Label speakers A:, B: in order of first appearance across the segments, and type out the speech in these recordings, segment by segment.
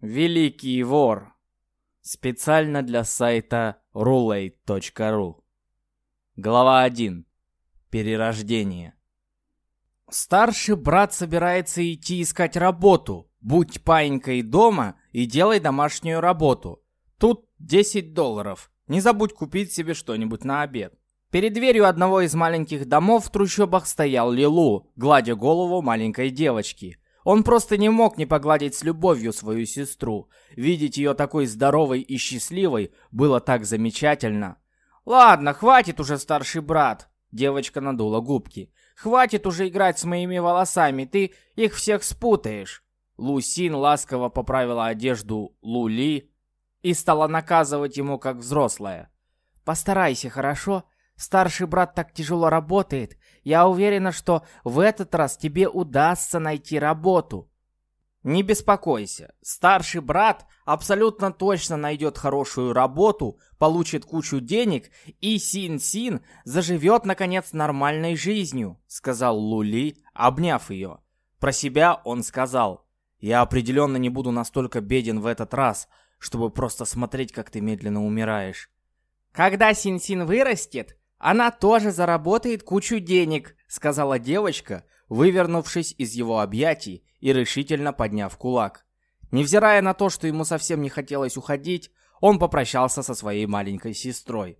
A: Великий вор. Специально для сайта roulette.ru. Глава 1. Перерождение. Старший брат собирается идти искать работу. Будь паинькой дома и делай домашнюю работу. Тут 10 долларов. Не забудь купить себе что-нибудь на обед. Перед дверью одного из маленьких домов в трущобах стоял Лилу, гладя голову маленькой девочки. Он просто не мог не погладить с любовью свою сестру. Видеть ее такой здоровой и счастливой было так замечательно. «Ладно, хватит уже, старший брат!» Девочка надула губки. «Хватит уже играть с моими волосами, ты их всех спутаешь!» Лусин ласково поправила одежду Лули и стала наказывать ему как взрослая. «Постарайся, хорошо? Старший брат так тяжело работает. Я уверена, что в этот раз тебе удастся найти работу. Не беспокойся. Старший брат абсолютно точно найдет хорошую работу, получит кучу денег, и Син-Син заживет, наконец, нормальной жизнью, сказал Лули, обняв ее. Про себя он сказал, я определенно не буду настолько беден в этот раз, чтобы просто смотреть, как ты медленно умираешь. Когда Син-Син вырастет, «Она тоже заработает кучу денег», — сказала девочка, вывернувшись из его объятий и решительно подняв кулак. Невзирая на то, что ему совсем не хотелось уходить, он попрощался со своей маленькой сестрой.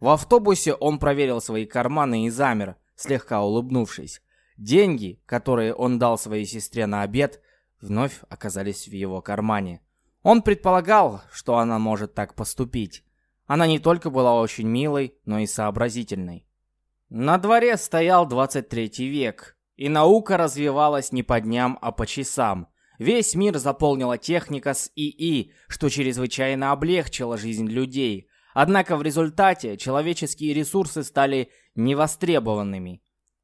A: В автобусе он проверил свои карманы и замер, слегка улыбнувшись. Деньги, которые он дал своей сестре на обед, вновь оказались в его кармане. Он предполагал, что она может так поступить. Она не только была очень милой, но и сообразительной. На дворе стоял 23 век, и наука развивалась не по дням, а по часам. Весь мир заполнила техника с ИИ, что чрезвычайно облегчило жизнь людей. Однако в результате человеческие ресурсы стали невостребованными.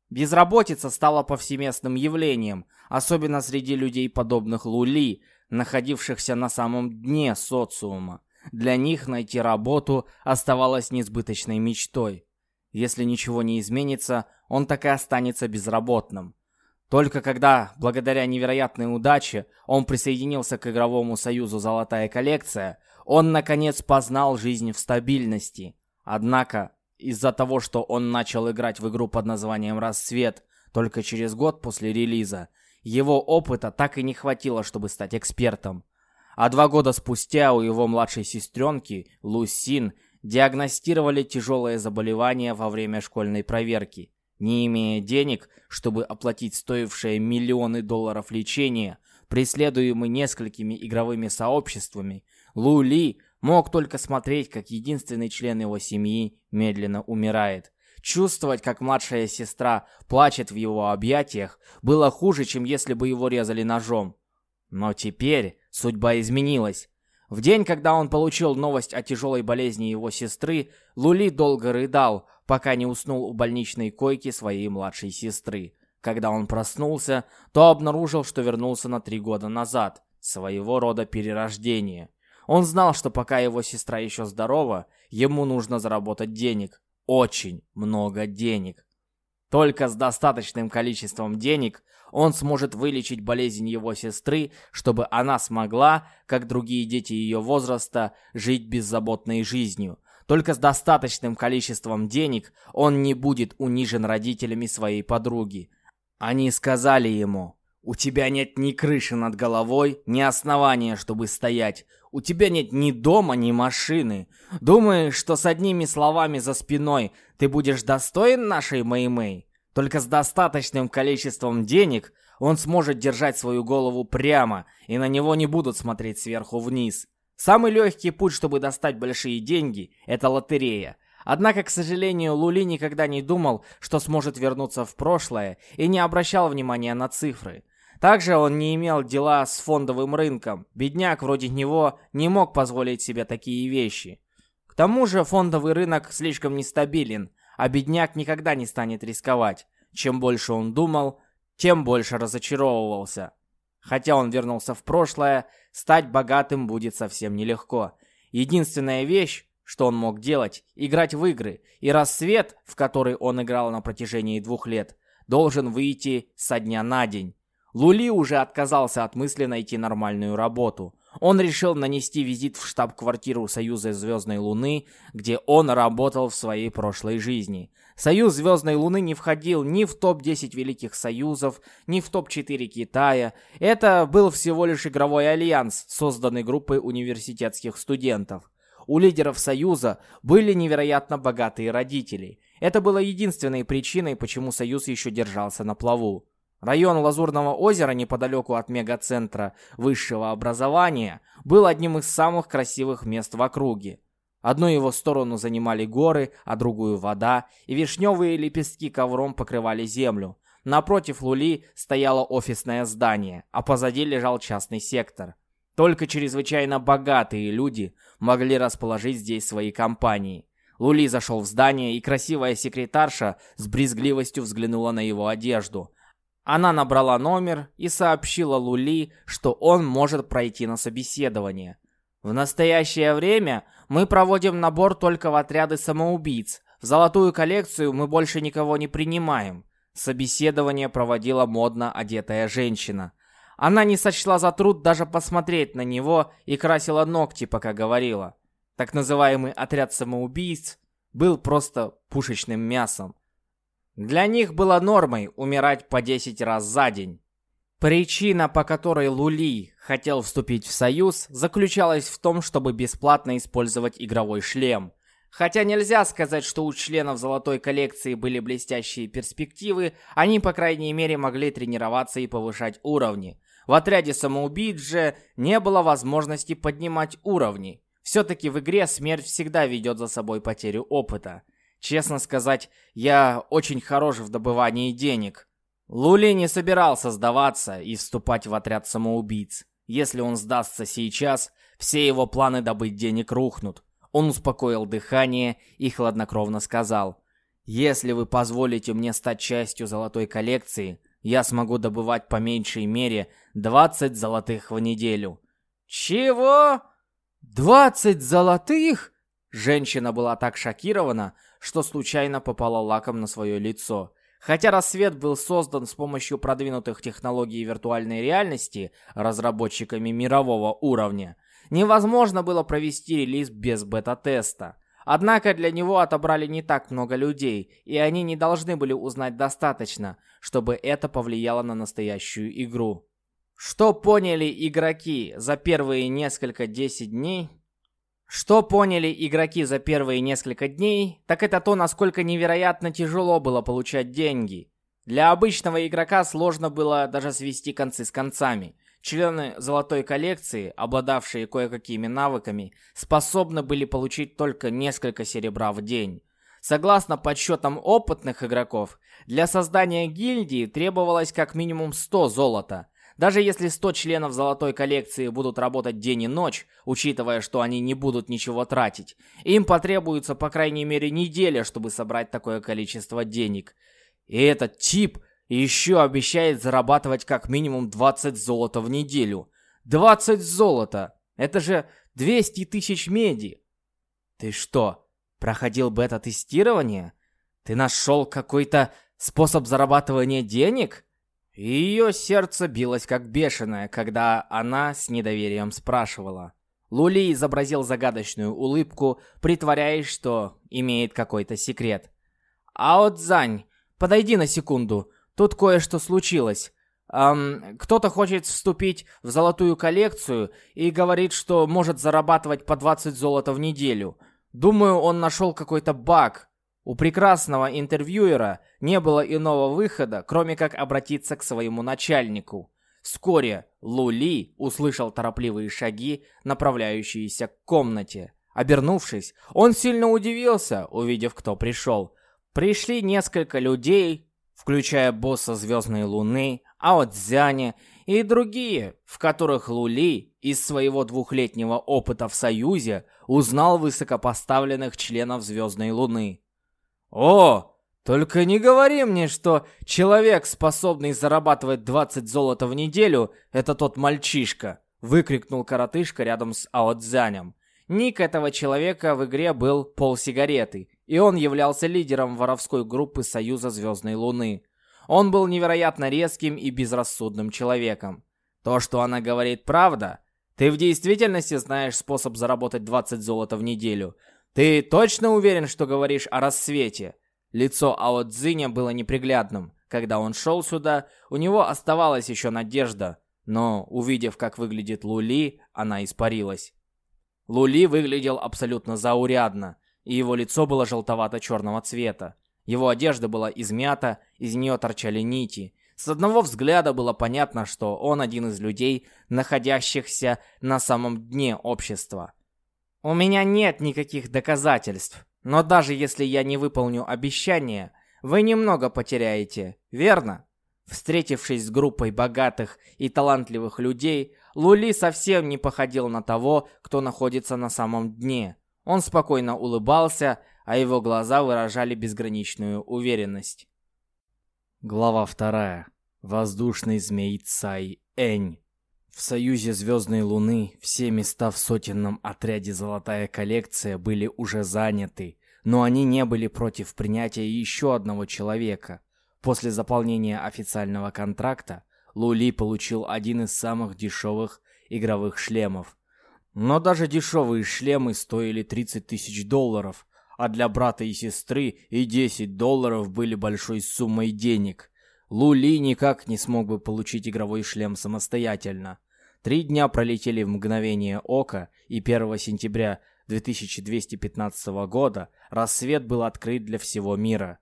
A: Безработица стала повсеместным явлением, особенно среди людей, подобных Лули, находившихся на самом дне социума. Для них найти работу оставалось несбыточной мечтой. Если ничего не изменится, он так и останется безработным. Только когда, благодаря невероятной удаче, он присоединился к игровому союзу «Золотая коллекция», он, наконец, познал жизнь в стабильности. Однако, из-за того, что он начал играть в игру под названием «Рассвет» только через год после релиза, его опыта так и не хватило, чтобы стать экспертом. А два года спустя у его младшей сестренки, Лусин, диагностировали тяжелое заболевание во время школьной проверки. Не имея денег, чтобы оплатить стоившее миллионы долларов лечение, преследуемый несколькими игровыми сообществами, Лу Ли мог только смотреть, как единственный член его семьи медленно умирает. Чувствовать, как младшая сестра плачет в его объятиях, было хуже, чем если бы его резали ножом. Но теперь судьба изменилась. В день, когда он получил новость о тяжелой болезни его сестры, Лули долго рыдал, пока не уснул у больничной койки своей младшей сестры. Когда он проснулся, то обнаружил, что вернулся на три года назад, своего рода перерождение. Он знал, что пока его сестра еще здорова, ему нужно заработать денег. Очень много денег. Только с достаточным количеством денег он сможет вылечить болезнь его сестры, чтобы она смогла, как другие дети ее возраста, жить беззаботной жизнью. Только с достаточным количеством денег он не будет унижен родителями своей подруги. Они сказали ему, «У тебя нет ни крыши над головой, ни основания, чтобы стоять. У тебя нет ни дома, ни машины. Думаешь, что с одними словами за спиной ты будешь достоин нашей Мэй-Мэй? Только с достаточным количеством денег он сможет держать свою голову прямо, и на него не будут смотреть сверху вниз. Самый легкий путь, чтобы достать большие деньги, это лотерея. Однако, к сожалению, Лули никогда не думал, что сможет вернуться в прошлое, и не обращал внимания на цифры. Также он не имел дела с фондовым рынком. Бедняк вроде него не мог позволить себе такие вещи. К тому же фондовый рынок слишком нестабилен, а бедняк никогда не станет рисковать. Чем больше он думал, тем больше разочаровывался. Хотя он вернулся в прошлое, стать богатым будет совсем нелегко. Единственная вещь, что он мог делать, играть в игры, и рассвет, в который он играл на протяжении двух лет, должен выйти со дня на день. Лули уже отказался от мысли найти нормальную работу. Он решил нанести визит в штаб-квартиру Союза Звездной Луны, где он работал в своей прошлой жизни. Союз Звездной Луны не входил ни в топ-10 великих союзов, ни в топ-4 Китая. Это был всего лишь игровой альянс, созданный группой университетских студентов. У лидеров Союза были невероятно богатые родители. Это было единственной причиной, почему Союз еще держался на плаву. Район Лазурного озера неподалеку от мегацентра высшего образования был одним из самых красивых мест в округе. Одну его сторону занимали горы, а другую вода, и вишневые лепестки ковром покрывали землю. Напротив Лули стояло офисное здание, а позади лежал частный сектор. Только чрезвычайно богатые люди могли расположить здесь свои компании. Лули зашел в здание, и красивая секретарша с брезгливостью взглянула на его одежду – она набрала номер и сообщила Лули, что он может пройти на собеседование. В настоящее время мы проводим набор только в отряды самоубийц. В золотую коллекцию мы больше никого не принимаем. Собеседование проводила модно одетая женщина. Она не сочла за труд даже посмотреть на него и красила ногти, пока говорила. Так называемый отряд самоубийц был просто пушечным мясом. Для них было нормой умирать по 10 раз за день. Причина, по которой Лули хотел вступить в союз, заключалась в том, чтобы бесплатно использовать игровой шлем. Хотя нельзя сказать, что у членов золотой коллекции были блестящие перспективы, они, по крайней мере, могли тренироваться и повышать уровни. В отряде самоубийц же не было возможности поднимать уровни. Все-таки в игре смерть всегда ведет за собой потерю опыта. Честно сказать, я очень хорош в добывании денег. Лули не собирался сдаваться и вступать в отряд самоубийц. Если он сдастся сейчас, все его планы добыть денег рухнут. Он успокоил дыхание и хладнокровно сказал, «Если вы позволите мне стать частью золотой коллекции, я смогу добывать по меньшей мере 20 золотых в неделю». «Чего? 20 золотых?» Женщина была так шокирована, что случайно попала лаком на свое лицо. Хотя рассвет был создан с помощью продвинутых технологий виртуальной реальности разработчиками мирового уровня, невозможно было провести релиз без бета-теста. Однако для него отобрали не так много людей, и они не должны были узнать достаточно, чтобы это повлияло на настоящую игру. Что поняли игроки за первые несколько 10 дней, что поняли игроки за первые несколько дней, так это то, насколько невероятно тяжело было получать деньги. Для обычного игрока сложно было даже свести концы с концами. Члены золотой коллекции, обладавшие кое-какими навыками, способны были получить только несколько серебра в день. Согласно подсчетам опытных игроков, для создания гильдии требовалось как минимум 100 золота, даже если 100 членов золотой коллекции будут работать день и ночь, учитывая, что они не будут ничего тратить, им потребуется по крайней мере неделя, чтобы собрать такое количество денег. И этот тип еще обещает зарабатывать как минимум 20 золота в неделю. 20 золота! Это же 200 тысяч меди! Ты что, проходил бета-тестирование? Ты нашел какой-то способ зарабатывания денег? Ее сердце билось как бешеное, когда она с недоверием спрашивала. Лули изобразил загадочную улыбку, притворяясь, что имеет какой-то секрет. «Ао Цзань, подойди на секунду. Тут кое-что случилось. Эм, кто-то хочет вступить в золотую коллекцию и говорит, что может зарабатывать по 20 золота в неделю. Думаю, он нашел какой-то баг, у прекрасного интервьюера не было иного выхода, кроме как обратиться к своему начальнику. Вскоре Лули услышал торопливые шаги, направляющиеся к комнате. Обернувшись, он сильно удивился, увидев, кто пришел. Пришли несколько людей, включая босса Звездной Луны, Ао и другие, в которых Лули из своего двухлетнего опыта в Союзе узнал высокопоставленных членов Звездной Луны. «О, только не говори мне, что человек, способный зарабатывать 20 золота в неделю, это тот мальчишка!» Выкрикнул коротышка рядом с Аотзянем. Ник этого человека в игре был полсигареты, и он являлся лидером воровской группы Союза Звездной Луны. Он был невероятно резким и безрассудным человеком. То, что она говорит, правда. Ты в действительности знаешь способ заработать 20 золота в неделю? Ты точно уверен, что говоришь о рассвете? Лицо Ао Цзиня было неприглядным. Когда он шел сюда, у него оставалась еще надежда, но, увидев, как выглядит Лули, она испарилась. Лули выглядел абсолютно заурядно, и его лицо было желтовато-черного цвета. Его одежда была измята, из нее торчали нити. С одного взгляда было понятно, что он один из людей, находящихся на самом дне общества. «У меня нет никаких доказательств, но даже если я не выполню обещание, вы немного потеряете, верно?» Встретившись с группой богатых и талантливых людей, Лули совсем не походил на того, кто находится на самом дне. Он спокойно улыбался, а его глаза выражали безграничную уверенность. Глава вторая. Воздушный змей Цай Энь. В Союзе Звездной Луны все места в сотенном отряде «Золотая коллекция» были уже заняты, но они не были против принятия еще одного человека. После заполнения официального контракта Лули получил один из самых дешевых игровых шлемов. Но даже дешевые шлемы стоили 30 тысяч долларов, а для брата и сестры и 10 долларов были большой суммой денег. Лули никак не смог бы получить игровой шлем самостоятельно. Три дня пролетели в мгновение ока, и 1 сентября 2215 года рассвет был открыт для всего мира.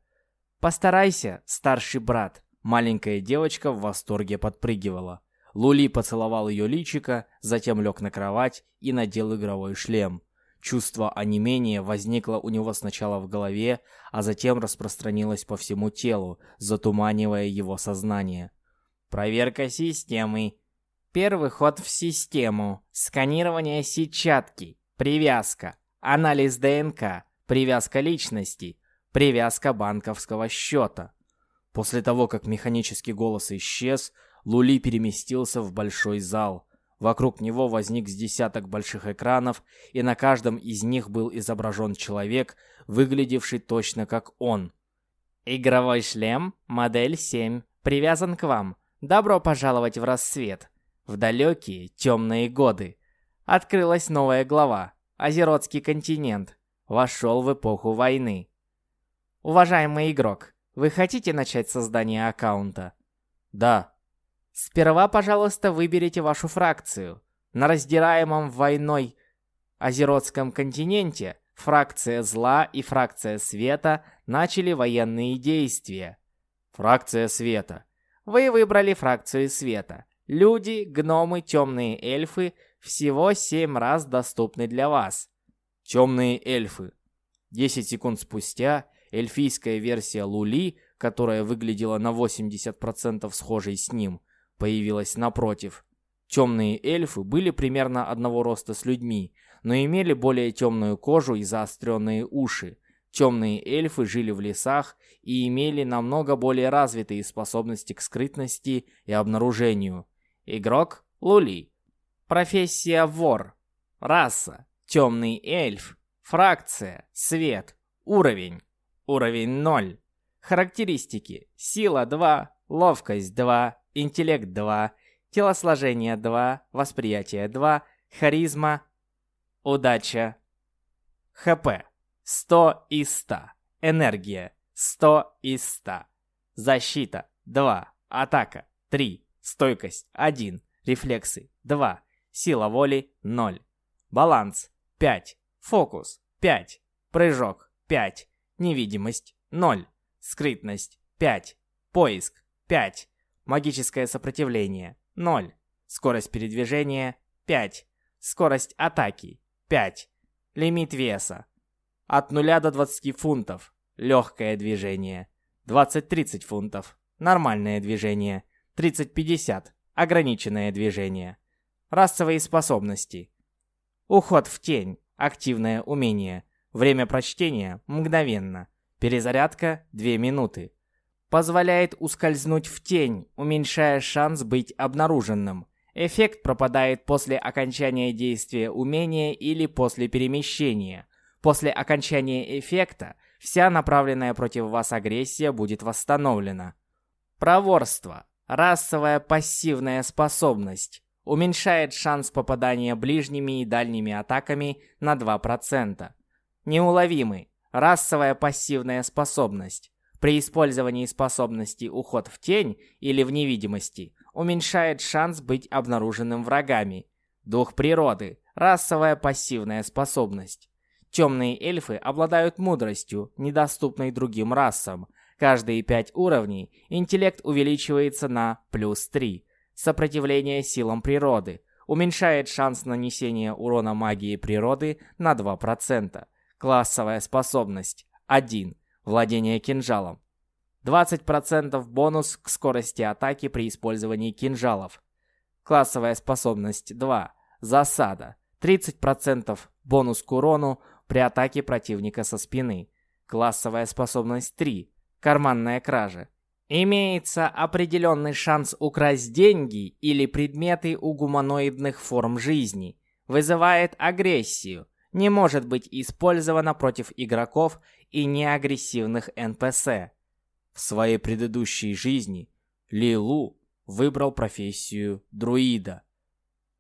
A: «Постарайся, старший брат!» Маленькая девочка в восторге подпрыгивала. Лули поцеловал ее личико, затем лег на кровать и надел игровой шлем. Чувство онемения возникло у него сначала в голове, а затем распространилось по всему телу, затуманивая его сознание. Проверка системы. Первый ход в систему. Сканирование сетчатки. Привязка. Анализ ДНК. Привязка личности. Привязка банковского счета. После того, как механический голос исчез, Лули переместился в большой зал. Вокруг него возник с десяток больших экранов, и на каждом из них был изображен человек, выглядевший точно как он. «Игровой шлем, модель 7, привязан к вам. Добро пожаловать в рассвет. В далекие темные годы. Открылась новая глава. Азеротский континент. Вошел в эпоху войны. Уважаемый игрок, вы хотите начать создание аккаунта? Да. Сперва, пожалуйста, выберите вашу фракцию. На раздираемом войной Азеротском континенте фракция зла и фракция света начали военные действия. Фракция света. Вы выбрали фракцию света. Люди, гномы, темные эльфы всего семь раз доступны для вас. Темные эльфы. 10 секунд спустя эльфийская версия Лули, которая выглядела на 80% схожей с ним, появилась напротив. Темные эльфы были примерно одного роста с людьми, но имели более темную кожу и заостренные уши. Темные эльфы жили в лесах и имели намного более развитые способности к скрытности и обнаружению. Игрок – Лули. Профессия – вор. Раса – темный эльф. Фракция – свет. Уровень Уровень 0. Характеристики. Сила 2, ловкость 2, интеллект 2, телосложение 2, восприятие 2, харизма, удача. ХП 100 из 100. Энергия 100 из 100. Защита 2, атака 3, стойкость 1, рефлексы 2, сила воли 0. Баланс 5, фокус 5, прыжок 5, Невидимость – 0. Скрытность – 5. Поиск – 5. Магическое сопротивление – 0. Скорость передвижения – 5. Скорость атаки – 5. Лимит веса – от 0 до 20 фунтов. Легкое движение – 20-30 фунтов. Нормальное движение – 30-50. Ограниченное движение. Расовые способности. Уход в тень. Активное умение – Время прочтения мгновенно. Перезарядка 2 минуты. Позволяет ускользнуть в тень, уменьшая шанс быть обнаруженным. Эффект пропадает после окончания действия умения или после перемещения. После окончания эффекта вся направленная против вас агрессия будет восстановлена. Проворство. Расовая пассивная способность. Уменьшает шанс попадания ближними и дальними атаками на 2%. Неуловимый. Расовая пассивная способность. При использовании способности «Уход в тень» или в невидимости уменьшает шанс быть обнаруженным врагами. Дух природы. Расовая пассивная способность. Темные эльфы обладают мудростью, недоступной другим расам. Каждые пять уровней интеллект увеличивается на плюс 3. Сопротивление силам природы. Уменьшает шанс нанесения урона магии природы на 2%. Классовая способность. 1. Владение кинжалом. 20% бонус к скорости атаки при использовании кинжалов. Классовая способность 2. Засада. 30% бонус к урону при атаке противника со спины. Классовая способность 3. Карманная кража. Имеется определенный шанс украсть деньги или предметы у гуманоидных форм жизни. Вызывает агрессию. Не может быть использована против игроков и неагрессивных НПС. В своей предыдущей жизни Лули выбрал профессию друида.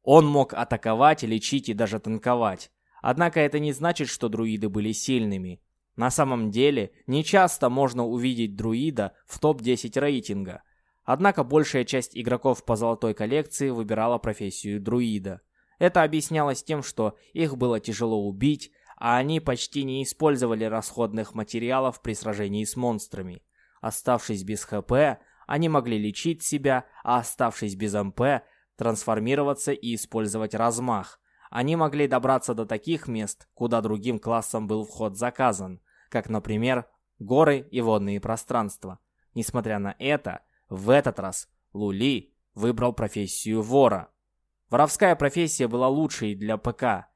A: Он мог атаковать, лечить и даже танковать. Однако это не значит, что друиды были сильными. На самом деле, нечасто можно увидеть друида в топ-10 рейтинга. Однако большая часть игроков по золотой коллекции выбирала профессию друида. Это объяснялось тем, что их было тяжело убить, а они почти не использовали расходных материалов при сражении с монстрами. Оставшись без ХП, они могли лечить себя, а оставшись без МП, трансформироваться и использовать размах. Они могли добраться до таких мест, куда другим классам был вход заказан, как, например, горы и водные пространства. Несмотря на это, в этот раз Лули выбрал профессию вора. Воровская профессия была лучшей для ПК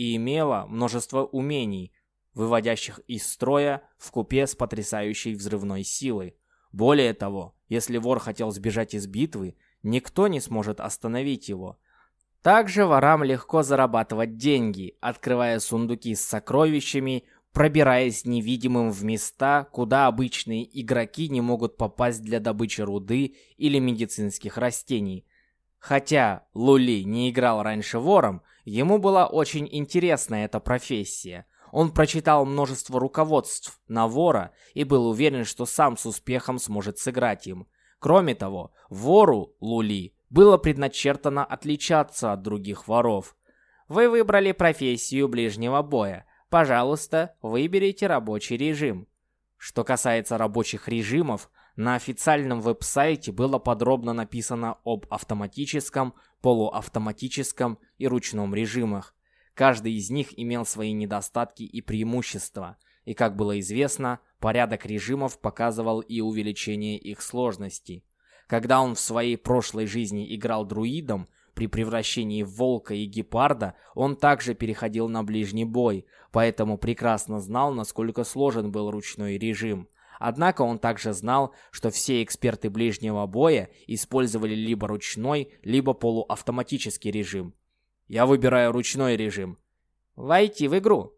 A: и имела множество умений, выводящих из строя в купе с потрясающей взрывной силой. Более того, если вор хотел сбежать из битвы, никто не сможет остановить его. Также ворам легко зарабатывать деньги, открывая сундуки с сокровищами, пробираясь невидимым в места, куда обычные игроки не могут попасть для добычи руды или медицинских растений. Хотя Лули не играл раньше вором, ему была очень интересна эта профессия. Он прочитал множество руководств на вора и был уверен, что сам с успехом сможет сыграть им. Кроме того, вору Лули было предначертано отличаться от других воров. Вы выбрали профессию ближнего боя. Пожалуйста, выберите рабочий режим. Что касается рабочих режимов, на официальном веб-сайте было подробно написано об автоматическом, полуавтоматическом и ручном режимах. Каждый из них имел свои недостатки и преимущества, и, как было известно, порядок режимов показывал и увеличение их сложности. Когда он в своей прошлой жизни играл друидом, при превращении в волка и гепарда он также переходил на ближний бой, поэтому прекрасно знал, насколько сложен был ручной режим – Однако он также знал, что все эксперты ближнего боя использовали либо ручной, либо полуавтоматический режим. Я выбираю ручной режим. Войти в игру.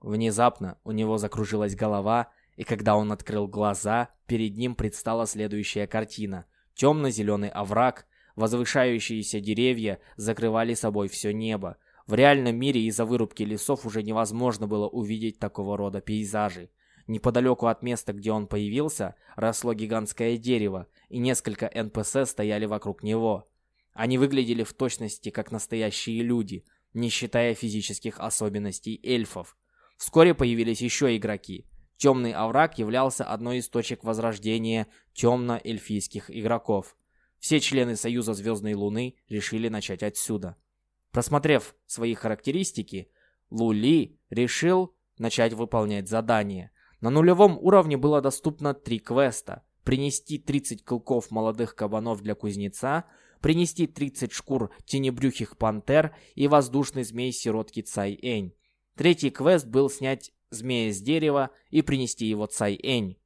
A: Внезапно у него закружилась голова, и когда он открыл глаза, перед ним предстала следующая картина. Темно-зеленый овраг, возвышающиеся деревья закрывали собой все небо. В реальном мире из-за вырубки лесов уже невозможно было увидеть такого рода пейзажи. Неподалеку от места, где он появился, росло гигантское дерево, и несколько НПС стояли вокруг него. Они выглядели в точности как настоящие люди, не считая физических особенностей эльфов. Вскоре появились еще игроки. Темный овраг являлся одной из точек возрождения темно-эльфийских игроков. Все члены Союза Звездной Луны решили начать отсюда. Просмотрев свои характеристики, Лули решил начать выполнять задание. На нулевом уровне было доступно три квеста. Принести 30 клыков молодых кабанов для кузнеца, принести 30 шкур тенебрюхих пантер и воздушный змей сиротки Цай-Энь. Третий квест был снять змея с дерева и принести его Цай-Энь.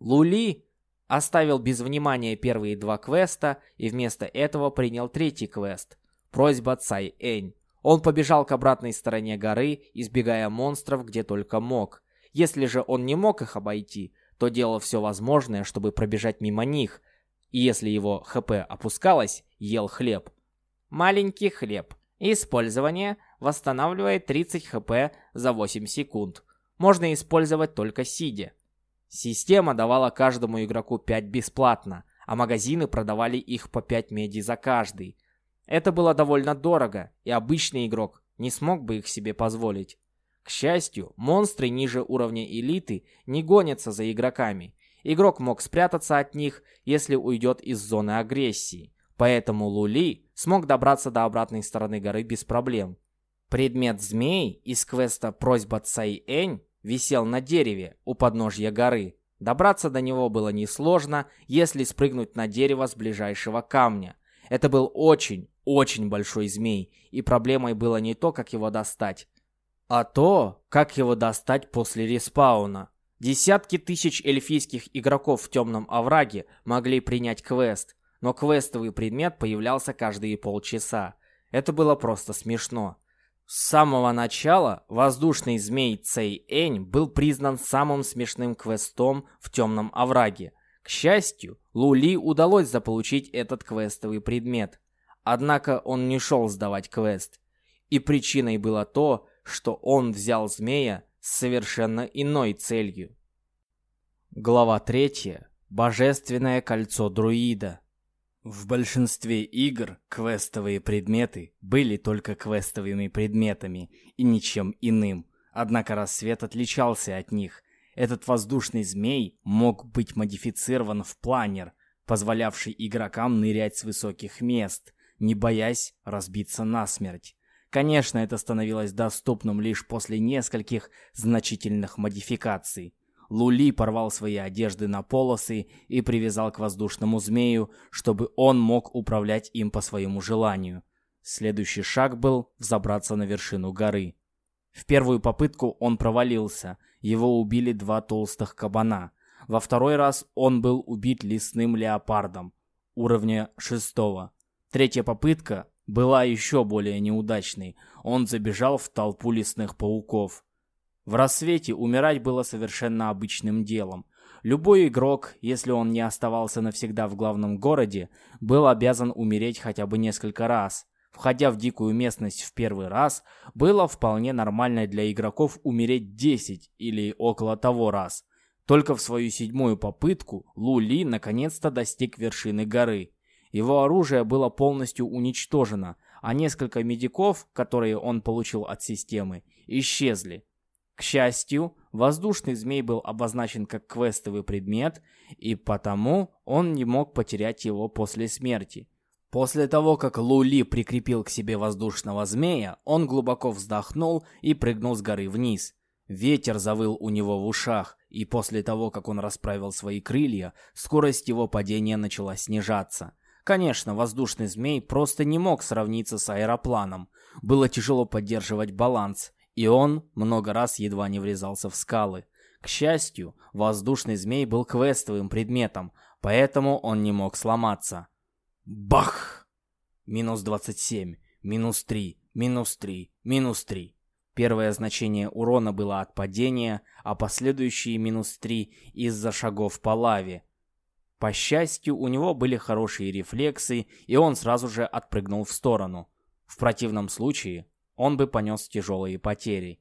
A: Лули оставил без внимания первые два квеста и вместо этого принял третий квест. Просьба Цай-Энь. Он побежал к обратной стороне горы, избегая монстров где только мог. Если же он не мог их обойти, то делал все возможное, чтобы пробежать мимо них, и если его ХП опускалось, ел хлеб. Маленький хлеб. Использование восстанавливает 30 хп за 8 секунд. Можно использовать только сидя. Система давала каждому игроку 5 бесплатно, а магазины продавали их по 5 меди за каждый. Это было довольно дорого, и обычный игрок не смог бы их себе позволить. К счастью, монстры ниже уровня элиты не гонятся за игроками. Игрок мог спрятаться от них, если уйдет из зоны агрессии. Поэтому Лули смог добраться до обратной стороны горы без проблем. Предмет змей из квеста «Просьба Цай-Энь» висел на дереве у подножья горы. Добраться до него было несложно, если спрыгнуть на дерево с ближайшего камня. Это был очень, очень большой змей, и проблемой было не то, как его достать, а то, как его достать после респауна. Десятки тысяч эльфийских игроков в темном овраге могли принять квест, но квестовый предмет появлялся каждые полчаса. Это было просто смешно. С самого начала воздушный змей Цей Энь был признан самым смешным квестом в темном овраге. К счастью, Лули удалось заполучить этот квестовый предмет. Однако он не шел сдавать квест. И причиной было то, что он взял змея с совершенно иной целью. Глава 3. Божественное кольцо друида. В большинстве игр квестовые предметы были только квестовыми предметами и ничем иным. Однако рассвет отличался от них. Этот воздушный змей мог быть модифицирован в планер, позволявший игрокам нырять с высоких мест, не боясь разбиться насмерть. Конечно, это становилось доступным лишь после нескольких значительных модификаций. Лули порвал свои одежды на полосы и привязал к воздушному змею, чтобы он мог управлять им по своему желанию. Следующий шаг был взобраться на вершину горы. В первую попытку он провалился, его убили два толстых кабана. Во второй раз он был убит лесным леопардом уровня шестого. Третья попытка была еще более неудачной. Он забежал в толпу лесных пауков. В рассвете умирать было совершенно обычным делом. Любой игрок, если он не оставался навсегда в главном городе, был обязан умереть хотя бы несколько раз. Входя в дикую местность в первый раз, было вполне нормально для игроков умереть 10 или около того раз. Только в свою седьмую попытку Лу Ли наконец-то достиг вершины горы. Его оружие было полностью уничтожено, а несколько медиков, которые он получил от системы, исчезли. К счастью, воздушный змей был обозначен как квестовый предмет, и потому он не мог потерять его после смерти. После того, как Лули прикрепил к себе воздушного змея, он глубоко вздохнул и прыгнул с горы вниз. Ветер завыл у него в ушах, и после того, как он расправил свои крылья, скорость его падения начала снижаться. Конечно, воздушный змей просто не мог сравниться с аэропланом. Было тяжело поддерживать баланс, и он много раз едва не врезался в скалы. К счастью, воздушный змей был квестовым предметом, поэтому он не мог сломаться. Бах! Минус 27, минус 3, минус 3, минус 3. Первое значение урона было от падения, а последующие минус 3 из-за шагов по лаве. По счастью, у него были хорошие рефлексы, и он сразу же отпрыгнул в сторону. В противном случае он бы понес тяжелые потери.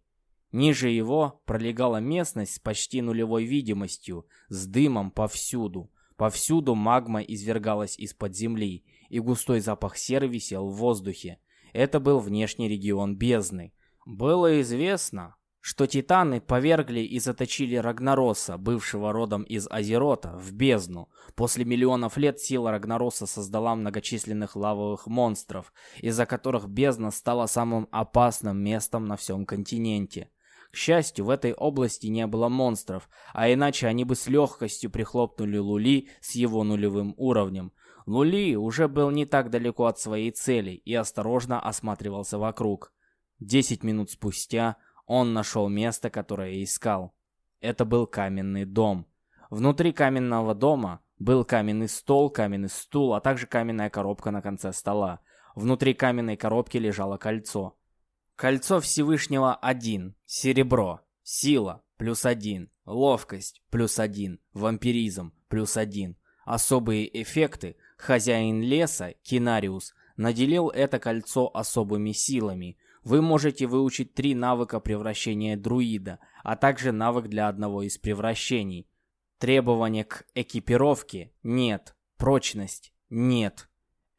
A: Ниже его пролегала местность с почти нулевой видимостью, с дымом повсюду. Повсюду магма извергалась из-под земли, и густой запах серы висел в воздухе. Это был внешний регион бездны. Было известно, что титаны повергли и заточили Рагнароса, бывшего родом из Азерота, в бездну. После миллионов лет сила Рагнароса создала многочисленных лавовых монстров, из-за которых бездна стала самым опасным местом на всем континенте. К счастью, в этой области не было монстров, а иначе они бы с легкостью прихлопнули Лули с его нулевым уровнем. Лули уже был не так далеко от своей цели и осторожно осматривался вокруг. Десять минут спустя он нашел место, которое искал. Это был каменный дом. Внутри каменного дома был каменный стол, каменный стул, а также каменная коробка на конце стола. Внутри каменной коробки лежало кольцо. Кольцо Всевышнего один. Серебро. Сила плюс один. Ловкость плюс один. Вампиризм плюс один. Особые эффекты Хозяин леса, Кинариус, наделил это кольцо особыми силами. Вы можете выучить три навыка превращения друида, а также навык для одного из превращений. Требования к экипировке – нет. Прочность – нет.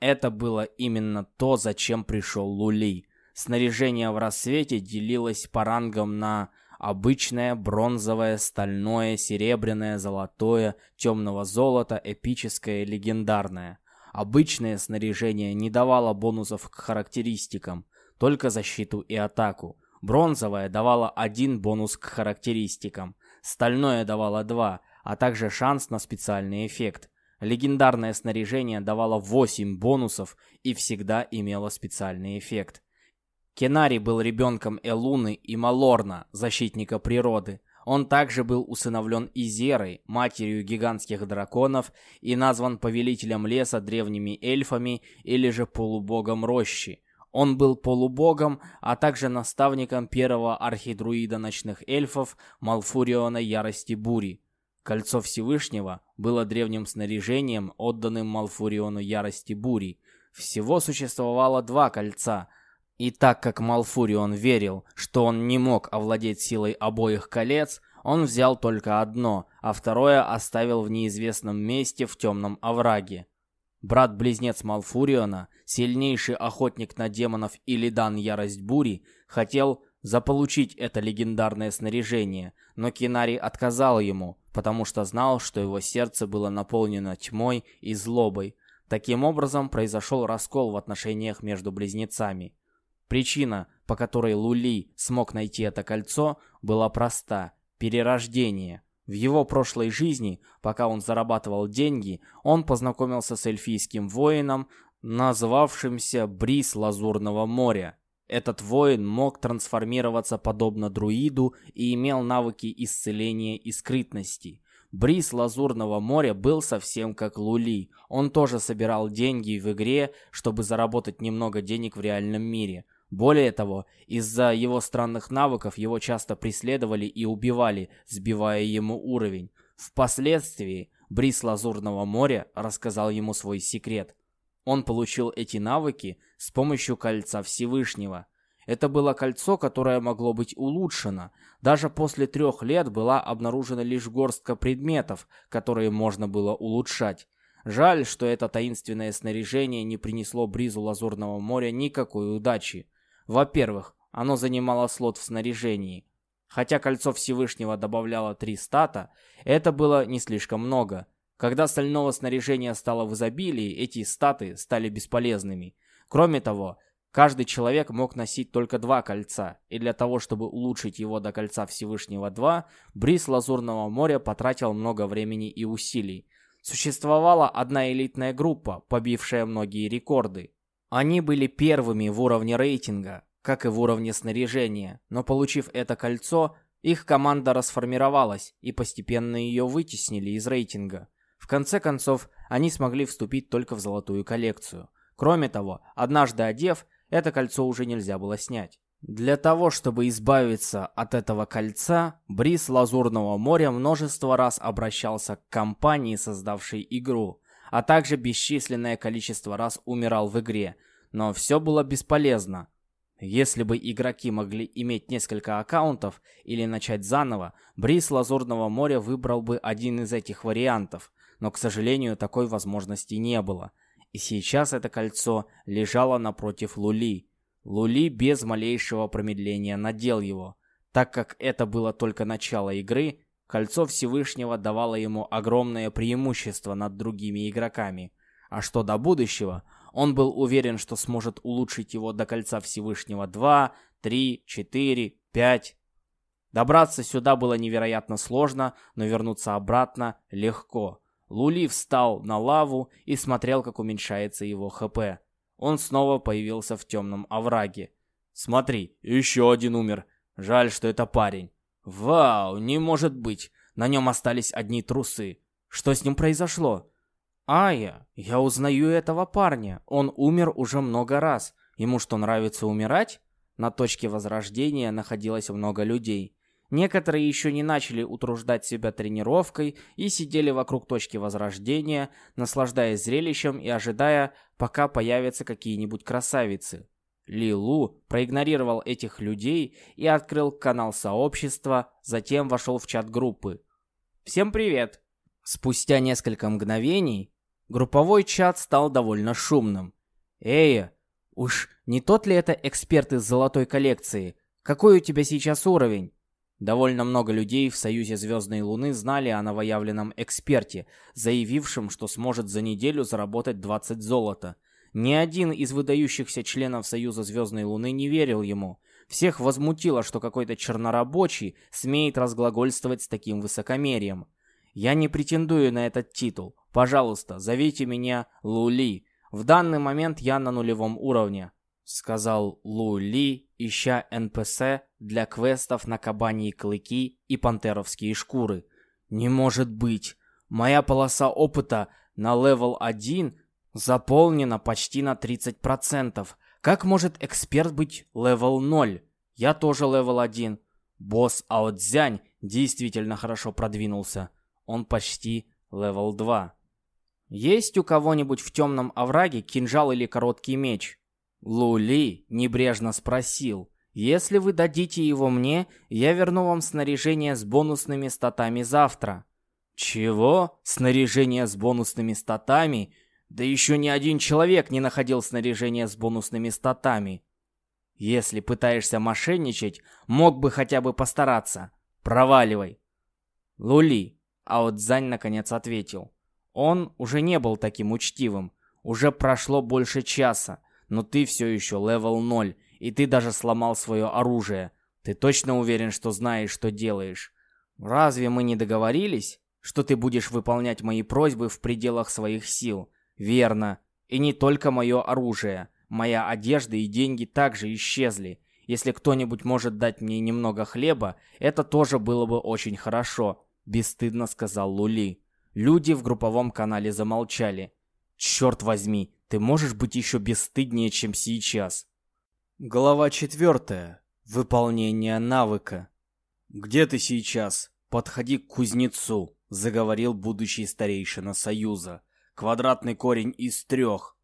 A: Это было именно то, зачем пришел Лули. Снаряжение в рассвете делилось по рангам на обычное, бронзовое, стальное, серебряное, золотое, темного золота, эпическое, легендарное. Обычное снаряжение не давало бонусов к характеристикам, только защиту и атаку. Бронзовое давало один бонус к характеристикам, стальное давало два, а также шанс на специальный эффект. Легендарное снаряжение давало 8 бонусов и всегда имело специальный эффект. Кенари был ребенком Элуны и Малорна, защитника природы. Он также был усыновлен Изерой, матерью гигантских драконов, и назван повелителем леса древними эльфами или же полубогом рощи. Он был полубогом, а также наставником первого архидруида ночных эльфов Малфуриона Ярости Бури. Кольцо Всевышнего было древним снаряжением, отданным Малфуриону Ярости Бури. Всего существовало два кольца – и так как Малфурион верил, что он не мог овладеть силой обоих колец, он взял только одно, а второе оставил в неизвестном месте в темном овраге. Брат-близнец Малфуриона, сильнейший охотник на демонов Илидан Ярость Бури, хотел заполучить это легендарное снаряжение, но Кинари отказал ему, потому что знал, что его сердце было наполнено тьмой и злобой. Таким образом, произошел раскол в отношениях между близнецами. Причина, по которой Лули смог найти это кольцо, была проста – перерождение. В его прошлой жизни, пока он зарабатывал деньги, он познакомился с эльфийским воином, назвавшимся Брис Лазурного моря. Этот воин мог трансформироваться подобно друиду и имел навыки исцеления и скрытности. Бриз Лазурного моря был совсем как Лули. Он тоже собирал деньги в игре, чтобы заработать немного денег в реальном мире. Более того, из-за его странных навыков его часто преследовали и убивали, сбивая ему уровень. Впоследствии Брис Лазурного моря рассказал ему свой секрет. Он получил эти навыки с помощью кольца Всевышнего. Это было кольцо, которое могло быть улучшено. Даже после трех лет была обнаружена лишь горстка предметов, которые можно было улучшать. Жаль, что это таинственное снаряжение не принесло Бризу Лазурного моря никакой удачи. Во-первых, оно занимало слот в снаряжении. Хотя кольцо Всевышнего добавляло три стата, это было не слишком много. Когда стального снаряжения стало в изобилии, эти статы стали бесполезными. Кроме того, каждый человек мог носить только два кольца, и для того, чтобы улучшить его до кольца Всевышнего 2, Бриз Лазурного моря потратил много времени и усилий. Существовала одна элитная группа, побившая многие рекорды. Они были первыми в уровне рейтинга, как и в уровне снаряжения, но получив это кольцо, их команда расформировалась и постепенно ее вытеснили из рейтинга. В конце концов, они смогли вступить только в золотую коллекцию. Кроме того, однажды одев, это кольцо уже нельзя было снять. Для того, чтобы избавиться от этого кольца, Бриз Лазурного моря множество раз обращался к компании, создавшей игру, а также бесчисленное количество раз умирал в игре, но все было бесполезно. Если бы игроки могли иметь несколько аккаунтов или начать заново, Бриз Лазурного моря выбрал бы один из этих вариантов, но, к сожалению, такой возможности не было. И сейчас это кольцо лежало напротив Лули. Лули без малейшего промедления надел его. Так как это было только начало игры, Кольцо Всевышнего давало ему огромное преимущество над другими игроками. А что до будущего, он был уверен, что сможет улучшить его до Кольца Всевышнего 2, 3, 4, 5. Добраться сюда было невероятно сложно, но вернуться обратно легко. Лули встал на лаву и смотрел, как уменьшается его ХП. Он снова появился в темном овраге. «Смотри, еще один умер. Жаль, что это парень. Вау, не может быть. На нем остались одни трусы. Что с ним произошло? Ая, я узнаю этого парня. Он умер уже много раз. Ему что, нравится умирать? На точке возрождения находилось много людей. Некоторые еще не начали утруждать себя тренировкой и сидели вокруг точки возрождения, наслаждаясь зрелищем и ожидая, пока появятся какие-нибудь красавицы. Ли Лу проигнорировал этих людей и открыл канал сообщества, затем вошел в чат группы. «Всем привет!» Спустя несколько мгновений групповой чат стал довольно шумным. «Эй, уж не тот ли это эксперт из золотой коллекции? Какой у тебя сейчас уровень?» Довольно много людей в Союзе Звездной Луны знали о новоявленном эксперте, заявившем, что сможет за неделю заработать 20 золота. Ни один из выдающихся членов Союза Звездной Луны не верил ему. Всех возмутило, что какой-то чернорабочий смеет разглагольствовать с таким высокомерием. Я не претендую на этот титул. Пожалуйста, зовите меня Лули. В данный момент я на нулевом уровне, сказал Лули, ища НПС для квестов на кабаньи клыки и пантеровские шкуры. Не может быть. Моя полоса опыта на level 1 заполнена почти на 30%. Как может эксперт быть level 0? Я тоже level 1. Босс Аотзянь действительно хорошо продвинулся. Он почти level 2. Есть у кого-нибудь в темном овраге кинжал или короткий меч? Лули небрежно спросил. Если вы дадите его мне, я верну вам снаряжение с бонусными статами завтра. Чего? Снаряжение с бонусными статами? Да еще ни один человек не находил снаряжение с бонусными статами. Если пытаешься мошенничать, мог бы хотя бы постараться. Проваливай. Лули. Аотзянь наконец ответил. Он уже не был таким учтивым. Уже прошло больше часа, но ты все еще level 0, и ты даже сломал свое оружие. Ты точно уверен, что знаешь, что делаешь? Разве мы не договорились, что ты будешь выполнять мои просьбы в пределах своих сил? Верно. И не только мое оружие. Моя одежда и деньги также исчезли. Если кто-нибудь может дать мне немного хлеба, это тоже было бы очень хорошо, бесстыдно сказал Лули. Люди в групповом канале замолчали. Черт возьми, ты можешь быть еще бесстыднее, чем сейчас. Глава четвертая. Выполнение навыка. Где ты сейчас? Подходи к кузнецу, заговорил будущий старейшина Союза квадратный корень из трех.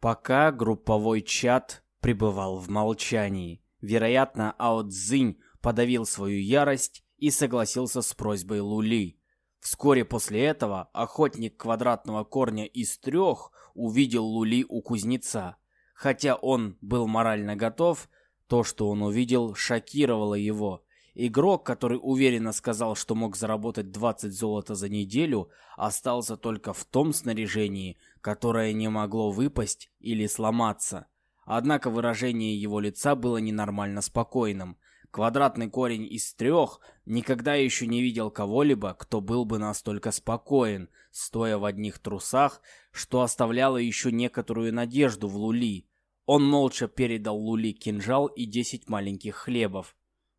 A: Пока групповой чат пребывал в молчании. Вероятно, Ао Цзинь подавил свою ярость и согласился с просьбой Лули. Вскоре после этого охотник квадратного корня из трех увидел Лули у кузнеца. Хотя он был морально готов, то, что он увидел, шокировало его. Игрок, который уверенно сказал, что мог заработать 20 золота за неделю, остался только в том снаряжении, которое не могло выпасть или сломаться. Однако выражение его лица было ненормально спокойным. Квадратный корень из трех никогда еще не видел кого-либо, кто был бы настолько спокоен, стоя в одних трусах, что оставляло еще некоторую надежду в Лули. Он молча передал Лули кинжал и 10 маленьких хлебов.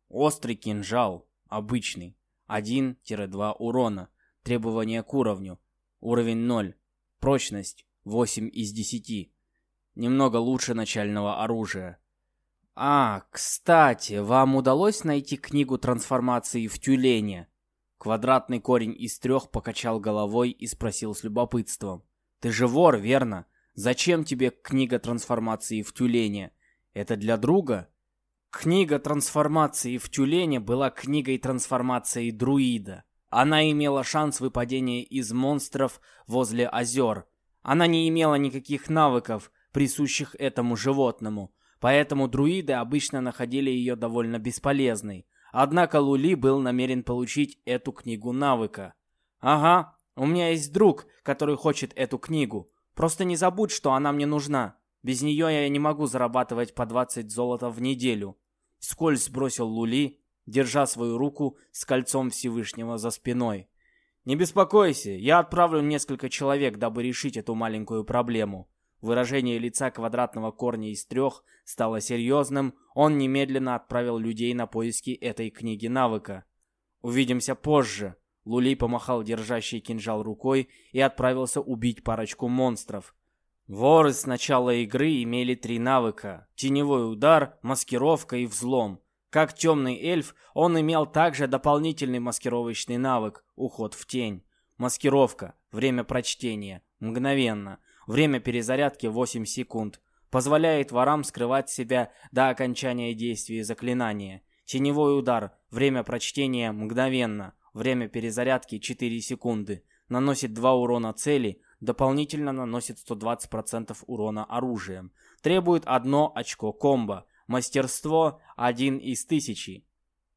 A: Острый кинжал. Обычный. 1-2 урона. Требования к уровню. Уровень 0. Прочность 8 из 10. Немного лучше начального оружия. А, кстати, вам удалось найти книгу трансформации в тюленя? Квадратный корень из трех покачал головой и спросил с любопытством. Ты же вор, верно? Зачем тебе книга трансформации в тюленя? Это для друга? Книга трансформации в тюлене была книгой трансформации друида. Она имела шанс выпадения из монстров возле озер. Она не имела никаких навыков, присущих этому животному, поэтому друиды обычно находили ее довольно бесполезной. Однако Лули был намерен получить эту книгу навыка. «Ага, у меня есть друг, который хочет эту книгу. Просто не забудь, что она мне нужна. Без нее я не могу зарабатывать по 20 золота в неделю. Скользь бросил Лули, держа свою руку с кольцом Всевышнего за спиной. «Не беспокойся, я отправлю несколько человек, дабы решить эту маленькую проблему». Выражение лица квадратного корня из трех стало серьезным, он немедленно отправил людей на поиски этой книги навыка. «Увидимся позже», Лули помахал держащий кинжал рукой и отправился убить парочку монстров. Воры с начала игры имели три навыка – теневой удар, маскировка и взлом. Как темный эльф, он имел также дополнительный маскировочный навык – уход в тень. Маскировка, время прочтения, мгновенно, время перезарядки 8 секунд. Позволяет ворам скрывать себя до окончания действия заклинания. Теневой удар, время прочтения мгновенно, время перезарядки 4 секунды. Наносит 2 урона цели, дополнительно наносит 120% урона оружием. Требует 1 очко комбо. Мастерство – один из тысячи.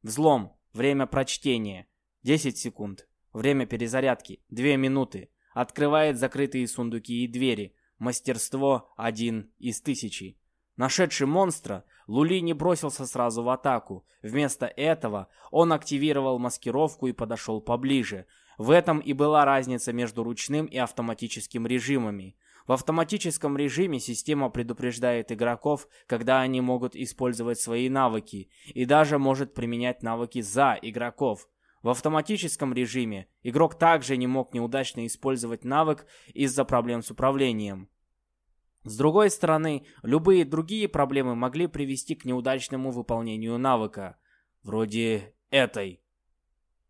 A: Взлом. Время прочтения. 10 секунд. Время перезарядки. 2 минуты. Открывает закрытые сундуки и двери. Мастерство – один из тысячи. Нашедший монстра, Лули не бросился сразу в атаку. Вместо этого он активировал маскировку и подошел поближе. В этом и была разница между ручным и автоматическим режимами. В автоматическом режиме система предупреждает игроков, когда они могут использовать свои навыки, и даже может применять навыки за игроков. В автоматическом режиме игрок также не мог неудачно использовать навык из-за проблем с управлением. С другой стороны, любые другие проблемы могли привести к неудачному выполнению навыка. Вроде этой.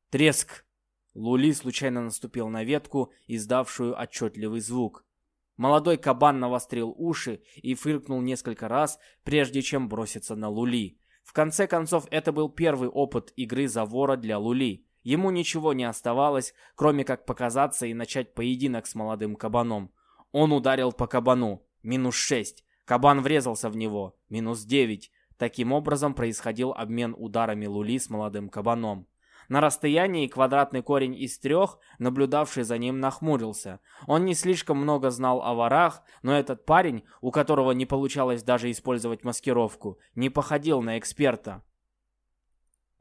A: Треск. Лули случайно наступил на ветку, издавшую отчетливый звук. Молодой кабан навострил уши и фыркнул несколько раз, прежде чем броситься на Лули. В конце концов, это был первый опыт игры за вора для Лули. Ему ничего не оставалось, кроме как показаться и начать поединок с молодым кабаном. Он ударил по кабану. Минус 6. Кабан врезался в него. Минус 9. Таким образом происходил обмен ударами Лули с молодым кабаном. На расстоянии квадратный корень из трех, наблюдавший за ним, нахмурился. Он не слишком много знал о ворах, но этот парень, у которого не получалось даже использовать маскировку, не походил на эксперта.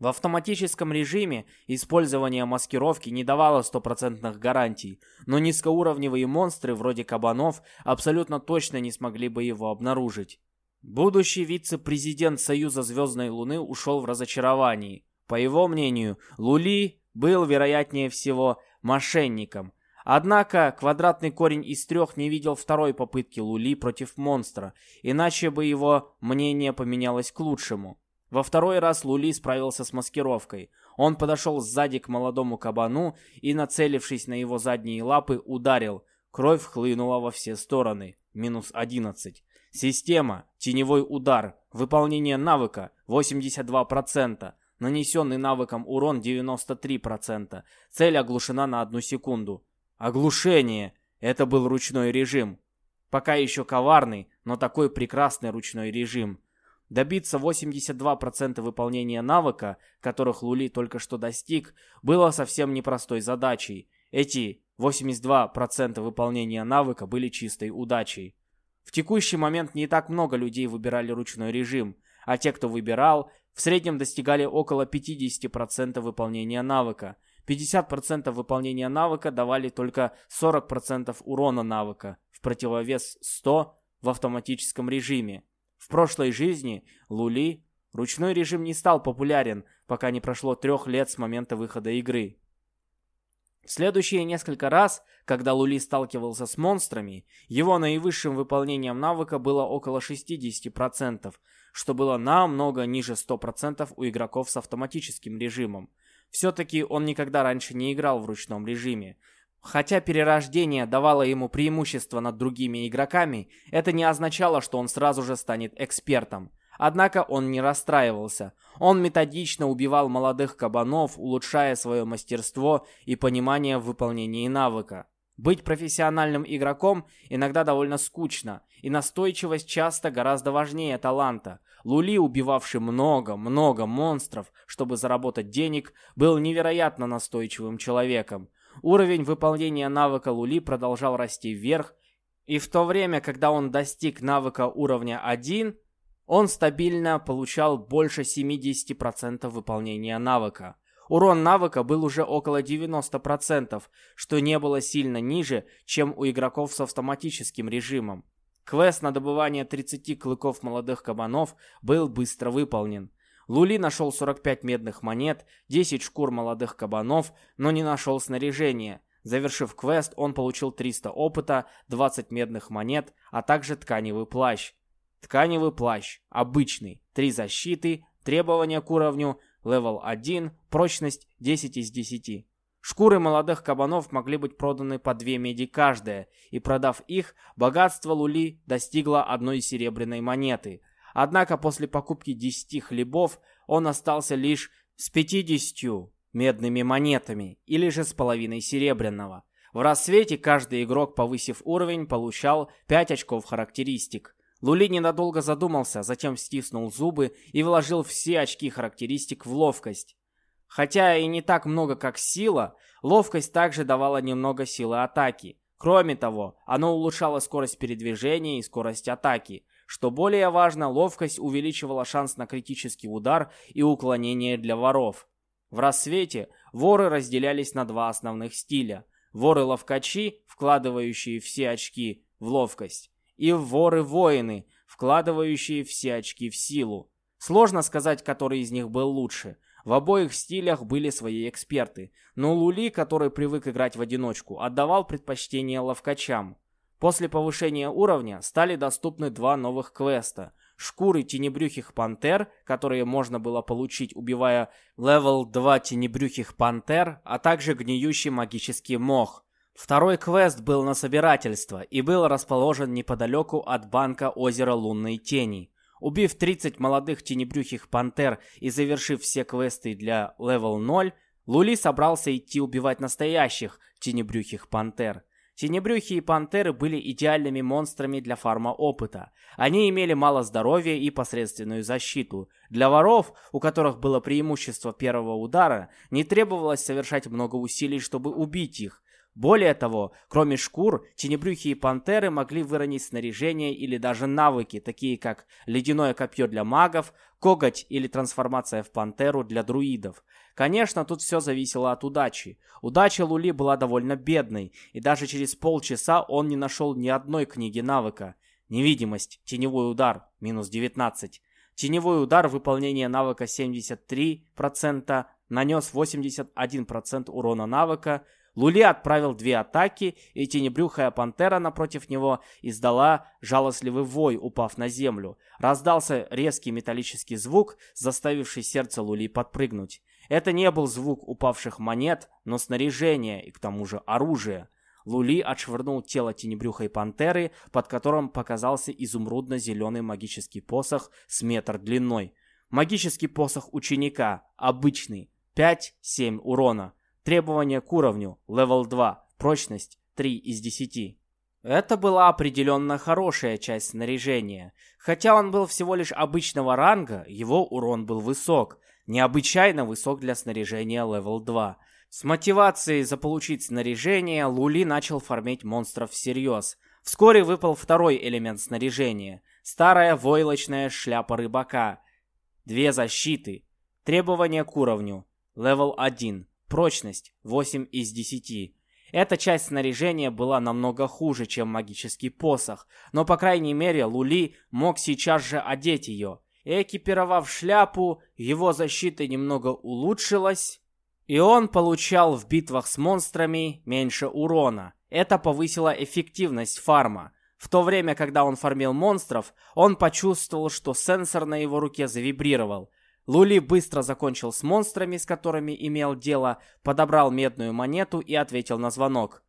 A: В автоматическом режиме использование маскировки не давало стопроцентных гарантий, но низкоуровневые монстры вроде кабанов абсолютно точно не смогли бы его обнаружить. Будущий вице-президент Союза Звездной Луны ушел в разочаровании. По его мнению, Лули был, вероятнее всего, мошенником. Однако квадратный корень из трех не видел второй попытки Лули против монстра, иначе бы его мнение поменялось к лучшему. Во второй раз Лули справился с маскировкой. Он подошел сзади к молодому кабану и, нацелившись на его задние лапы, ударил. Кровь хлынула во все стороны. Минус 11. Система. Теневой удар. Выполнение навыка. 82%. Нанесенный навыком урон 93%. Цель оглушена на одну секунду. Оглушение! Это был ручной режим. Пока еще коварный, но такой прекрасный ручной режим. Добиться 82% выполнения навыка, которых Лули только что достиг, было совсем непростой задачей. Эти 82% выполнения навыка были чистой удачей. В текущий момент не так много людей выбирали ручной режим, а те, кто выбирал, в среднем достигали около 50% выполнения навыка. 50% выполнения навыка давали только 40% урона навыка, в противовес 100 в автоматическом режиме. В прошлой жизни Лули ручной режим не стал популярен, пока не прошло трех лет с момента выхода игры. В следующие несколько раз, когда Лули сталкивался с монстрами, его наивысшим выполнением навыка было около 60%, что было намного ниже 100% у игроков с автоматическим режимом. Все-таки он никогда раньше не играл в ручном режиме. Хотя перерождение давало ему преимущество над другими игроками, это не означало, что он сразу же станет экспертом. Однако он не расстраивался. Он методично убивал молодых кабанов, улучшая свое мастерство и понимание в выполнении навыка. Быть профессиональным игроком иногда довольно скучно, и настойчивость часто гораздо важнее таланта. Лули, убивавший много-много монстров, чтобы заработать денег, был невероятно настойчивым человеком. Уровень выполнения навыка Лули продолжал расти вверх, и в то время, когда он достиг навыка уровня 1, он стабильно получал больше 70% выполнения навыка. Урон навыка был уже около 90%, что не было сильно ниже, чем у игроков с автоматическим режимом. Квест на добывание 30 клыков молодых кабанов был быстро выполнен. Лули нашел 45 медных монет, 10 шкур молодых кабанов, но не нашел снаряжения. Завершив квест, он получил 300 опыта, 20 медных монет, а также тканевый плащ. Тканевый плащ. Обычный. 3 защиты, Требования к уровню Level 1, прочность 10 из 10. Шкуры молодых кабанов могли быть проданы по две меди каждая, и продав их, богатство Лули достигло одной серебряной монеты. Однако после покупки 10 хлебов он остался лишь с 50 медными монетами или же с половиной серебряного. В рассвете каждый игрок, повысив уровень, получал 5 очков характеристик. Лули ненадолго задумался, затем стиснул зубы и вложил все очки характеристик в ловкость. Хотя и не так много, как сила, ловкость также давала немного силы атаки. Кроме того, оно улучшало скорость передвижения и скорость атаки. Что более важно, ловкость увеличивала шанс на критический удар и уклонение для воров. В рассвете воры разделялись на два основных стиля. Воры-ловкачи, вкладывающие все очки в ловкость, и воры-воины, вкладывающие все очки в силу. Сложно сказать, который из них был лучше. В обоих стилях были свои эксперты, но Лули, который привык играть в одиночку, отдавал предпочтение ловкачам. После повышения уровня стали доступны два новых квеста. Шкуры тенебрюхих пантер, которые можно было получить, убивая level 2 тенебрюхих пантер, а также гниющий магический мох. Второй квест был на собирательство и был расположен неподалеку от банка озера Лунной Тени. Убив 30 молодых тенебрюхих пантер и завершив все квесты для level 0, Лули собрался идти убивать настоящих тенебрюхих пантер. Тенебрюхие пантеры были идеальными монстрами для фарма опыта. Они имели мало здоровья и посредственную защиту. Для воров, у которых было преимущество первого удара, не требовалось совершать много усилий, чтобы убить их. Более того, кроме шкур, тенебрюхи и пантеры могли выронить снаряжение или даже навыки, такие как ледяное копье для магов, коготь или трансформация в пантеру для друидов. Конечно, тут все зависело от удачи. Удача Лули была довольно бедной, и даже через полчаса он не нашел ни одной книги навыка. Невидимость, теневой удар, минус 19. Теневой удар, выполнение навыка 73%, нанес 81% урона навыка, Лули отправил две атаки, и тенебрюхая пантера напротив него издала жалостливый вой, упав на землю. Раздался резкий металлический звук, заставивший сердце Лули подпрыгнуть. Это не был звук упавших монет, но снаряжение и к тому же оружие. Лули отшвырнул тело тенебрюхой пантеры, под которым показался изумрудно-зеленый магический посох с метр длиной. Магический посох ученика, обычный, 5-7 урона. Требования к уровню, level 2, прочность 3 из 10. Это была определенно хорошая часть снаряжения. Хотя он был всего лишь обычного ранга, его урон был высок, необычайно высок для снаряжения level 2. С мотивацией заполучить снаряжение Лули начал фармить монстров всерьез. Вскоре выпал второй элемент снаряжения. Старая войлочная шляпа рыбака. Две защиты. Требования к уровню. Левел 1. Прочность 8 из 10. Эта часть снаряжения была намного хуже, чем магический посох, но по крайней мере Лули мог сейчас же одеть ее. Экипировав шляпу, его защита немного улучшилась, и он получал в битвах с монстрами меньше урона. Это повысило эффективность фарма. В то время, когда он фармил монстров, он почувствовал, что сенсор на его руке завибрировал. Лули быстро закончил с монстрами, с которыми имел дело, подобрал медную монету и ответил на звонок.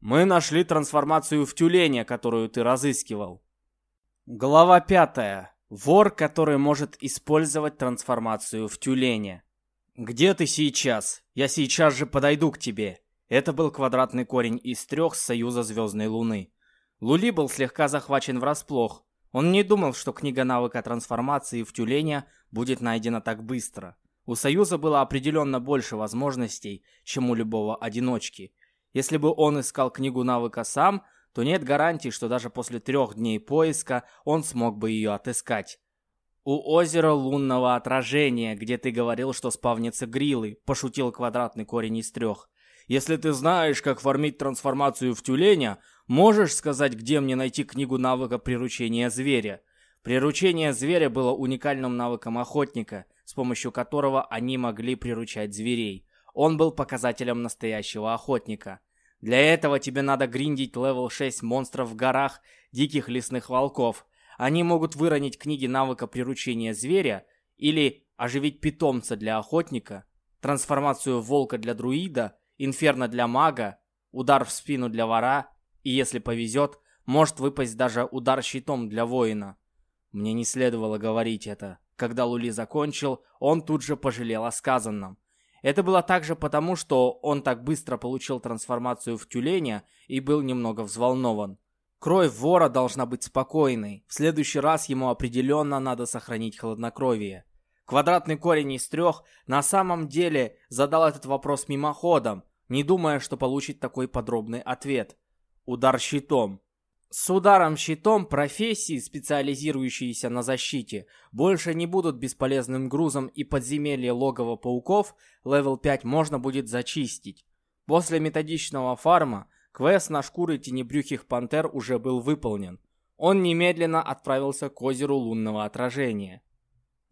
A: «Мы нашли трансформацию в тюленя, которую ты разыскивал». Глава пятая. Вор, который может использовать трансформацию в тюленя. «Где ты сейчас? Я сейчас же подойду к тебе». Это был квадратный корень из трех Союза Звездной Луны. Лули был слегка захвачен врасплох. Он не думал, что книга навыка трансформации в тюленя будет найдена так быстро. У Союза было определенно больше возможностей, чем у любого одиночки. Если бы он искал книгу навыка сам, то нет гарантии, что даже после трех дней поиска он смог бы ее отыскать. «У озера лунного отражения, где ты говорил, что спавнятся грилы», – пошутил квадратный корень из трех. «Если ты знаешь, как фармить трансформацию в тюленя, Можешь сказать, где мне найти книгу навыка приручения зверя? Приручение зверя было уникальным навыком охотника, с помощью которого они могли приручать зверей. Он был показателем настоящего охотника. Для этого тебе надо гриндить level 6 монстров в горах, диких лесных волков. Они могут выронить книги навыка приручения зверя или оживить питомца для охотника, трансформацию волка для друида, инферно для мага, удар в спину для вора и, если повезет, может выпасть даже удар щитом для воина. Мне не следовало говорить это. Когда Лули закончил, он тут же пожалел о сказанном. Это было также потому, что он так быстро получил трансформацию в тюленя и был немного взволнован. Кровь вора должна быть спокойной. В следующий раз ему определенно надо сохранить хладнокровие. Квадратный корень из трех на самом деле задал этот вопрос мимоходом, не думая, что получит такой подробный ответ. Удар щитом. С ударом щитом профессии, специализирующиеся на защите, больше не будут бесполезным грузом и подземелье логово пауков level 5 можно будет зачистить. После методичного фарма квест на шкуры тенебрюхих пантер уже был выполнен. Он немедленно отправился к озеру лунного отражения.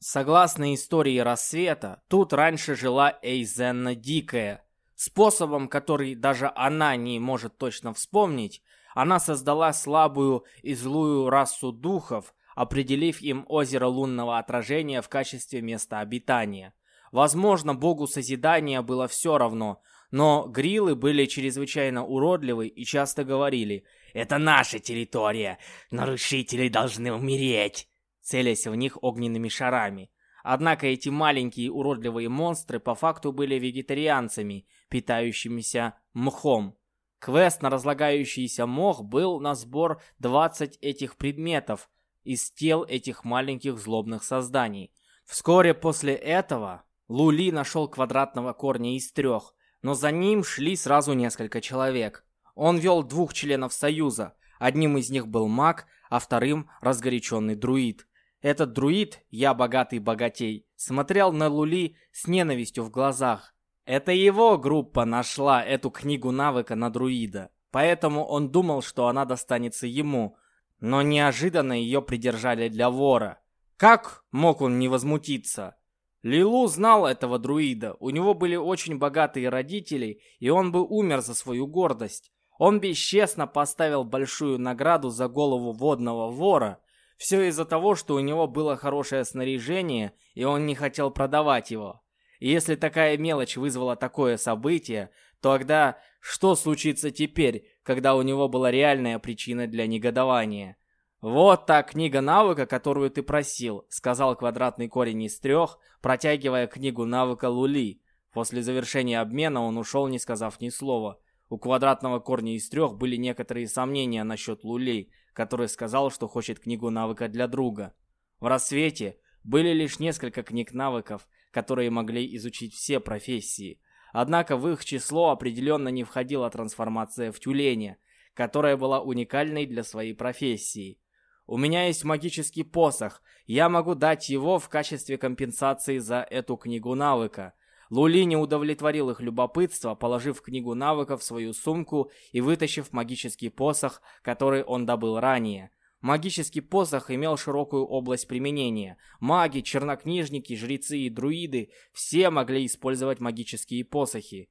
A: Согласно истории рассвета, тут раньше жила Эйзенна Дикая. Способом, который даже она не может точно вспомнить, она создала слабую и злую расу духов, определив им озеро лунного отражения в качестве места обитания. Возможно, богу созидания было все равно, но грилы были чрезвычайно уродливы и часто говорили «Это наша территория, нарушители должны умереть», целясь в них огненными шарами. Однако эти маленькие уродливые монстры по факту были вегетарианцами, питающимися мхом. Квест на разлагающийся мох был на сбор 20 этих предметов из тел этих маленьких злобных созданий. Вскоре после этого Лули нашел квадратного корня из трех, но за ним шли сразу несколько человек. Он вел двух членов Союза. Одним из них был маг, а вторым — разгоряченный друид. Этот друид, я богатый богатей, смотрел на Лули с ненавистью в глазах. Это его группа нашла эту книгу навыка на друида, поэтому он думал, что она достанется ему, но неожиданно ее придержали для вора. Как мог он не возмутиться? Лилу знал этого друида, у него были очень богатые родители, и он бы умер за свою гордость. Он бесчестно поставил большую награду за голову водного вора. Все из-за того, что у него было хорошее снаряжение, и он не хотел продавать его. Если такая мелочь вызвала такое событие, то тогда что случится теперь, когда у него была реальная причина для негодования? «Вот та книга навыка, которую ты просил», — сказал квадратный корень из трех, протягивая книгу навыка Лули. После завершения обмена он ушел, не сказав ни слова. У квадратного корня из трех были некоторые сомнения насчет Лули, который сказал, что хочет книгу навыка для друга. В рассвете были лишь несколько книг навыков, которые могли изучить все профессии. Однако в их число определенно не входила трансформация в тюленя, которая была уникальной для своей профессии. У меня есть магический посох, я могу дать его в качестве компенсации за эту книгу навыка. Лули не удовлетворил их любопытство, положив книгу навыков в свою сумку и вытащив магический посох, который он добыл ранее. Магический посох имел широкую область применения. Маги, чернокнижники, жрецы и друиды все могли использовать магические посохи.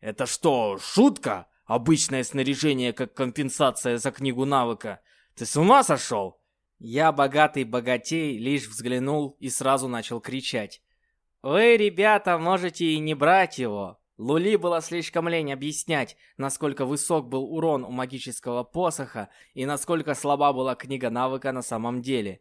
A: «Это что, шутка? Обычное снаряжение как компенсация за книгу навыка? Ты с ума сошел?» Я, богатый богатей, лишь взглянул и сразу начал кричать. «Вы, ребята, можете и не брать его. Лули было слишком лень объяснять, насколько высок был урон у магического посоха и насколько слаба была книга навыка на самом деле.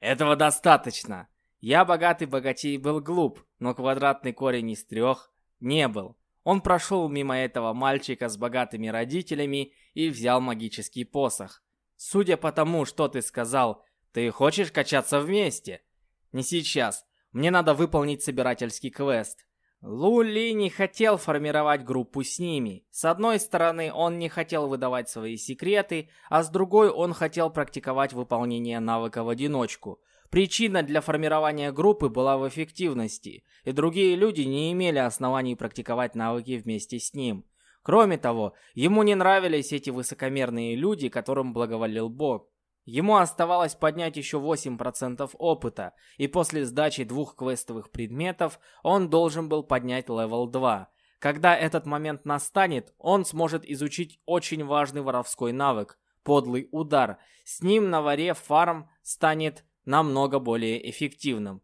A: Этого достаточно. Я богатый богатей был глуп, но квадратный корень из трех не был. Он прошел мимо этого мальчика с богатыми родителями и взял магический посох. Судя по тому, что ты сказал, ты хочешь качаться вместе? Не сейчас. Мне надо выполнить собирательский квест. Лули не хотел формировать группу с ними. С одной стороны, он не хотел выдавать свои секреты, а с другой он хотел практиковать выполнение навыка в одиночку. Причина для формирования группы была в эффективности, и другие люди не имели оснований практиковать навыки вместе с ним. Кроме того, ему не нравились эти высокомерные люди, которым благоволил Бог. Ему оставалось поднять еще 8% опыта, и после сдачи двух квестовых предметов он должен был поднять level 2. Когда этот момент настанет, он сможет изучить очень важный воровской навык – подлый удар. С ним на варе фарм станет намного более эффективным.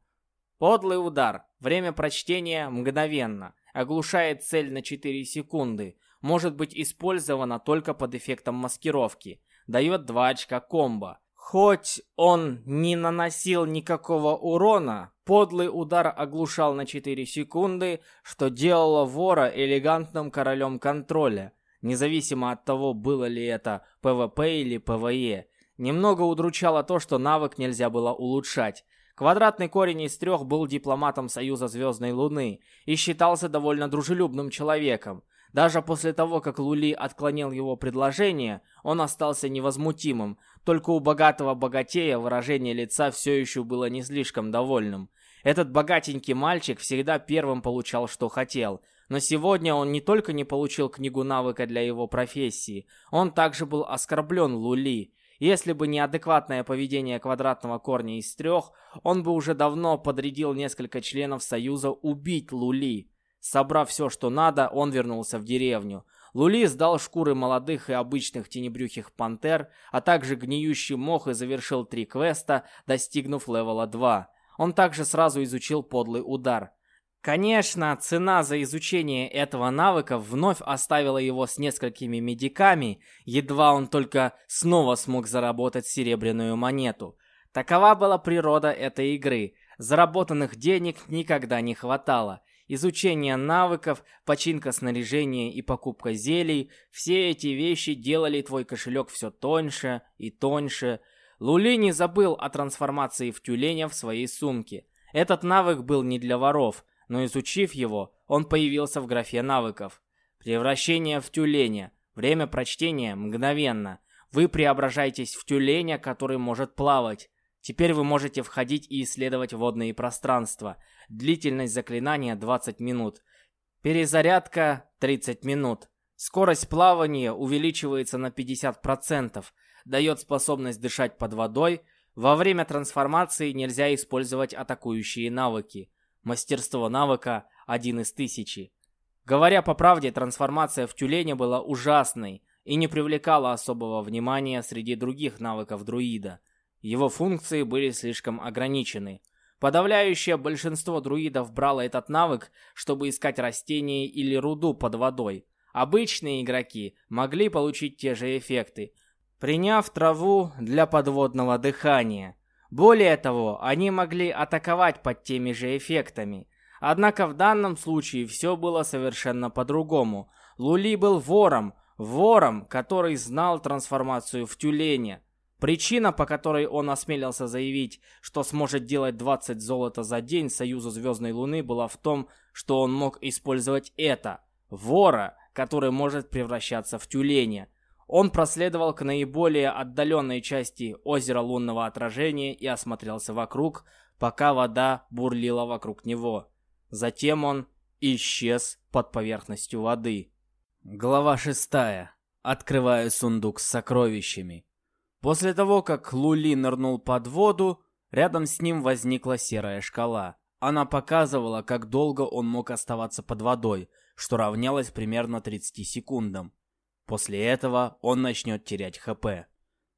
A: Подлый удар. Время прочтения мгновенно. Оглушает цель на 4 секунды. Может быть использовано только под эффектом маскировки. Дает 2 очка комбо. Хоть он не наносил никакого урона, подлый удар оглушал на 4 секунды, что делало вора элегантным королем контроля, независимо от того, было ли это ПВП или ПВЕ. Немного удручало то, что навык нельзя было улучшать. Квадратный корень из трех был дипломатом Союза Звездной Луны и считался довольно дружелюбным человеком. Даже после того, как Лули отклонил его предложение, он остался невозмутимым, только у богатого богатея выражение лица все еще было не слишком довольным. Этот богатенький мальчик всегда первым получал, что хотел, но сегодня он не только не получил книгу навыка для его профессии, он также был оскорблен Лули. Если бы не адекватное поведение квадратного корня из трех, он бы уже давно подрядил несколько членов Союза убить Лули. Собрав все, что надо, он вернулся в деревню. Лули сдал шкуры молодых и обычных тенебрюхих пантер, а также гниющий мох и завершил три квеста, достигнув левела 2. Он также сразу изучил подлый удар. Конечно, цена за изучение этого навыка вновь оставила его с несколькими медиками, едва он только снова смог заработать серебряную монету. Такова была природа этой игры. Заработанных денег никогда не хватало. Изучение навыков, починка снаряжения и покупка зелий – все эти вещи делали твой кошелек все тоньше и тоньше. Лули не забыл о трансформации в тюленя в своей сумке. Этот навык был не для воров, но изучив его, он появился в графе навыков. Превращение в тюленя. Время прочтения мгновенно. Вы преображаетесь в тюленя, который может плавать. Теперь вы можете входить и исследовать водные пространства. Длительность заклинания 20 минут. Перезарядка 30 минут. Скорость плавания увеличивается на 50%. Дает способность дышать под водой. Во время трансформации нельзя использовать атакующие навыки. Мастерство навыка 1 из 1000. Говоря по правде, трансформация в тюленя была ужасной и не привлекала особого внимания среди других навыков друида. Его функции были слишком ограничены. Подавляющее большинство друидов брало этот навык, чтобы искать растения или руду под водой. Обычные игроки могли получить те же эффекты, приняв траву для подводного дыхания. Более того, они могли атаковать под теми же эффектами. Однако в данном случае все было совершенно по-другому. Лули был вором, вором, который знал трансформацию в тюленя. Причина, по которой он осмелился заявить, что сможет делать 20 золота за день Союзу Звездной Луны, была в том, что он мог использовать это – вора, который может превращаться в тюленя. Он проследовал к наиболее отдаленной части озера лунного отражения и осмотрелся вокруг, пока вода бурлила вокруг него. Затем он исчез под поверхностью воды. Глава шестая. Открываю сундук с сокровищами. После того, как Лули нырнул под воду, рядом с ним возникла серая шкала. Она показывала, как долго он мог оставаться под водой, что равнялось примерно 30 секундам. После этого он начнет терять ХП.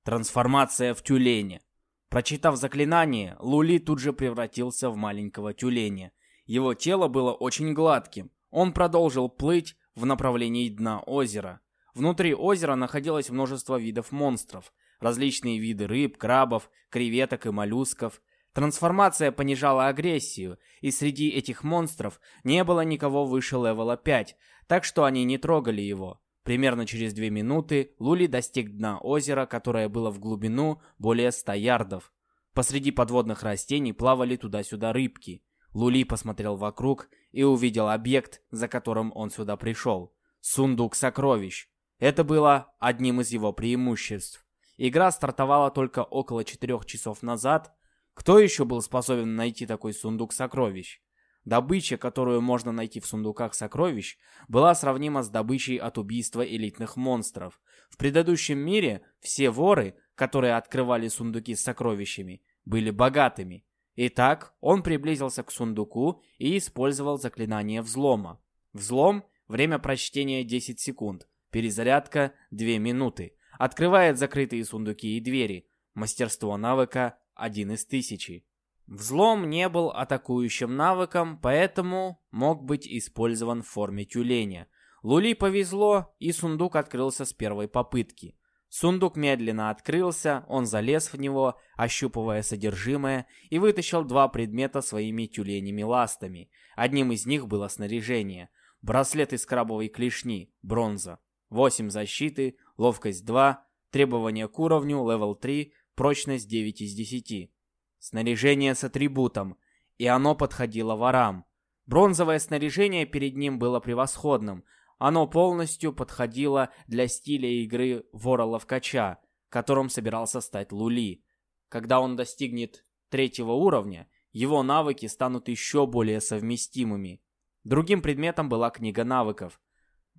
A: Трансформация в тюленя. Прочитав заклинание, Лули тут же превратился в маленького тюленя. Его тело было очень гладким. Он продолжил плыть в направлении дна озера. Внутри озера находилось множество видов монстров – различные виды рыб, крабов, креветок и моллюсков. Трансформация понижала агрессию, и среди этих монстров не было никого выше левела 5, так что они не трогали его. Примерно через две минуты Лули достиг дна озера, которое было в глубину более 100 ярдов. Посреди подводных растений плавали туда-сюда рыбки. Лули посмотрел вокруг и увидел объект, за которым он сюда пришел. Сундук сокровищ. Это было одним из его преимуществ. Игра стартовала только около 4 часов назад. Кто еще был способен найти такой сундук сокровищ? Добыча, которую можно найти в сундуках сокровищ, была сравнима с добычей от убийства элитных монстров. В предыдущем мире все воры, которые открывали сундуки с сокровищами, были богатыми. Итак, он приблизился к сундуку и использовал заклинание взлома. Взлом – время прочтения 10 секунд, перезарядка – 2 минуты. Открывает закрытые сундуки и двери. Мастерство навыка один из тысячи. Взлом не был атакующим навыком, поэтому мог быть использован в форме тюленя. Лули повезло, и сундук открылся с первой попытки. Сундук медленно открылся, он залез в него, ощупывая содержимое, и вытащил два предмета своими тюленями ластами. Одним из них было снаряжение. Браслет из крабовой клешни, бронза. 8 защиты, ловкость 2, требования к уровню, level 3, прочность 9 из 10. Снаряжение с атрибутом, и оно подходило ворам. Бронзовое снаряжение перед ним было превосходным. Оно полностью подходило для стиля игры вора-ловкача, которым собирался стать Лули. Когда он достигнет третьего уровня, его навыки станут еще более совместимыми. Другим предметом была книга навыков.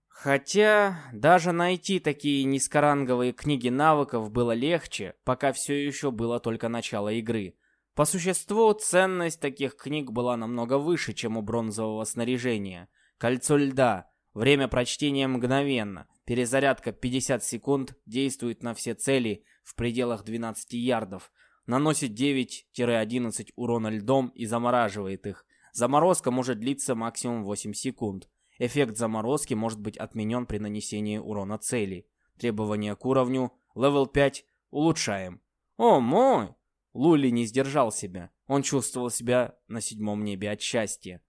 A: Хотя даже найти такие низкоранговые книги навыков было легче, пока все еще было только начало игры. По существу, ценность таких книг была намного выше, чем у бронзового снаряжения. Кольцо льда. Время прочтения мгновенно. Перезарядка 50 секунд действует на все цели в пределах 12 ярдов. Наносит 9-11 урона льдом и замораживает их. Заморозка может длиться максимум 8 секунд. Эффект заморозки может быть отменен при нанесении урона цели. Требования к уровню. Левел 5. Улучшаем. О мой! Лули не сдержал себя. Он чувствовал себя на седьмом небе от счастья.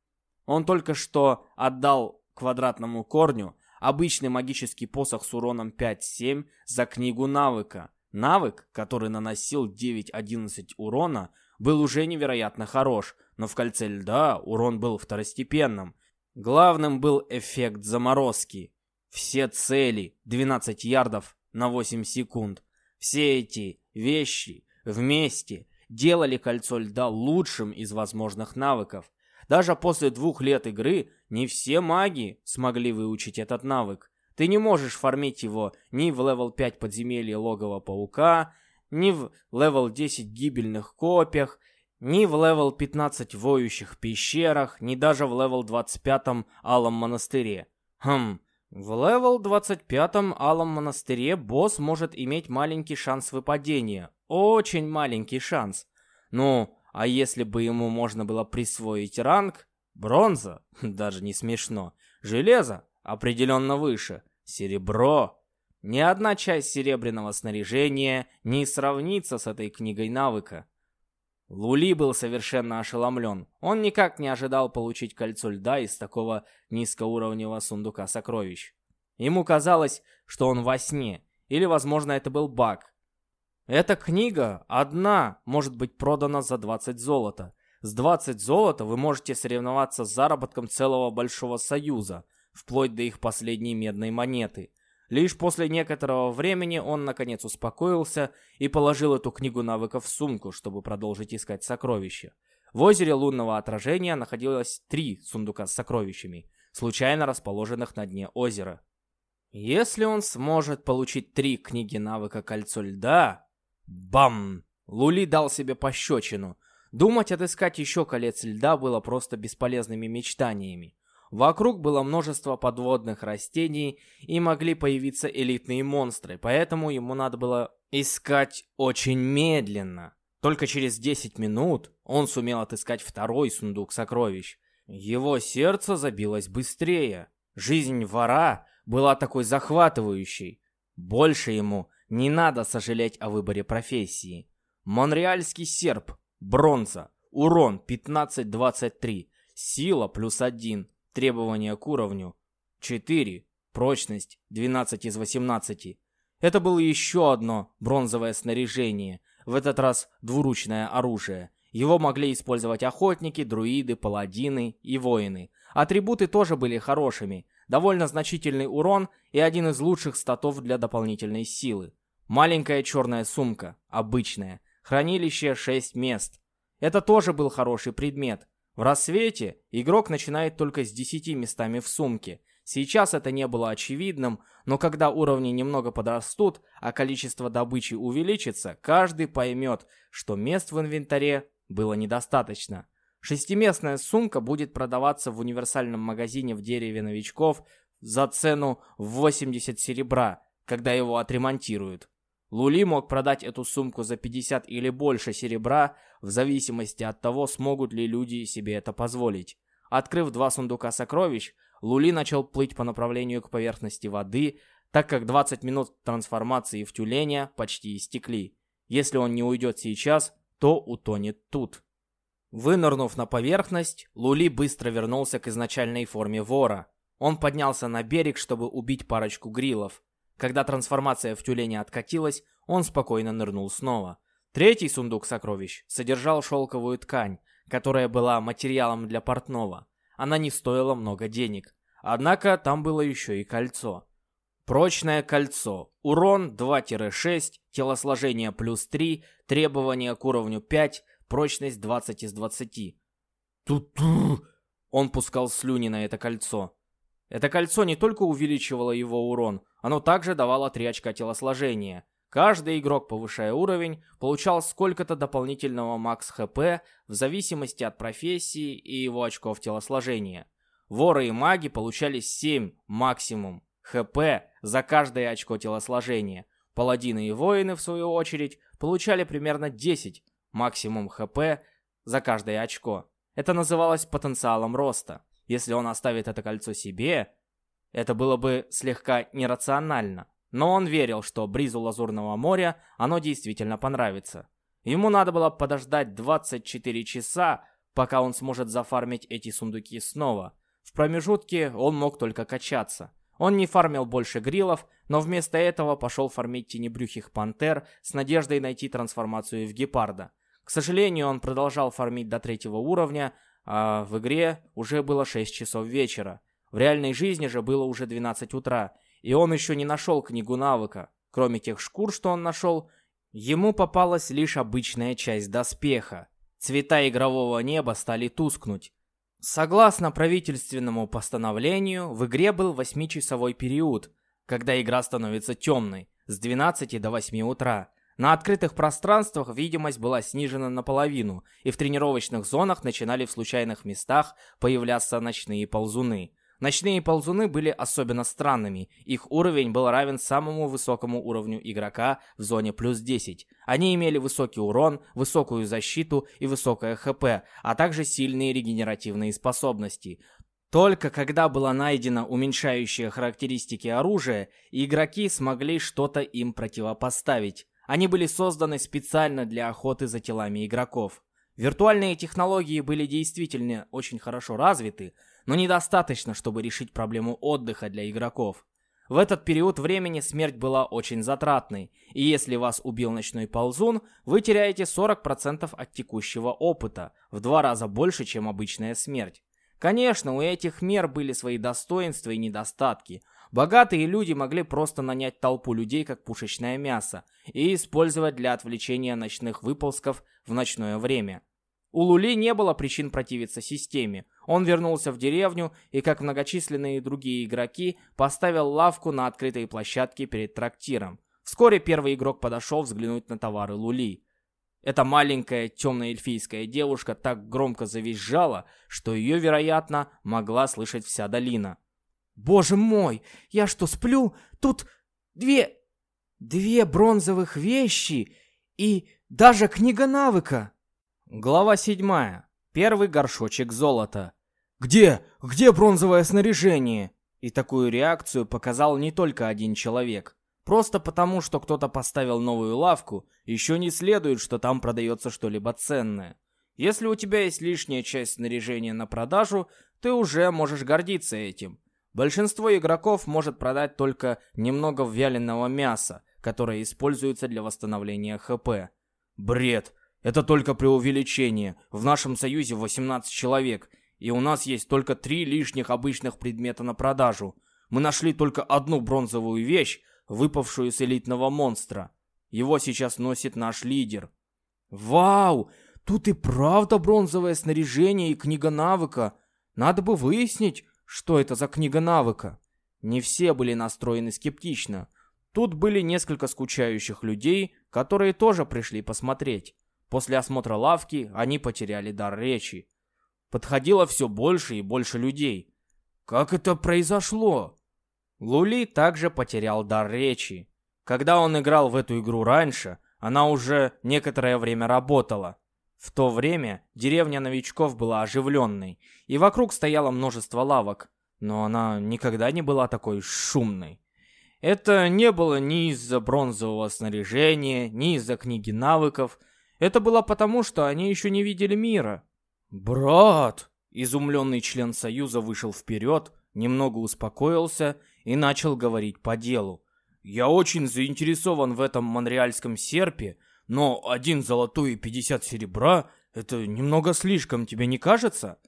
A: Он только что отдал квадратному корню обычный магический посох с уроном 5-7 за книгу навыка. Навык, который наносил 9-11 урона, был уже невероятно хорош, но в кольце льда урон был второстепенным. Главным был эффект заморозки. Все цели 12 ярдов на 8 секунд. Все эти вещи вместе делали кольцо льда лучшим из возможных навыков. Даже после двух лет игры не все маги смогли выучить этот навык. Ты не можешь фармить его ни в level 5 подземелья логово паука, ни в level 10 гибельных копиях, ни в level 15 воющих пещерах, ни даже в level 25 алом монастыре. Хм, в level 25 Алом Монастыре босс может иметь маленький шанс выпадения. Очень маленький шанс. Ну, а если бы ему можно было присвоить ранг? Бронза? Даже не смешно. Железо? Определенно выше. Серебро? Ни одна часть серебряного снаряжения не сравнится с этой книгой навыка. Лули был совершенно ошеломлен. Он никак не ожидал получить кольцо льда из такого низкоуровневого сундука сокровищ. Ему казалось, что он во сне, или, возможно, это был баг. Эта книга одна может быть продана за 20 золота. С 20 золота вы можете соревноваться с заработком целого Большого Союза, вплоть до их последней медной монеты. Лишь после некоторого времени он наконец успокоился и положил эту книгу навыков в сумку, чтобы продолжить искать сокровища. В озере лунного отражения находилось три сундука с сокровищами, случайно расположенных на дне озера. Если он сможет получить три книги навыка «Кольцо льда», бам! Лули дал себе пощечину. Думать отыскать еще колец льда было просто бесполезными мечтаниями. Вокруг было множество подводных растений и могли появиться элитные монстры, поэтому ему надо было искать очень медленно. Только через 10 минут он сумел отыскать второй сундук сокровищ. Его сердце забилось быстрее. Жизнь вора была такой захватывающей. Больше ему не надо сожалеть о выборе профессии. Монреальский серп, бронза, урон 15-23, сила плюс 1, Требования к уровню 4. Прочность 12 из 18. Это было еще одно бронзовое снаряжение, в этот раз двуручное оружие. Его могли использовать охотники, друиды, паладины и воины. Атрибуты тоже были хорошими, довольно значительный урон и один из лучших статов для дополнительной силы. Маленькая черная сумка, обычная, хранилище 6 мест. Это тоже был хороший предмет, в рассвете игрок начинает только с 10 местами в сумке. Сейчас это не было очевидным, но когда уровни немного подрастут, а количество добычи увеличится, каждый поймет, что мест в инвентаре было недостаточно. Шестиместная сумка будет продаваться в универсальном магазине в дереве новичков за цену в 80 серебра, когда его отремонтируют. Лули мог продать эту сумку за 50 или больше серебра, в зависимости от того, смогут ли люди себе это позволить. Открыв два сундука сокровищ, Лули начал плыть по направлению к поверхности воды, так как 20 минут трансформации в тюленя почти истекли. Если он не уйдет сейчас, то утонет тут. Вынырнув на поверхность, Лули быстро вернулся к изначальной форме вора. Он поднялся на берег, чтобы убить парочку грилов. Когда трансформация в тюленя откатилась, он спокойно нырнул снова. Третий сундук сокровищ содержал шелковую ткань, которая была материалом для портного. Она не стоила много денег. Однако там было еще и кольцо. Прочное кольцо. Урон 2-6, телосложение плюс 3, требования к уровню 5, прочность 20 из 20. Ту-ту! Он пускал слюни на это кольцо. Это кольцо не только увеличивало его урон, оно также давало 3 очка телосложения. Каждый игрок, повышая уровень, получал сколько-то дополнительного макс хп в зависимости от профессии и его очков телосложения. Воры и маги получали 7 максимум хп за каждое очко телосложения. Паладины и воины, в свою очередь, получали примерно 10 максимум хп за каждое очко. Это называлось потенциалом роста. Если он оставит это кольцо себе, это было бы слегка нерационально. Но он верил, что Бризу Лазурного моря оно действительно понравится. Ему надо было подождать 24 часа, пока он сможет зафармить эти сундуки снова. В промежутке он мог только качаться. Он не фармил больше грилов, но вместо этого пошел фармить тенебрюхих пантер с надеждой найти трансформацию в гепарда. К сожалению, он продолжал фармить до третьего уровня, а в игре уже было 6 часов вечера. В реальной жизни же было уже 12 утра, и он еще не нашел книгу навыка. Кроме тех шкур, что он нашел, ему попалась лишь обычная часть доспеха. Цвета игрового неба стали тускнуть. Согласно правительственному постановлению, в игре был 8-часовой период, когда игра становится темной, с 12 до 8 утра. На открытых пространствах видимость была снижена наполовину, и в тренировочных зонах начинали в случайных местах появляться ночные ползуны. Ночные ползуны были особенно странными. Их уровень был равен самому высокому уровню игрока в зоне плюс 10. Они имели высокий урон, высокую защиту и высокое ХП, а также сильные регенеративные способности. Только когда была найдена уменьшающая характеристики оружия, игроки смогли что-то им противопоставить. Они были созданы специально для охоты за телами игроков. Виртуальные технологии были действительно очень хорошо развиты, но недостаточно, чтобы решить проблему отдыха для игроков. В этот период времени смерть была очень затратной, и если вас убил ночной ползун, вы теряете 40% от текущего опыта, в два раза больше, чем обычная смерть. Конечно, у этих мер были свои достоинства и недостатки. Богатые люди могли просто нанять толпу людей как пушечное мясо и использовать для отвлечения ночных выползков в ночное время. У Лули не было причин противиться системе. Он вернулся в деревню и, как многочисленные другие игроки, поставил лавку на открытой площадке перед трактиром. Вскоре первый игрок подошел взглянуть на товары Лули. Эта маленькая темная эльфийская девушка так громко завизжала, что ее, вероятно, могла слышать вся долина. «Боже мой, я что, сплю? Тут две... две бронзовых вещи и даже книга навыка!» Глава 7. Первый горшочек золота. «Где? Где бронзовое снаряжение?» И такую реакцию показал не только один человек. Просто потому, что кто-то поставил новую лавку, еще не следует, что там продается что-либо ценное. Если у тебя есть лишняя часть снаряжения на продажу, ты уже можешь гордиться этим. Большинство игроков может продать только немного вяленого мяса, которое используется для восстановления ХП. Бред! Это только преувеличение. В нашем союзе 18 человек, и у нас есть только три лишних обычных предмета на продажу. Мы нашли только одну бронзовую вещь, выпавшую с элитного монстра. Его сейчас носит наш лидер. Вау! Тут и правда бронзовое снаряжение и книга навыка. Надо бы выяснить, что это за книга навыка. Не все были настроены скептично. Тут были несколько скучающих людей, которые тоже пришли посмотреть. После осмотра лавки они потеряли дар речи. Подходило все больше и больше людей. Как это произошло? Лули также потерял дар речи. Когда он играл в эту игру раньше, она уже некоторое время работала. В то время деревня новичков была оживленной, и вокруг стояло множество лавок, но она никогда не была такой шумной. Это не было ни из-за бронзового снаряжения, ни из-за книги навыков. Это было потому, что они еще не видели мира. «Брат!» Изумленный член Союза вышел вперед, немного успокоился и начал говорить по делу. «Я очень заинтересован в этом монреальском серпе, но один золотой и пятьдесят серебра — это немного слишком, тебе не кажется?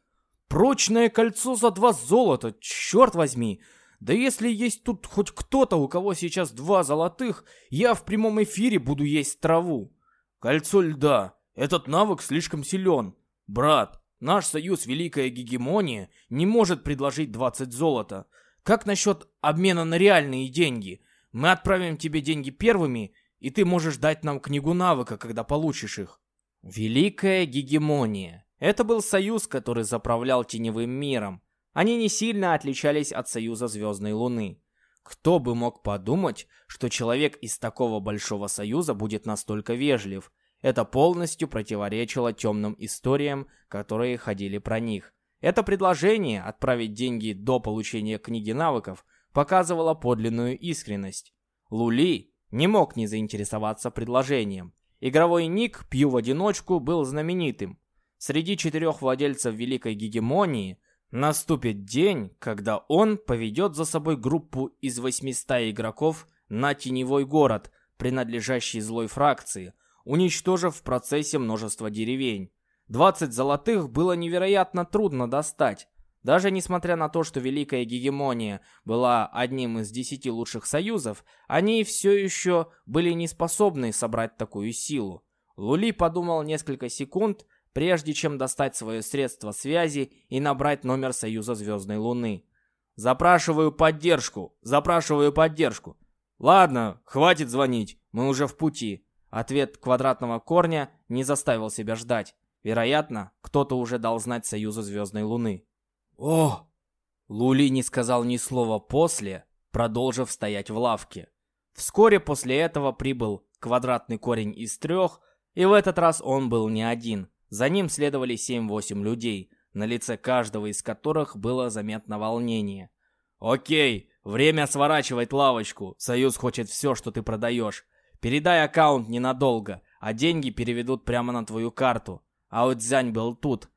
A: Прочное кольцо за два золота, черт возьми! Да если есть тут хоть кто-то, у кого сейчас два золотых, я в прямом эфире буду есть траву. Кольцо льда. Этот навык слишком силен. Брат, наш союз Великая Гегемония не может предложить 20 золота. Как насчет обмена на реальные деньги? Мы отправим тебе деньги первыми, и ты можешь дать нам книгу навыка, когда получишь их. Великая Гегемония. Это был союз, который заправлял теневым миром. Они не сильно отличались от Союза Звездной Луны. Кто бы мог подумать, что человек из такого большого союза будет настолько вежлив? Это полностью противоречило темным историям, которые ходили про них. Это предложение отправить деньги до получения книги навыков показывало подлинную искренность. Лули не мог не заинтересоваться предложением. Игровой ник «Пью в одиночку» был знаменитым. Среди четырех владельцев Великой Гегемонии – Наступит день, когда он поведет за собой группу из 800 игроков на теневой город, принадлежащий злой фракции, уничтожив в процессе множество деревень. 20 золотых было невероятно трудно достать. Даже несмотря на то, что Великая Гегемония была одним из десяти лучших союзов, они все еще были не способны собрать такую силу. Лули подумал несколько секунд, прежде чем достать свое средство связи и набрать номер Союза Звездной Луны. «Запрашиваю поддержку! Запрашиваю поддержку!» «Ладно, хватит звонить, мы уже в пути». Ответ квадратного корня не заставил себя ждать. Вероятно, кто-то уже дал знать Союзу Звездной Луны. «О!» Лули не сказал ни слова после, продолжив стоять в лавке. Вскоре после этого прибыл квадратный корень из трех, и в этот раз он был не один. За ним следовали 7-8 людей, на лице каждого из которых было заметно волнение. «Окей, время сворачивать лавочку. Союз хочет все, что ты продаешь. Передай аккаунт ненадолго, а деньги переведут прямо на твою карту. Аутзянь был тут.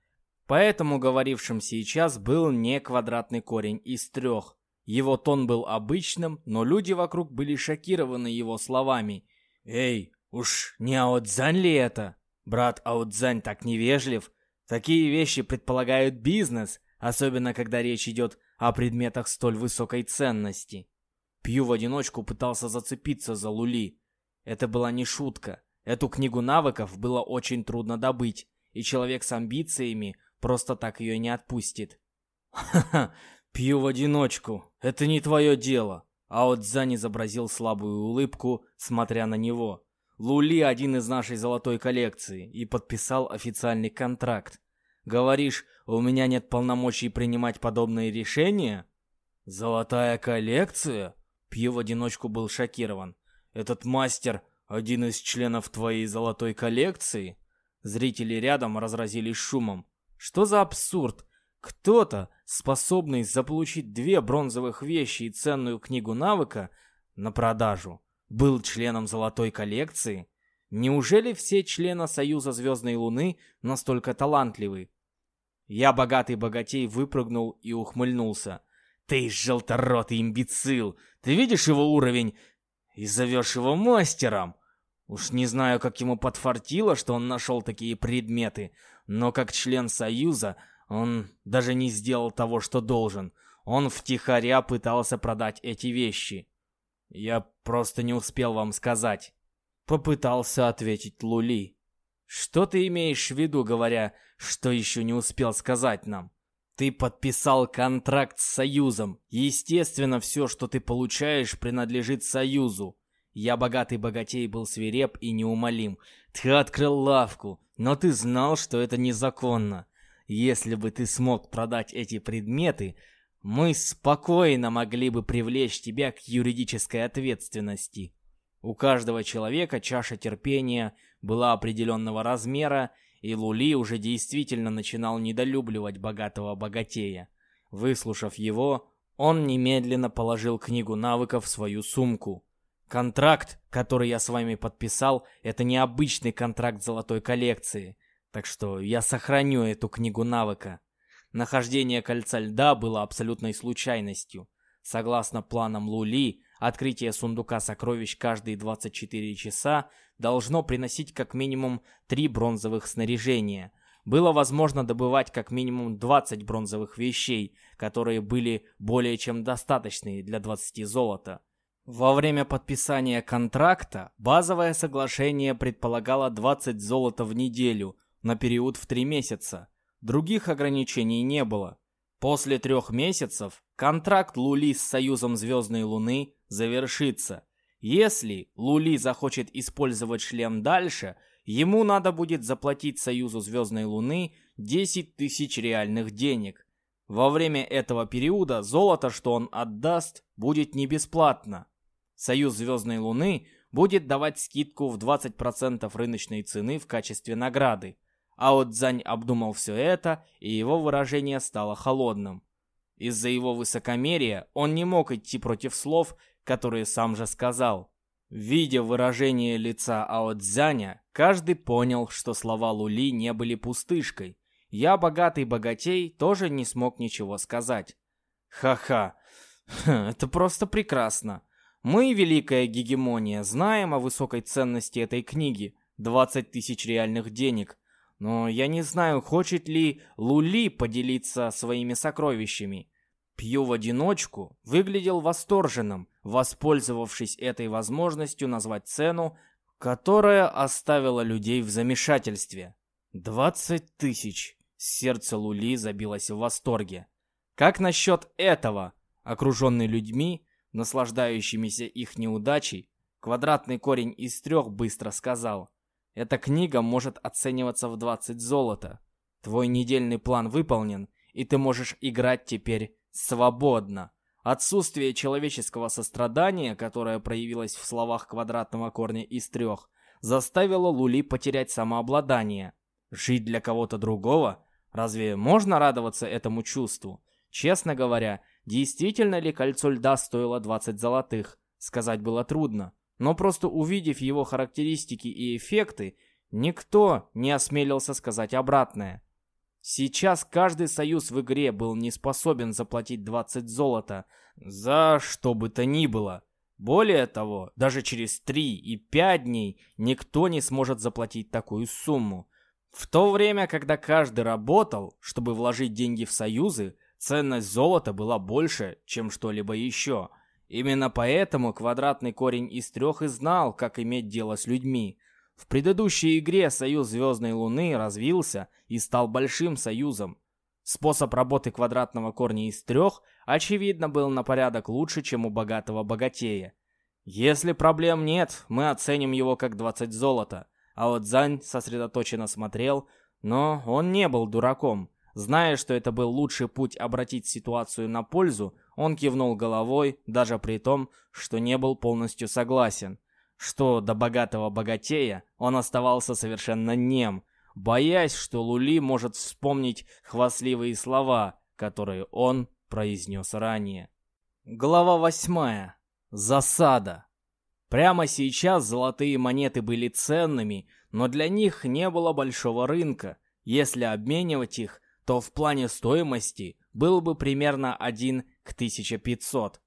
A: Поэтому говорившим сейчас был не квадратный корень из трех. Его тон был обычным, но люди вокруг были шокированы его словами. «Эй, уж не Аутзянь ли это?» Брат Аудзань так невежлив. Такие вещи предполагают бизнес, особенно когда речь идет о предметах столь высокой ценности. Пью в одиночку пытался зацепиться за Лули. Это была не шутка. Эту книгу навыков было очень трудно добыть, и человек с амбициями просто так ее не отпустит. «Ха-ха, пью в одиночку. Это не твое дело». Аудзань изобразил слабую улыбку, смотря на него. Лули один из нашей золотой коллекции и подписал официальный контракт. Говоришь, у меня нет полномочий принимать подобные решения? Золотая коллекция? Пью в одиночку был шокирован. Этот мастер один из членов твоей золотой коллекции? Зрители рядом разразились шумом. Что за абсурд? Кто-то, способный заполучить две бронзовых вещи и ценную книгу навыка на продажу, был членом золотой коллекции? Неужели все члены Союза Звездной Луны настолько талантливы? Я богатый богатей выпрыгнул и ухмыльнулся. Ты желторотый имбецил! Ты видишь его уровень? И зовешь его мастером? Уж не знаю, как ему подфартило, что он нашел такие предметы, но как член Союза он даже не сделал того, что должен. Он втихаря пытался продать эти вещи. «Я просто не успел вам сказать», — попытался ответить Лули. «Что ты имеешь в виду, говоря, что еще не успел сказать нам? Ты подписал контракт с Союзом. Естественно, все, что ты получаешь, принадлежит Союзу. Я богатый богатей был свиреп и неумолим. Ты открыл лавку, но ты знал, что это незаконно. Если бы ты смог продать эти предметы, мы спокойно могли бы привлечь тебя к юридической ответственности. У каждого человека чаша терпения была определенного размера, и Лули уже действительно начинал недолюбливать богатого богатея. Выслушав его, он немедленно положил книгу навыков в свою сумку. Контракт, который я с вами подписал, это не обычный контракт золотой коллекции, так что я сохраню эту книгу навыка. Нахождение кольца льда было абсолютной случайностью. Согласно планам Лули, открытие сундука сокровищ каждые 24 часа должно приносить как минимум 3 бронзовых снаряжения. Было возможно добывать как минимум 20 бронзовых вещей, которые были более чем достаточные для 20 золота. Во время подписания контракта базовое соглашение предполагало 20 золота в неделю на период в 3 месяца. Других ограничений не было. После трех месяцев контракт Лули с Союзом Звездной Луны завершится. Если Лули захочет использовать шлем дальше, ему надо будет заплатить Союзу Звездной Луны 10 тысяч реальных денег. Во время этого периода золото, что он отдаст, будет не бесплатно. Союз Звездной Луны будет давать скидку в 20% рыночной цены в качестве награды. А вот Дзань обдумал все это, и его выражение стало холодным. Из-за его высокомерия он не мог идти против слов, которые сам же сказал. Видя выражение лица Ао Цзяня, каждый понял, что слова Лули не были пустышкой. Я, богатый богатей, тоже не смог ничего сказать. Ха-ха, это просто прекрасно. Мы, Великая Гегемония, знаем о высокой ценности этой книги. 20 тысяч реальных денег. Но я не знаю, хочет ли Лули поделиться своими сокровищами. Пью в одиночку выглядел восторженным, воспользовавшись этой возможностью назвать цену, которая оставила людей в замешательстве. «Двадцать тысяч!» Сердце Лули забилось в восторге. «Как насчет этого?» Окруженный людьми, наслаждающимися их неудачей, квадратный корень из трех быстро сказал. Эта книга может оцениваться в 20 золота. Твой недельный план выполнен, и ты можешь играть теперь свободно. Отсутствие человеческого сострадания, которое проявилось в словах квадратного корня из трех, заставило Лули потерять самообладание. Жить для кого-то другого? Разве можно радоваться этому чувству? Честно говоря, действительно ли кольцо льда стоило 20 золотых? Сказать было трудно. Но просто увидев его характеристики и эффекты, никто не осмелился сказать обратное. Сейчас каждый союз в игре был не способен заплатить 20 золота за что бы то ни было. Более того, даже через 3 и 5 дней никто не сможет заплатить такую сумму. В то время, когда каждый работал, чтобы вложить деньги в союзы, ценность золота была больше, чем что-либо еще – Именно поэтому квадратный корень из трех и знал, как иметь дело с людьми. В предыдущей игре Союз Звездной Луны развился и стал большим союзом. Способ работы квадратного корня из трех, очевидно, был на порядок лучше, чем у богатого богатея. Если проблем нет, мы оценим его как 20 золота. А вот Зань сосредоточенно смотрел, но он не был дураком. Зная, что это был лучший путь обратить ситуацию на пользу, он кивнул головой, даже при том, что не был полностью согласен. Что до богатого богатея, он оставался совершенно нем, боясь, что Лули может вспомнить хвастливые слова, которые он произнес ранее. Глава восьмая. Засада. Прямо сейчас золотые монеты были ценными, но для них не было большого рынка. Если обменивать их, то в плане стоимости был бы примерно 1 к 1500.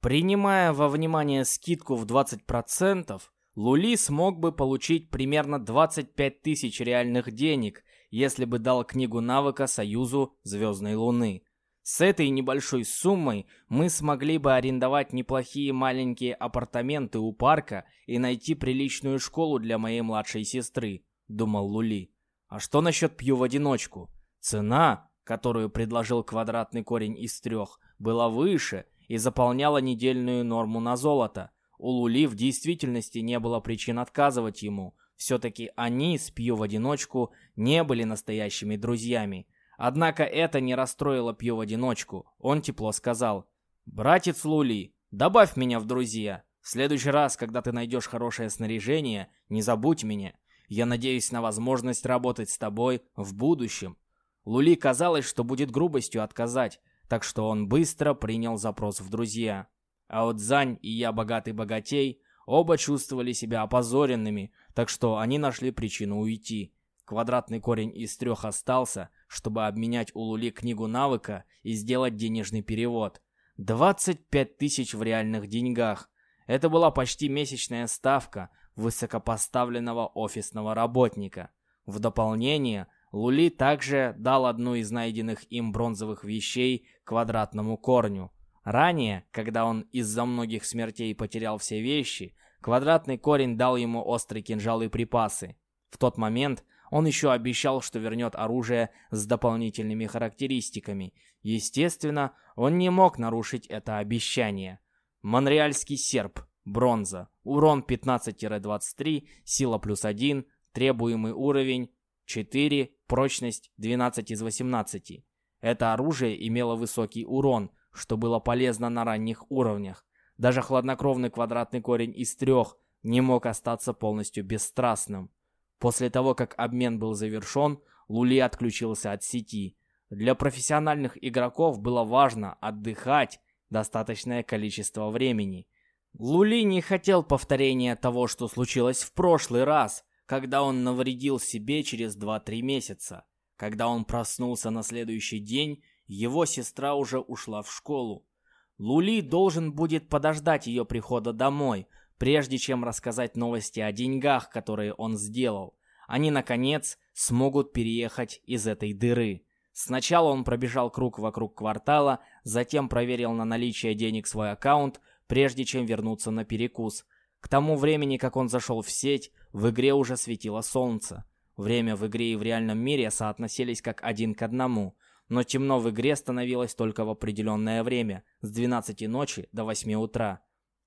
A: Принимая во внимание скидку в 20%, Лули смог бы получить примерно 25 тысяч реальных денег, если бы дал книгу навыка Союзу Звездной Луны. С этой небольшой суммой мы смогли бы арендовать неплохие маленькие апартаменты у парка и найти приличную школу для моей младшей сестры, думал Лули. А что насчет пью в одиночку? Цена, которую предложил квадратный корень из трех, была выше и заполняла недельную норму на золото. У Лули в действительности не было причин отказывать ему. Все-таки они с Пью в одиночку не были настоящими друзьями. Однако это не расстроило Пью в одиночку. Он тепло сказал. «Братец Лули, добавь меня в друзья. В следующий раз, когда ты найдешь хорошее снаряжение, не забудь меня. Я надеюсь на возможность работать с тобой в будущем. Лули казалось, что будет грубостью отказать, так что он быстро принял запрос в друзья. А вот Зань и я богатый богатей оба чувствовали себя опозоренными, так что они нашли причину уйти. Квадратный корень из трех остался, чтобы обменять у Лули книгу навыка и сделать денежный перевод. 25 тысяч в реальных деньгах. Это была почти месячная ставка высокопоставленного офисного работника. В дополнение, Лули также дал одну из найденных им бронзовых вещей квадратному корню. Ранее, когда он из-за многих смертей потерял все вещи, квадратный корень дал ему острый кинжал и припасы. В тот момент он еще обещал, что вернет оружие с дополнительными характеристиками. Естественно, он не мог нарушить это обещание. Монреальский серп, бронза, урон 15-23, сила плюс 1, требуемый уровень 4, прочность 12 из 18. Это оружие имело высокий урон, что было полезно на ранних уровнях. Даже хладнокровный квадратный корень из трех не мог остаться полностью бесстрастным. После того, как обмен был завершен, Лули отключился от сети. Для профессиональных игроков было важно отдыхать достаточное количество времени. Лули не хотел повторения того, что случилось в прошлый раз, когда он навредил себе через 2-3 месяца. Когда он проснулся на следующий день, его сестра уже ушла в школу. Лули должен будет подождать ее прихода домой, прежде чем рассказать новости о деньгах, которые он сделал. Они, наконец, смогут переехать из этой дыры. Сначала он пробежал круг вокруг квартала, затем проверил на наличие денег свой аккаунт, прежде чем вернуться на перекус. К тому времени, как он зашел в сеть, в игре уже светило солнце. Время в игре и в реальном мире соотносились как один к одному, но темно в игре становилось только в определенное время, с 12 ночи до 8 утра.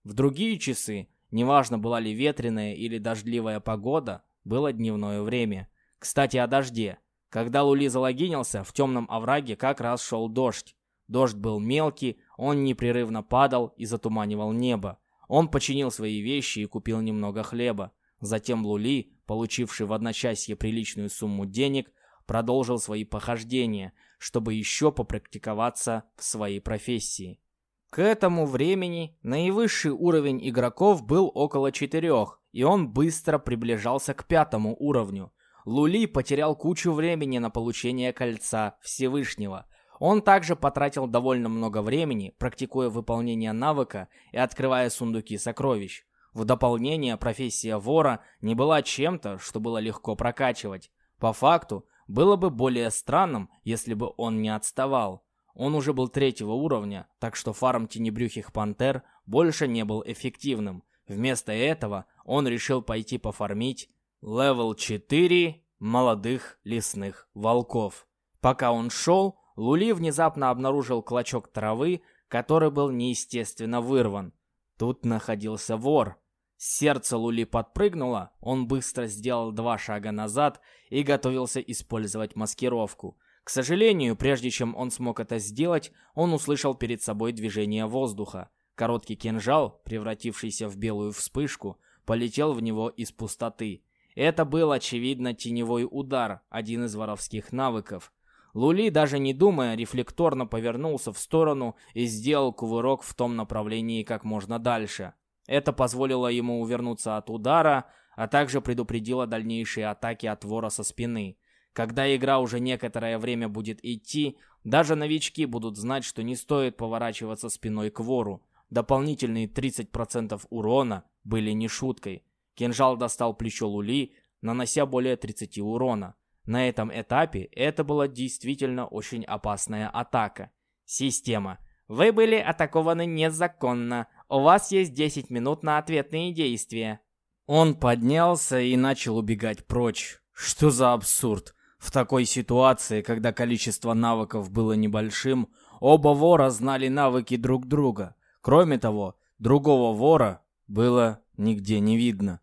A: В другие часы, неважно была ли ветреная или дождливая погода, было дневное время. Кстати, о дожде. Когда Лули залогинился, в темном овраге как раз шел дождь. Дождь был мелкий, он непрерывно падал и затуманивал небо. Он починил свои вещи и купил немного хлеба. Затем Лули, получивший в одночасье приличную сумму денег, продолжил свои похождения, чтобы еще попрактиковаться в своей профессии. К этому времени наивысший уровень игроков был около четырех, и он быстро приближался к пятому уровню. Лули потерял кучу времени на получение кольца Всевышнего. Он также потратил довольно много времени, практикуя выполнение навыка и открывая сундуки сокровищ. В дополнение, профессия вора не была чем-то, что было легко прокачивать. По факту, было бы более странным, если бы он не отставал. Он уже был третьего уровня, так что фарм тенебрюхих пантер больше не был эффективным. Вместо этого он решил пойти пофармить level 4 молодых лесных волков. Пока он шел, Лули внезапно обнаружил клочок травы, который был неестественно вырван. Тут находился вор. Сердце Лули подпрыгнуло, он быстро сделал два шага назад и готовился использовать маскировку. К сожалению, прежде чем он смог это сделать, он услышал перед собой движение воздуха. Короткий кинжал, превратившийся в белую вспышку, полетел в него из пустоты. Это был, очевидно, теневой удар, один из воровских навыков. Лули, даже не думая, рефлекторно повернулся в сторону и сделал кувырок в том направлении как можно дальше. Это позволило ему увернуться от удара, а также предупредило дальнейшие атаки от вора со спины. Когда игра уже некоторое время будет идти, даже новички будут знать, что не стоит поворачиваться спиной к вору. Дополнительные 30% урона были не шуткой. Кинжал достал плечо Лули, нанося более 30 урона. На этом этапе это была действительно очень опасная атака. Система. Вы были атакованы незаконно. У вас есть 10 минут на ответные действия. Он поднялся и начал убегать прочь. Что за абсурд? В такой ситуации, когда количество навыков было небольшим, оба вора знали навыки друг друга. Кроме того, другого вора было нигде не видно.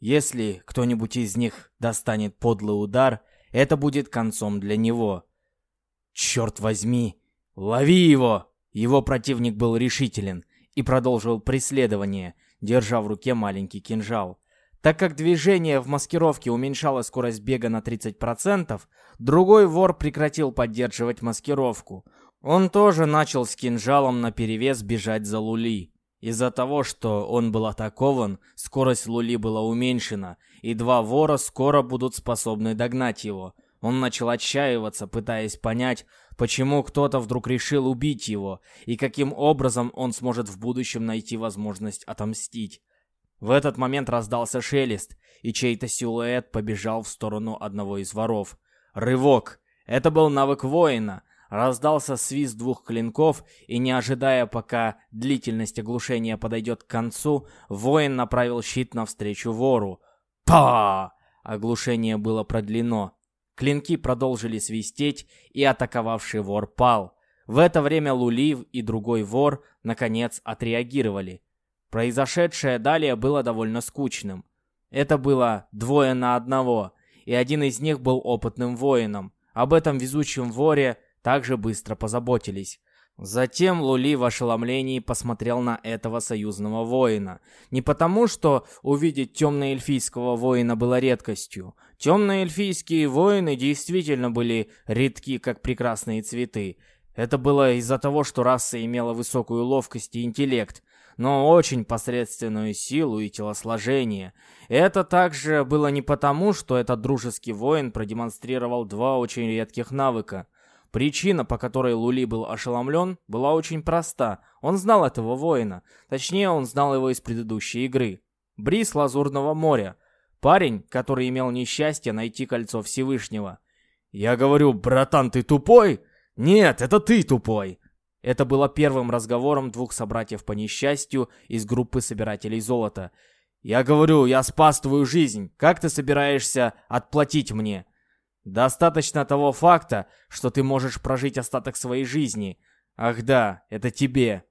A: Если кто-нибудь из них достанет подлый удар, это будет концом для него. Черт возьми, лови его! Его противник был решителен и продолжил преследование. держа в руке маленький кинжал. Так как движение в маскировке уменьшало скорость бега на 30%, другой вор прекратил поддерживать маскировку. Он тоже начал с кинжалом наперевес бежать за Лули. Из-за того, что он был атакован, скорость Лули была уменьшена, и два вора скоро будут способны догнать его. Он начал отчаиваться, пытаясь понять, почему кто-то вдруг решил убить его, и каким образом он сможет в будущем найти возможность отомстить. В этот момент раздался шелест, и чей-то силуэт побежал в сторону одного из воров. Рывок! Это был навык воина. Раздался свист двух клинков, и не ожидая, пока длительность оглушения подойдет к концу, воин направил щит навстречу вору. Па! Оглушение было продлено. Клинки продолжили свистеть, и атаковавший вор пал. В это время Лулив и другой вор, наконец, отреагировали. Произошедшее далее было довольно скучным. Это было двое на одного, и один из них был опытным воином. Об этом везучем воре также быстро позаботились. Затем Лули в ошеломлении посмотрел на этого союзного воина. Не потому, что увидеть темно-эльфийского воина было редкостью. Темно-эльфийские воины действительно были редки, как прекрасные цветы. Это было из-за того, что раса имела высокую ловкость и интеллект, но очень посредственную силу и телосложение. Это также было не потому, что этот дружеский воин продемонстрировал два очень редких навыка. Причина, по которой Лули был ошеломлен, была очень проста. Он знал этого воина. Точнее, он знал его из предыдущей игры. Бриз Лазурного моря. Парень, который имел несчастье найти кольцо Всевышнего. «Я говорю, братан, ты тупой?» «Нет, это ты тупой!» Это было первым разговором двух собратьев по несчастью из группы собирателей золота. «Я говорю, я спас твою жизнь. Как ты собираешься отплатить мне?» «Достаточно того факта, что ты можешь прожить остаток своей жизни. Ах да, это тебе».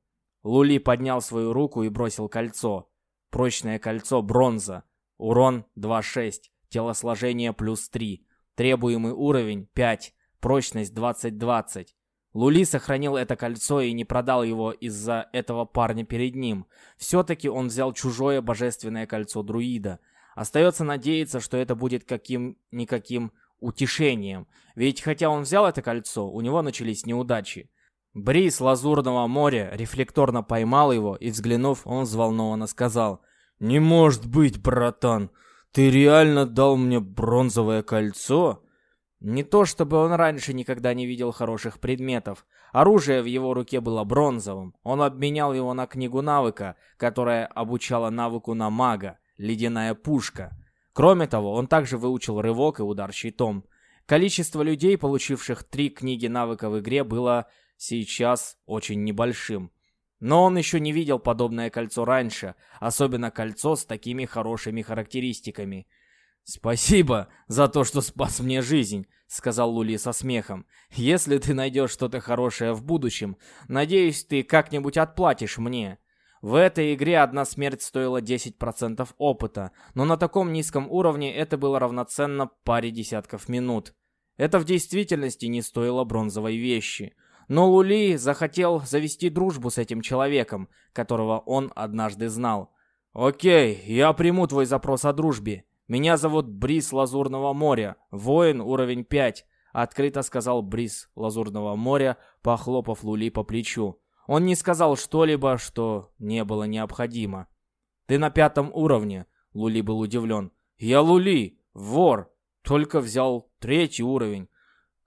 A: Лули поднял свою руку и бросил кольцо. Прочное кольцо бронза. Урон 2.6. Телосложение плюс 3. Требуемый уровень 5. Прочность 20-20. Лули сохранил это кольцо и не продал его из-за этого парня перед ним. Все-таки он взял чужое божественное кольцо друида. Остается надеяться, что это будет каким-никаким утешением. Ведь хотя он взял это кольцо, у него начались неудачи. Бриз Лазурного моря рефлекторно поймал его и, взглянув, он взволнованно сказал «Не может быть, братан! Ты реально дал мне бронзовое кольцо?» Не то чтобы он раньше никогда не видел хороших предметов. Оружие в его руке было бронзовым. Он обменял его на книгу навыка, которая обучала навыку на мага, ледяная пушка. Кроме того, он также выучил рывок и удар щитом. Количество людей, получивших три книги навыка в игре, было сейчас очень небольшим. Но он еще не видел подобное кольцо раньше, особенно кольцо с такими хорошими характеристиками – «Спасибо за то, что спас мне жизнь», — сказал Лули со смехом. «Если ты найдешь что-то хорошее в будущем, надеюсь, ты как-нибудь отплатишь мне». В этой игре одна смерть стоила 10% опыта, но на таком низком уровне это было равноценно паре десятков минут. Это в действительности не стоило бронзовой вещи. Но Лули захотел завести дружбу с этим человеком, которого он однажды знал. «Окей, я приму твой запрос о дружбе. «Меня зовут Брис Лазурного моря, воин уровень 5», — открыто сказал Брис Лазурного моря, похлопав Лули по плечу. Он не сказал что-либо, что не было необходимо. «Ты на пятом уровне», — Лули был удивлен. «Я Лули, вор, только взял третий уровень».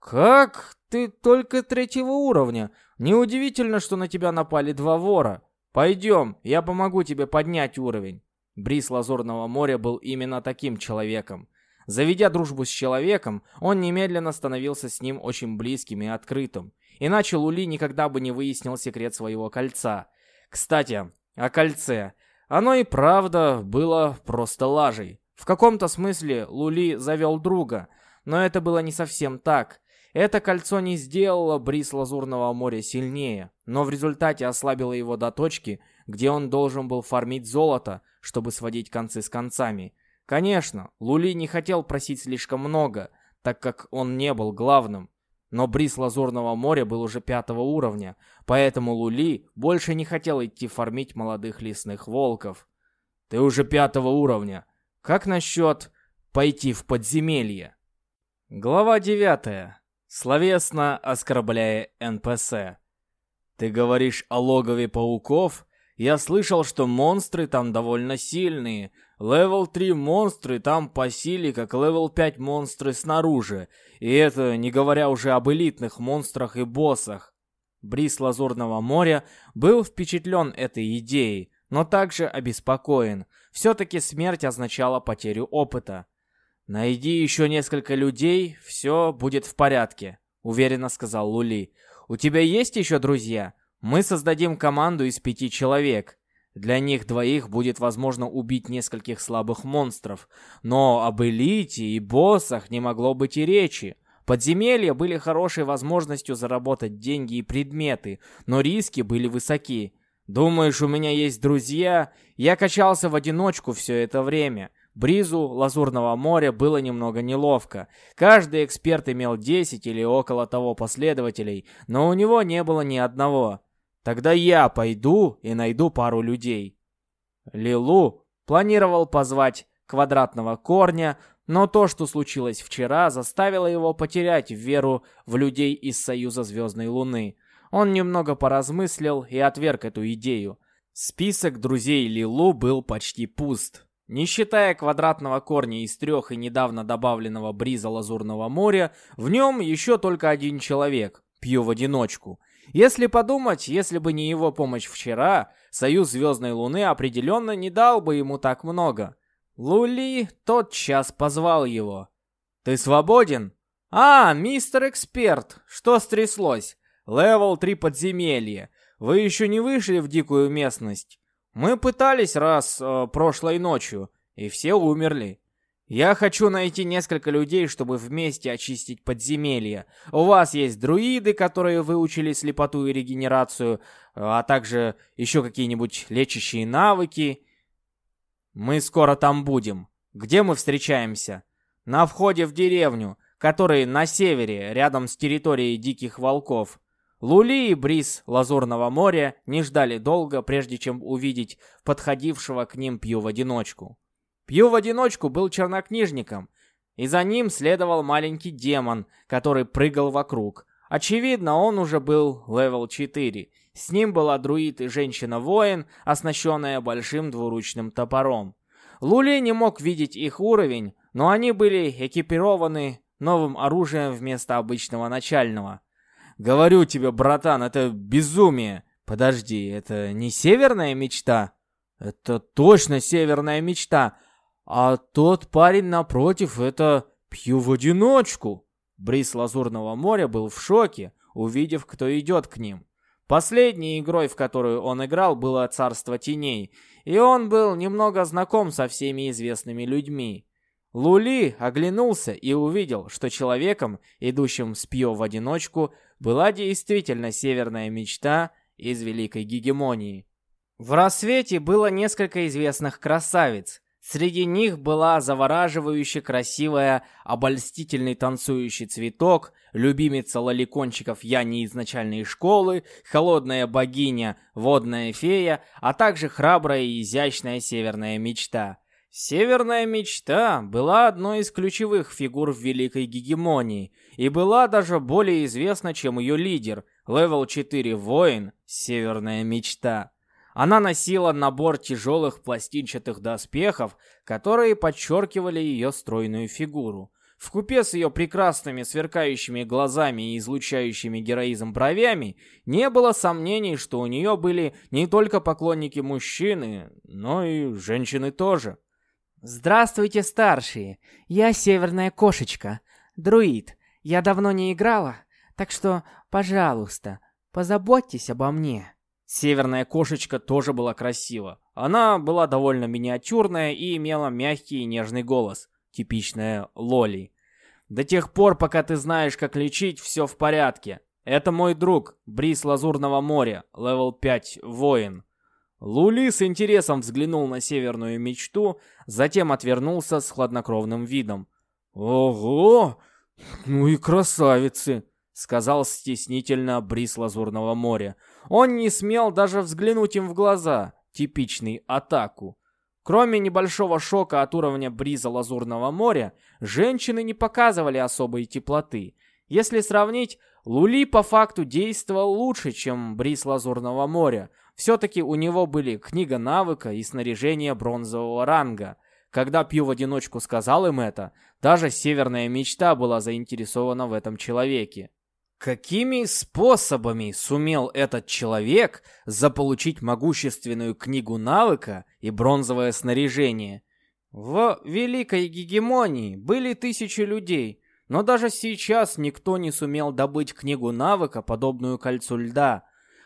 A: «Как? Ты только третьего уровня? Неудивительно, что на тебя напали два вора. Пойдем, я помогу тебе поднять уровень». Бриз Лазурного моря был именно таким человеком. Заведя дружбу с человеком, он немедленно становился с ним очень близким и открытым. Иначе Лули никогда бы не выяснил секрет своего кольца. Кстати, о кольце. Оно и правда было просто лажей. В каком-то смысле Лули завел друга, но это было не совсем так. Это кольцо не сделало бриз Лазурного моря сильнее, но в результате ослабило его до точки, где он должен был фармить золото, чтобы сводить концы с концами. Конечно, Лули не хотел просить слишком много, так как он не был главным. Но бриз Лазурного моря был уже пятого уровня, поэтому Лули больше не хотел идти фармить молодых лесных волков. Ты уже пятого уровня. Как насчет пойти в подземелье? Глава девятая. Словесно оскорбляя НПС. Ты говоришь о логове пауков? Я слышал, что монстры там довольно сильные. Level 3 монстры там по силе, как level 5 монстры снаружи. И это не говоря уже об элитных монстрах и боссах. Бриз Лазурного моря был впечатлен этой идеей, но также обеспокоен. Все-таки смерть означала потерю опыта. «Найди еще несколько людей, все будет в порядке», — уверенно сказал Лули. «У тебя есть еще друзья? Мы создадим команду из пяти человек. Для них двоих будет возможно убить нескольких слабых монстров, но об элите и боссах не могло быть и речи. Подземелья были хорошей возможностью заработать деньги и предметы, но риски были высоки. Думаешь, у меня есть друзья? Я качался в одиночку все это время. Бризу Лазурного моря было немного неловко. Каждый эксперт имел 10 или около того последователей, но у него не было ни одного. Тогда я пойду и найду пару людей. Лилу планировал позвать квадратного корня, но то, что случилось вчера, заставило его потерять веру в людей из Союза Звездной Луны. Он немного поразмыслил и отверг эту идею. Список друзей Лилу был почти пуст. Не считая квадратного корня из трех и недавно добавленного бриза Лазурного моря, в нем еще только один человек, пью в одиночку. Если подумать, если бы не его помощь вчера, Союз Звездной Луны определенно не дал бы ему так много. Лули тотчас позвал его. «Ты свободен?» «А, мистер Эксперт, что стряслось? Левел 3 подземелья. Вы еще не вышли в дикую местность?» Мы пытались раз э, прошлой ночью, и все умерли. Я хочу найти несколько людей, чтобы вместе очистить подземелье. У вас есть друиды, которые выучили слепоту и регенерацию, а также еще какие-нибудь лечащие навыки. Мы скоро там будем. Где мы встречаемся? На входе в деревню, который на севере, рядом с территорией диких волков. Лули и Бриз Лазурного моря не ждали долго, прежде чем увидеть подходившего к ним Пью в одиночку. Пью в одиночку был чернокнижником, и за ним следовал маленький демон, который прыгал вокруг. Очевидно, он уже был level 4. С ним была друид и женщина-воин, оснащенная большим двуручным топором. Лули не мог видеть их уровень, но они были экипированы новым оружием вместо обычного начального. Говорю тебе, братан, это безумие. Подожди, это не северная мечта? Это точно северная мечта. А тот парень напротив, это пью в одиночку. Бриз Лазурного моря был в шоке, увидев, кто идет к ним. Последней игрой, в которую он играл, было «Царство теней», и он был немного знаком со всеми известными людьми. Лули оглянулся и увидел, что человеком, идущим с Пьё в одиночку, была действительно северная мечта из Великой Гегемонии. В рассвете было несколько известных красавиц. Среди них была завораживающе красивая, обольстительный танцующий цветок, любимица лоликончиков Яни из начальной школы, холодная богиня, водная фея, а также храбрая и изящная северная мечта. Северная мечта была одной из ключевых фигур в Великой Гегемонии и была даже более известна, чем ее лидер, level 4 воин, Северная мечта. Она носила набор тяжелых пластинчатых доспехов, которые подчеркивали ее стройную фигуру. В купе с ее прекрасными сверкающими глазами и излучающими героизм бровями не было сомнений, что у нее были не только поклонники мужчины, но и женщины тоже.
B: «Здравствуйте, старшие! Я Северная Кошечка, друид. Я давно не играла, так что, пожалуйста, позаботьтесь обо мне».
A: Северная Кошечка тоже была красива. Она была довольно миниатюрная и имела мягкий и нежный голос, типичная Лоли. До тех пор, пока ты знаешь, как лечить, все в порядке. Это мой друг, Бриз Лазурного моря, level 5, воин. Лули с интересом взглянул на северную мечту, затем отвернулся с хладнокровным видом. «Ого! Ну и красавицы!» — сказал стеснительно Брис Лазурного моря. Он не смел даже взглянуть им в глаза, типичный атаку. Кроме небольшого шока от уровня бриза Лазурного моря, женщины не показывали особой теплоты. Если сравнить, Лули по факту действовал лучше, чем бриз Лазурного моря. Все-таки у него были книга навыка и снаряжение бронзового ранга. Когда Пью в одиночку сказал им это, даже Северная Мечта была заинтересована в этом человеке. Какими способами сумел этот человек заполучить могущественную книгу навыка и бронзовое снаряжение? В Великой Гегемонии были тысячи людей, но даже сейчас никто не сумел добыть книгу навыка, подобную кольцу льда.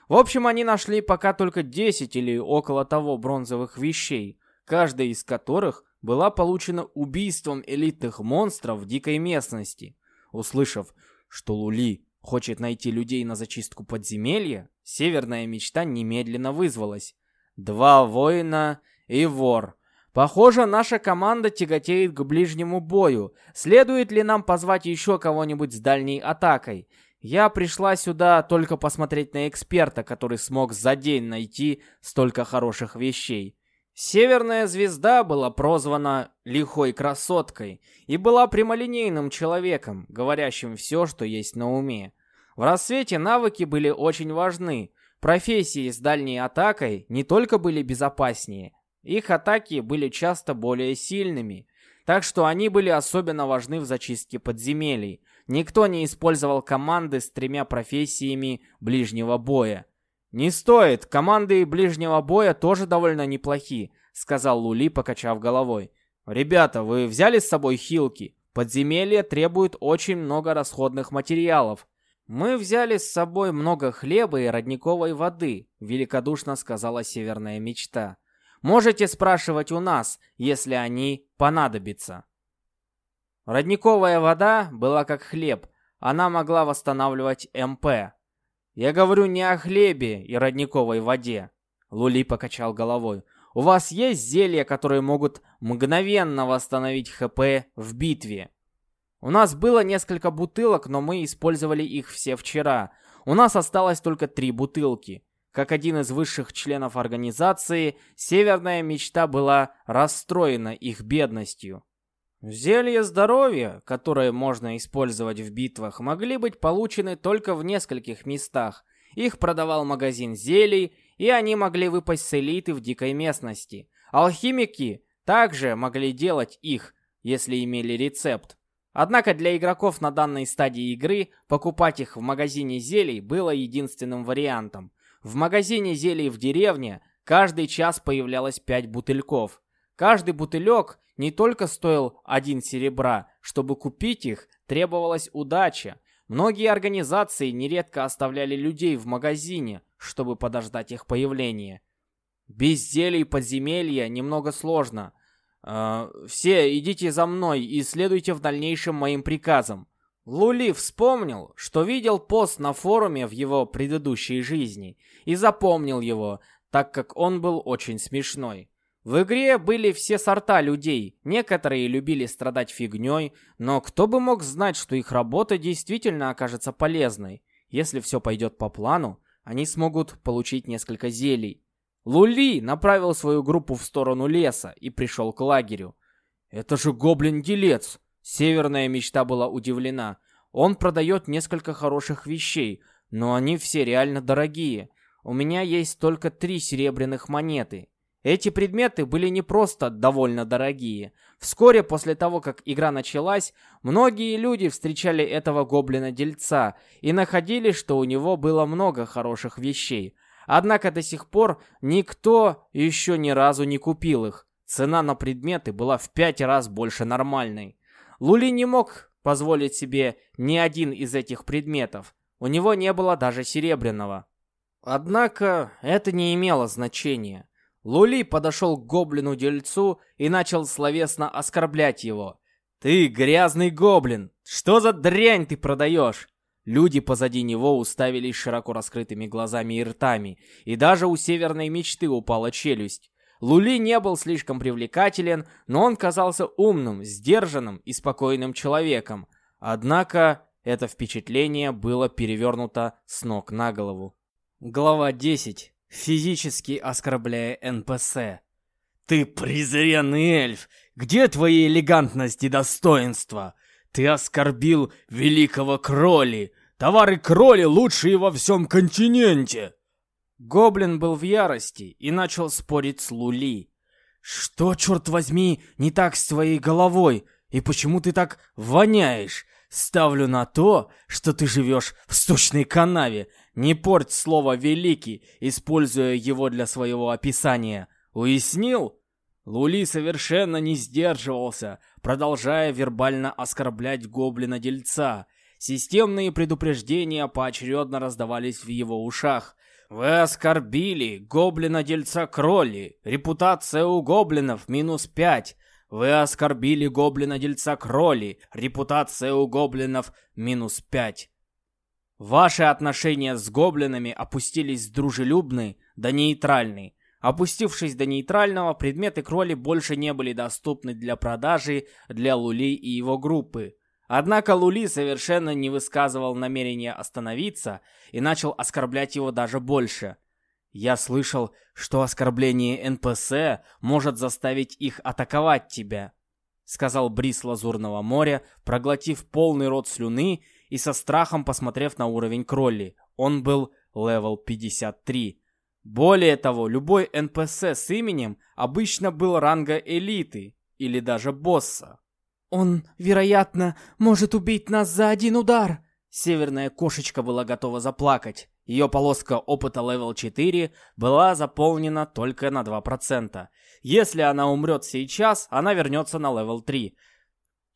A: В общем, они нашли пока только 10 или около того бронзовых вещей, каждая из которых была получена убийством элитных монстров в дикой местности. Услышав, что Лули хочет найти людей на зачистку подземелья, северная мечта немедленно вызвалась. Два воина и вор. Похоже, наша команда тяготеет к ближнему бою. Следует ли нам позвать еще кого-нибудь с дальней атакой? Я пришла сюда только посмотреть на эксперта, который смог за день найти столько хороших вещей. Северная звезда была прозвана «лихой красоткой» и была прямолинейным человеком, говорящим все, что есть на уме. В рассвете навыки были очень важны. Профессии с дальней атакой не только были безопаснее, их атаки были часто более сильными, так что они были особенно важны в зачистке подземелий. Никто не использовал команды с тремя профессиями ближнего боя. «Не стоит, команды ближнего боя тоже довольно неплохи», — сказал Лули, покачав головой. «Ребята, вы взяли с собой хилки? Подземелье требует очень много расходных материалов». «Мы взяли с собой много хлеба и родниковой воды», — великодушно сказала Северная Мечта. «Можете спрашивать у нас, если они понадобятся». Родниковая вода была как хлеб, она могла восстанавливать МП, я говорю не о хлебе и родниковой воде. Лули покачал головой. У вас есть зелья, которые могут мгновенно восстановить ХП в битве? У нас было несколько бутылок, но мы использовали их все вчера. У нас осталось только три бутылки. Как один из высших членов организации, Северная Мечта была расстроена их бедностью. Зелья здоровья, которые можно использовать в битвах, могли быть получены только в нескольких местах. Их продавал магазин зелий, и они могли выпасть с элиты в дикой местности. Алхимики также могли делать их, если имели рецепт. Однако для игроков на данной стадии игры покупать их в магазине зелий было единственным вариантом. В магазине зелий в деревне каждый час появлялось 5 бутыльков. Каждый бутылек не только стоил один серебра, чтобы купить их, требовалась удача. Многие организации нередко оставляли людей в магазине, чтобы подождать их появления. Без зелий подземелья немного сложно. Э, все идите за мной и следуйте в дальнейшем моим приказам. Лули вспомнил, что видел пост на форуме в его предыдущей жизни и запомнил его, так как он был очень смешной. В игре были все сорта людей. Некоторые любили страдать фигней, но кто бы мог знать, что их работа действительно окажется полезной. Если все пойдет по плану, они смогут получить несколько зелий. Лули направил свою группу в сторону леса и пришел к лагерю. «Это же гоблин-делец!» Северная мечта была удивлена. «Он продает несколько хороших вещей, но они все реально дорогие. У меня есть только три серебряных монеты, эти предметы были не просто довольно дорогие. Вскоре после того, как игра началась, многие люди встречали этого гоблина-дельца и находили, что у него было много хороших вещей. Однако до сих пор никто еще ни разу не купил их. Цена на предметы была в пять раз больше нормальной. Лули не мог позволить себе ни один из этих предметов. У него не было даже серебряного. Однако это не имело значения. Лули подошел к гоблину-дельцу и начал словесно оскорблять его. «Ты грязный гоблин! Что за дрянь ты продаешь?» Люди позади него уставились широко раскрытыми глазами и ртами, и даже у северной мечты упала челюсть. Лули не был слишком привлекателен, но он казался умным, сдержанным и спокойным человеком. Однако это впечатление было перевернуто с ног на голову. Глава 10 физически оскорбляя НПС. Ты презренный эльф! Где твои элегантность и достоинство? Ты оскорбил великого Кроли! Товары Кроли лучшие во всем континенте!»
B: Гоблин был в ярости и начал спорить с Лули.
A: «Что, черт возьми, не так с твоей головой? И почему ты так воняешь? Ставлю на то, что ты живешь в сточной канаве. Не порть слово «великий», используя его для своего описания. Уяснил?» Лули совершенно не сдерживался, продолжая вербально оскорблять гоблина-дельца. Системные предупреждения поочередно раздавались в его ушах. «Вы оскорбили гоблина-дельца Кролли. Репутация у гоблинов минус пять. Вы оскорбили гоблина-дельца Кролли. Репутация у гоблинов минус пять». Ваши отношения с гоблинами опустились с дружелюбной до нейтральной. Опустившись до нейтрального, предметы кроли больше не были доступны для продажи для Лули и его группы. Однако Лули совершенно не высказывал намерения остановиться и начал оскорблять его даже больше. «Я слышал, что оскорбление НПС может заставить их атаковать тебя», сказал Бриз Лазурного моря, проглотив полный рот слюны и со страхом посмотрев на уровень Кролли. Он был level 53. Более того, любой НПС с именем обычно был ранга элиты или даже босса.
B: «Он, вероятно, может убить нас за один удар!» Северная кошечка была готова заплакать. Ее полоска опыта level 4 была заполнена только на 2%. Если она умрет сейчас, она вернется на level 3.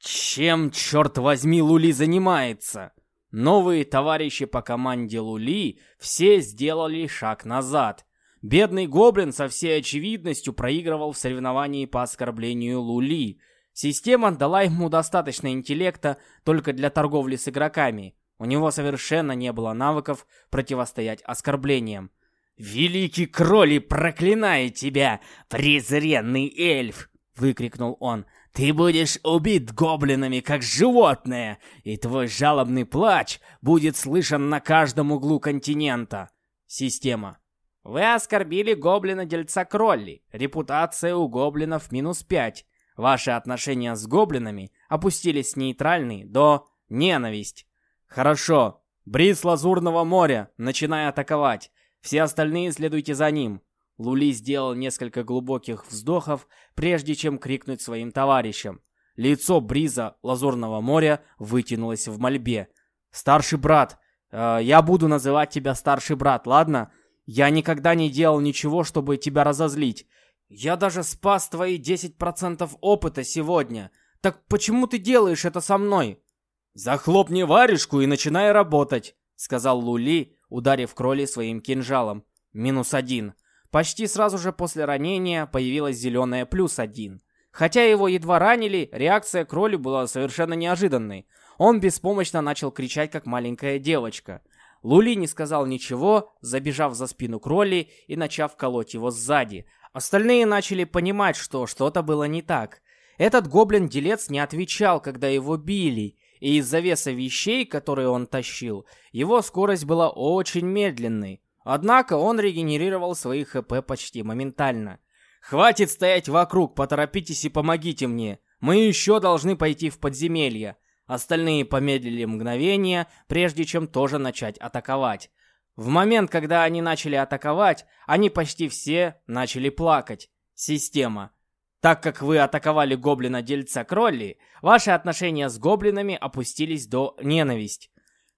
B: Чем, черт возьми, Лули занимается? Новые товарищи по команде Лули все сделали шаг назад. Бедный гоблин со всей очевидностью проигрывал в соревновании по оскорблению Лули. Система дала ему достаточно интеллекта только для торговли с игроками. У него совершенно не было навыков противостоять оскорблениям. «Великий Кроли проклинает тебя, презренный эльф!» — выкрикнул он. Ты будешь убит гоблинами, как животное, и твой жалобный плач будет слышен на каждом углу континента. Система. Вы оскорбили гоблина-дельца Кролли. Репутация у гоблинов минус 5. Ваши отношения с гоблинами опустились с нейтральной до ненависть. Хорошо. Бриз Лазурного моря, начинай атаковать. Все остальные следуйте за ним. Лули сделал несколько глубоких вздохов, прежде чем крикнуть своим товарищам. Лицо Бриза Лазурного моря вытянулось в мольбе. «Старший брат, э, я буду называть тебя старший брат, ладно? Я никогда не делал ничего, чтобы тебя разозлить. Я даже спас твои 10% опыта сегодня. Так почему ты делаешь это со мной?» «Захлопни варежку и начинай работать», — сказал Лули, ударив Кроли своим кинжалом. «Минус один. Почти сразу же после ранения появилась зеленая плюс один. Хотя его едва ранили, реакция Кроли была совершенно неожиданной. Он беспомощно начал кричать, как маленькая девочка. Лули не сказал ничего, забежав за спину Кролли и начав колоть его сзади. Остальные начали понимать, что что-то было не так. Этот гоблин-делец не отвечал, когда его били, и из-за веса вещей, которые он тащил, его скорость была очень медленной. Однако он регенерировал свои ХП почти моментально. «Хватит стоять вокруг, поторопитесь и помогите мне. Мы еще должны пойти в подземелье». Остальные помедлили мгновение, прежде чем тоже начать атаковать. В момент, когда они начали атаковать, они почти все начали плакать. Система. Так как вы атаковали гоблина-дельца Кролли, ваши отношения с гоблинами опустились до ненависть.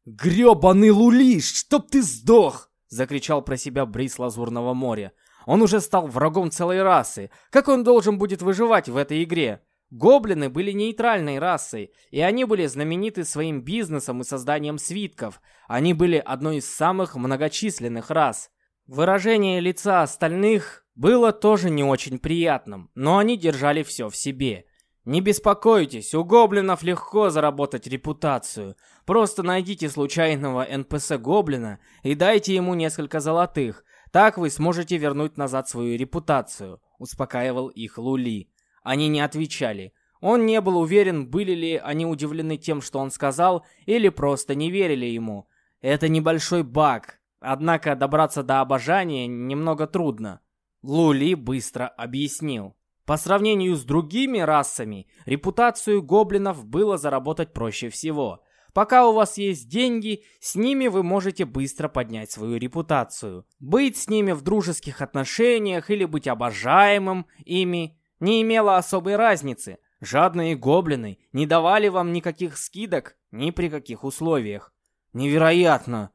B: «Грёбаный Лулиш, чтоб ты сдох!» Закричал про себя Брис Лазурного моря. Он уже стал врагом целой расы. Как он должен будет выживать в этой игре? Гоблины были нейтральной расой, и они были знамениты своим бизнесом и созданием свитков. Они были одной из самых многочисленных рас. Выражение лица остальных было тоже не очень приятным, но они держали все в себе. Не беспокойтесь, у гоблинов легко заработать репутацию. Просто найдите случайного НПС-гоблина и дайте ему несколько золотых. Так вы сможете вернуть назад свою репутацию», — успокаивал их Лули. Они не отвечали. Он не был уверен, были ли они удивлены тем, что он сказал, или просто не верили ему. Это небольшой баг, однако добраться до обожания немного трудно. Лули быстро объяснил. По сравнению с другими расами, репутацию гоблинов было заработать проще всего. Пока у вас есть деньги, с ними вы можете быстро поднять свою репутацию. Быть с ними в дружеских отношениях или быть обожаемым ими не имело особой разницы. Жадные гоблины не давали вам никаких скидок ни при каких условиях. Невероятно!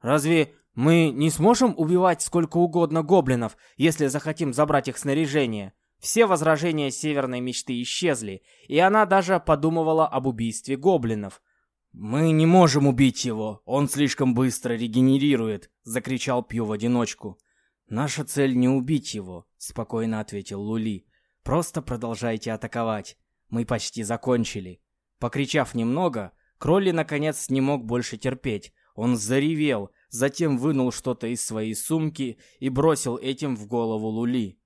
B: Разве мы не сможем убивать сколько угодно гоблинов, если захотим забрать их снаряжение? Все возражения северной мечты исчезли, и она даже подумывала об убийстве гоблинов. «Мы не можем убить его, он слишком быстро регенерирует», — закричал Пью в одиночку. «Наша цель не убить его», — спокойно ответил Лули. «Просто продолжайте атаковать. Мы почти закончили». Покричав немного, Кролли наконец не мог больше терпеть. Он заревел, затем вынул что-то из своей сумки и бросил этим в голову Лули.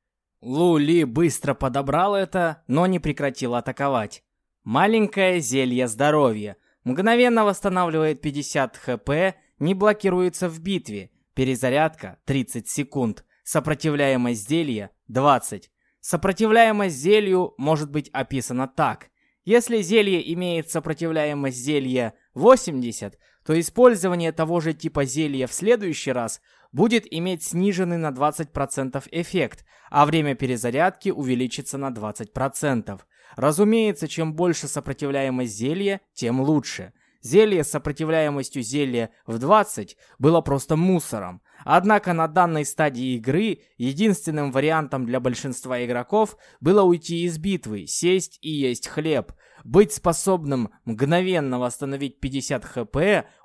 B: Лули быстро подобрал это, но не прекратил атаковать. Маленькое зелье здоровья. Мгновенно восстанавливает 50 хп, не блокируется в битве. Перезарядка 30 секунд. Сопротивляемость зелья 20. Сопротивляемость зелью может быть описана так. Если зелье имеет сопротивляемость зелья 80, то использование того же типа зелья в следующий раз будет иметь сниженный на 20% эффект, а время перезарядки увеличится на 20%. Разумеется, чем больше сопротивляемость зелья, тем лучше. Зелье с сопротивляемостью зелья в 20 было просто мусором. Однако на данной стадии игры единственным вариантом для большинства игроков было уйти из битвы, сесть и есть хлеб. Быть способным мгновенно восстановить 50 хп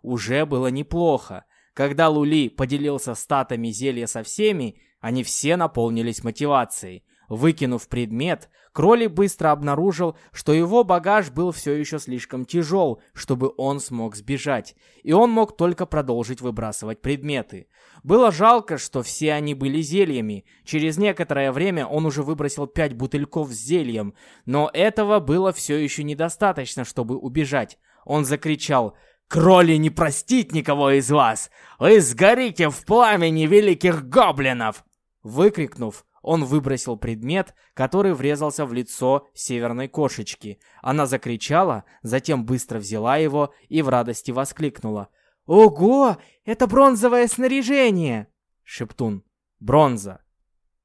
B: уже было неплохо. Когда Лули поделился статами зелья со всеми, они все наполнились мотивацией. Выкинув предмет, Кроли быстро обнаружил, что его багаж был все еще слишком тяжел, чтобы он смог сбежать, и он мог только продолжить выбрасывать предметы. Было жалко, что все они были зельями. Через некоторое время он уже выбросил пять бутыльков с зельем, но этого было все еще недостаточно, чтобы убежать. Он закричал «Кроли не простит никого из вас! Вы сгорите в пламени великих гоблинов!» Выкрикнув, он выбросил предмет, который врезался в лицо северной кошечки. Она закричала, затем быстро взяла его и в радости воскликнула. «Ого! Это бронзовое снаряжение!» Шептун. «Бронза.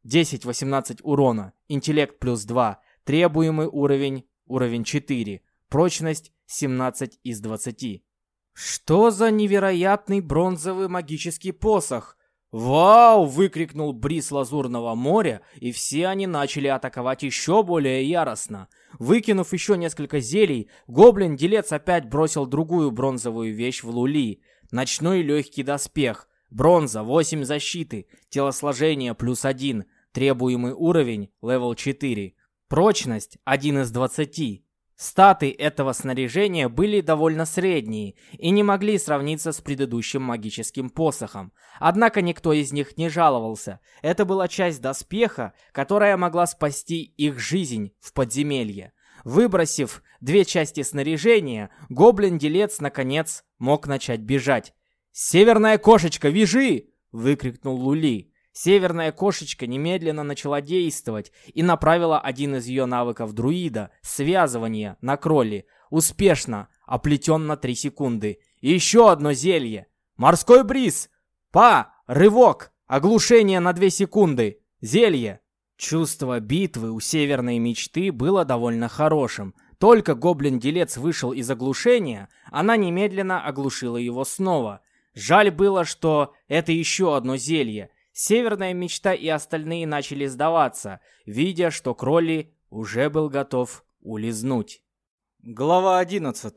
B: 10-18 урона. Интеллект плюс 2. Требуемый уровень. Уровень 4. Прочность 17 из 20. Что за невероятный бронзовый магический посох? «Вау!» — выкрикнул бриз Лазурного моря, и все они начали атаковать еще более яростно. Выкинув еще несколько зелий, гоблин-делец опять бросил другую бронзовую вещь в Лули. Ночной легкий доспех. Бронза, 8 защиты, телосложение плюс 1, требуемый уровень, level 4. Прочность 1 из 20. Статы этого снаряжения были довольно средние и не могли сравниться с предыдущим магическим посохом. Однако никто из них не жаловался. Это была часть доспеха, которая могла спасти их жизнь в подземелье. Выбросив две части снаряжения, гоблин-делец наконец мог начать бежать. «Северная кошечка, вяжи!» — выкрикнул Лули. Северная кошечка немедленно начала действовать и направила один из ее навыков друида — связывание на кролли. Успешно, оплетен на 3 секунды. И еще одно зелье. Морской бриз! Па! Рывок! Оглушение на 2 секунды! Зелье! Чувство битвы у Северной Мечты было довольно хорошим. Только гоблин-делец вышел из оглушения, она немедленно оглушила его снова. Жаль было, что это еще одно зелье, Северная мечта и остальные начали сдаваться, видя, что Кролли уже был готов улизнуть. Глава 11.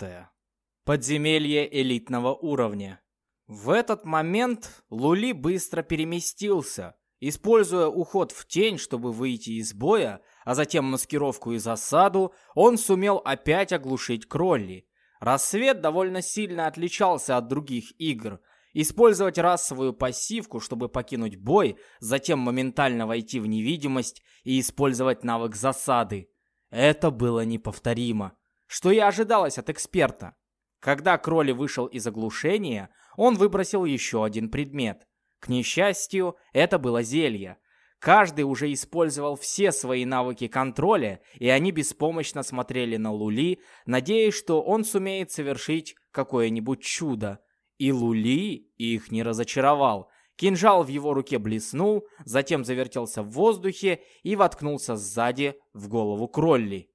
B: Подземелье элитного уровня. В этот момент Лули быстро переместился, используя уход в тень, чтобы выйти из боя, а затем маскировку и засаду, он сумел опять оглушить Кролли. Рассвет довольно сильно отличался от других игр, Использовать расовую пассивку, чтобы покинуть бой, затем моментально войти в невидимость и использовать навык засады. Это было неповторимо. Что и ожидалось от эксперта. Когда Кроли вышел из оглушения, он выбросил еще один предмет. К несчастью, это было зелье. Каждый уже использовал все свои навыки контроля, и они беспомощно смотрели на Лули, надеясь, что он сумеет совершить какое-нибудь чудо. И Лули их не разочаровал. Кинжал в его руке блеснул, затем завертелся в воздухе и воткнулся сзади в голову Кролли.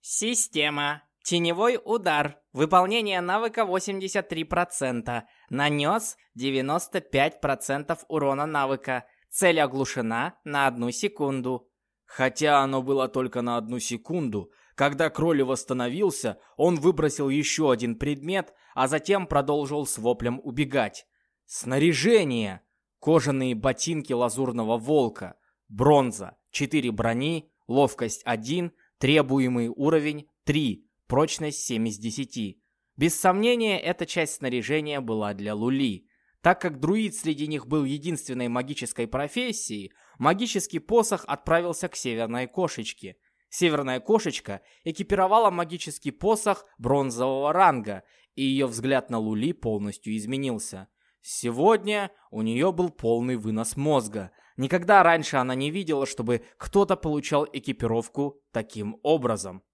C: Система. Теневой удар. Выполнение навыка 83%. Нанес 95% урона навыка. Цель оглушена на одну секунду.
A: Хотя оно было только на одну секунду, когда Кролли восстановился, он выбросил еще один предмет, а затем продолжил с воплем убегать. Снаряжение! Кожаные ботинки лазурного волка, бронза, 4 брони, ловкость 1, требуемый уровень 3, прочность 7 из 10. Без сомнения, эта часть снаряжения была для Лули. Так как друид среди них был единственной магической профессией, магический посох отправился к северной кошечке. Северная кошечка экипировала магический посох бронзового ранга, и ее взгляд на Лули полностью изменился. Сегодня у нее был полный вынос мозга. Никогда раньше она не видела, чтобы кто-то получал экипировку таким образом.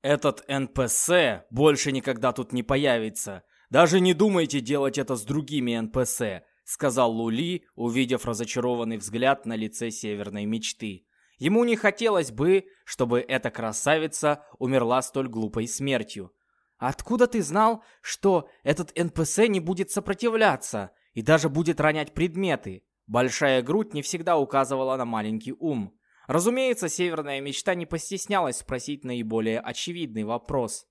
A: Этот НПС больше никогда тут не появится. Даже не думайте делать это с другими НПС, сказал Лули, увидев разочарованный взгляд на лице Северной Мечты. Ему не хотелось бы, чтобы эта красавица умерла столь глупой смертью. Откуда ты знал, что этот НПС не будет сопротивляться и даже будет ронять предметы? Большая грудь не всегда указывала на маленький ум. Разумеется, Северная Мечта не постеснялась спросить наиболее очевидный вопрос.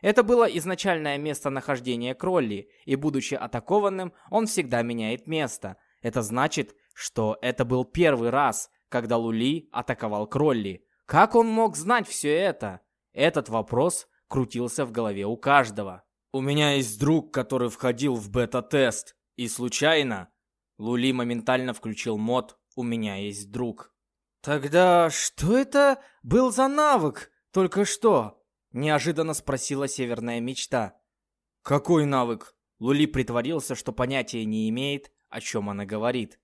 A: Это было изначальное местонахождение Кролли, и будучи атакованным, он всегда меняет место. Это значит, что это был первый раз, когда Лули атаковал Кролли. Как он мог знать все это? Этот вопрос крутился в голове у каждого. «У меня есть друг, который входил в бета-тест, и случайно...» Лули моментально включил мод «У меня есть друг».
B: «Тогда что это был за навык? Только что?» Неожиданно спросила Северная Мечта.
A: «Какой навык?» Лули притворился, что понятия не имеет, о чем она говорит.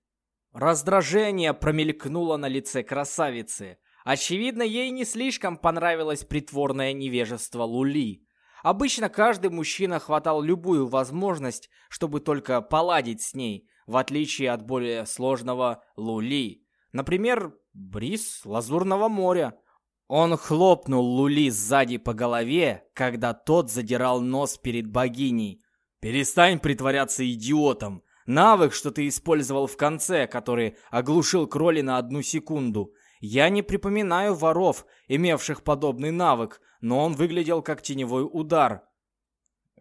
B: Раздражение промелькнуло на лице красавицы. Очевидно, ей не слишком понравилось притворное невежество Лули. Обычно каждый мужчина хватал любую возможность, чтобы только поладить с ней, в отличие от более сложного Лули. Например, бриз Лазурного моря. Он хлопнул Лули сзади по голове, когда тот задирал нос перед богиней.
A: «Перестань притворяться идиотом! Навык, что ты использовал в конце, который оглушил Кроли на одну секунду. Я не припоминаю воров, имевших подобный навык, но он выглядел как теневой удар.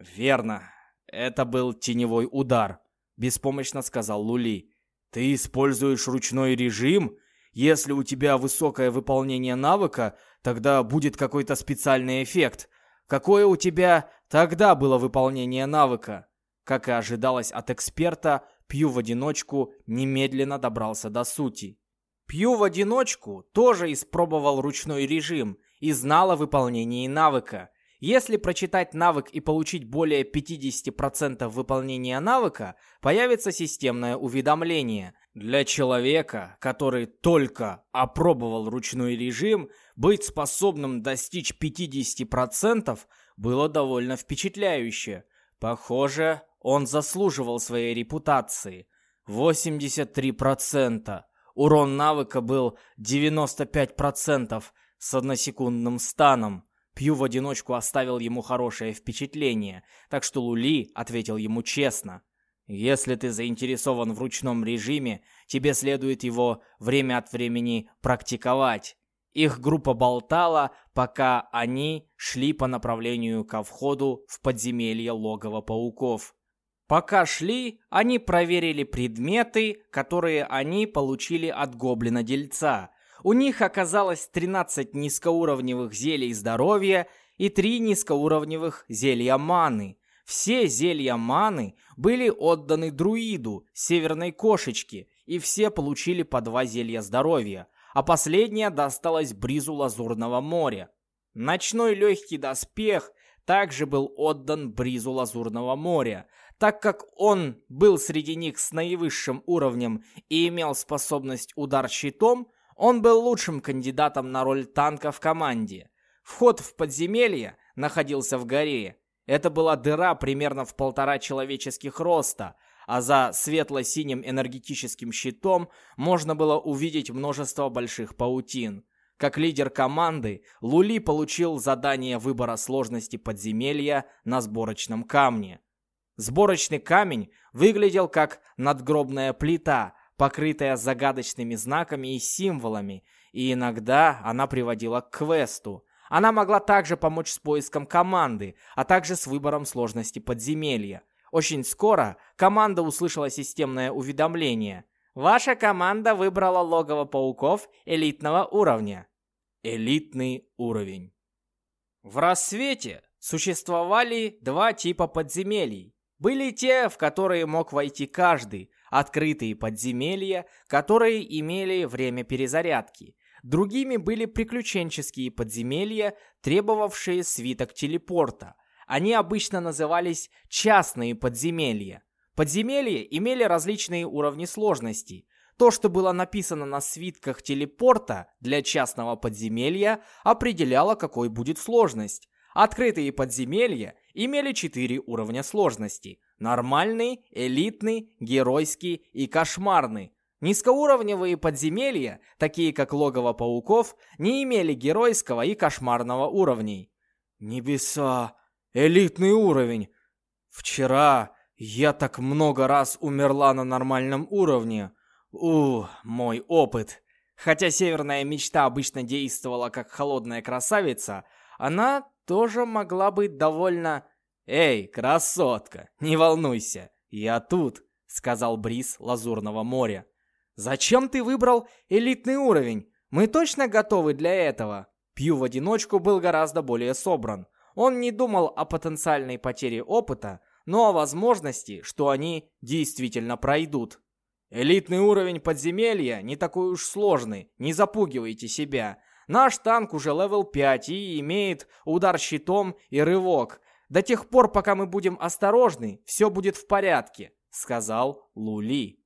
A: Верно, это был теневой удар, беспомощно сказал Лули. Ты используешь ручной режим? Если у тебя высокое выполнение навыка, тогда будет какой-то специальный эффект. Какое у тебя тогда было выполнение навыка? Как и ожидалось от эксперта, Пью в одиночку немедленно добрался до сути. Пью в одиночку тоже испробовал ручной режим и знал о выполнении навыка. Если прочитать навык и получить более 50% выполнения навыка, появится системное уведомление. Для человека, который только опробовал ручной режим, быть способным достичь 50% было довольно впечатляюще. Похоже, он заслуживал своей репутации. 83%. Урон навыка был 95% с односекундным станом. Пью в одиночку оставил ему хорошее впечатление, так что Лули ответил ему честно. Если ты заинтересован в ручном режиме, тебе следует его время от времени практиковать. Их группа болтала, пока они шли по направлению ко входу в подземелье логова пауков. Пока шли, они проверили предметы, которые они получили от гоблина-дельца. У них оказалось 13 низкоуровневых зелий здоровья и 3 низкоуровневых зелья маны. Все зелья маны были отданы друиду, северной кошечке, и все получили по 2 зелья здоровья, а последнее досталось бризу Лазурного моря. Ночной легкий доспех также был отдан бризу Лазурного моря, так как он был среди них с наивысшим уровнем и имел способность удар щитом, Он был лучшим кандидатом на роль танка в команде. Вход в подземелье находился в горе. Это была дыра примерно в полтора человеческих роста, а за светло-синим энергетическим щитом можно было увидеть множество больших паутин. Как лидер команды, Лули получил задание выбора сложности подземелья на сборочном камне. Сборочный камень выглядел как надгробная плита, покрытая загадочными знаками и символами, и иногда она приводила к квесту. Она могла также помочь с поиском команды, а также с выбором сложности подземелья. Очень скоро команда услышала системное уведомление. Ваша команда выбрала логово пауков элитного уровня. Элитный уровень. В рассвете существовали два типа подземелий. Были те, в которые мог войти каждый, открытые подземелья, которые имели время перезарядки. Другими были приключенческие подземелья, требовавшие свиток телепорта. Они обычно назывались частные подземелья. Подземелья имели различные уровни сложности. То, что было написано на свитках телепорта для частного подземелья, определяло, какой будет сложность. Открытые подземелья имели четыре уровня сложности. Нормальный, элитный, геройский и кошмарный. Низкоуровневые подземелья, такие как логово пауков, не имели геройского и кошмарного уровней. Небеса! Элитный уровень! Вчера я так много раз умерла на нормальном уровне. У, мой опыт. Хотя северная мечта обычно действовала как холодная красавица, она тоже могла быть довольно... «Эй, красотка, не волнуйся, я тут», — сказал Бриз Лазурного моря. «Зачем ты выбрал элитный уровень? Мы точно готовы для этого?» Пью в одиночку был гораздо более собран. Он не думал о потенциальной потере опыта, но о возможности, что они действительно пройдут. Элитный уровень подземелья не такой уж сложный, не запугивайте себя. Наш танк уже level 5 и имеет удар щитом и рывок. До тех пор, пока мы будем осторожны, все будет в порядке», — сказал Лули.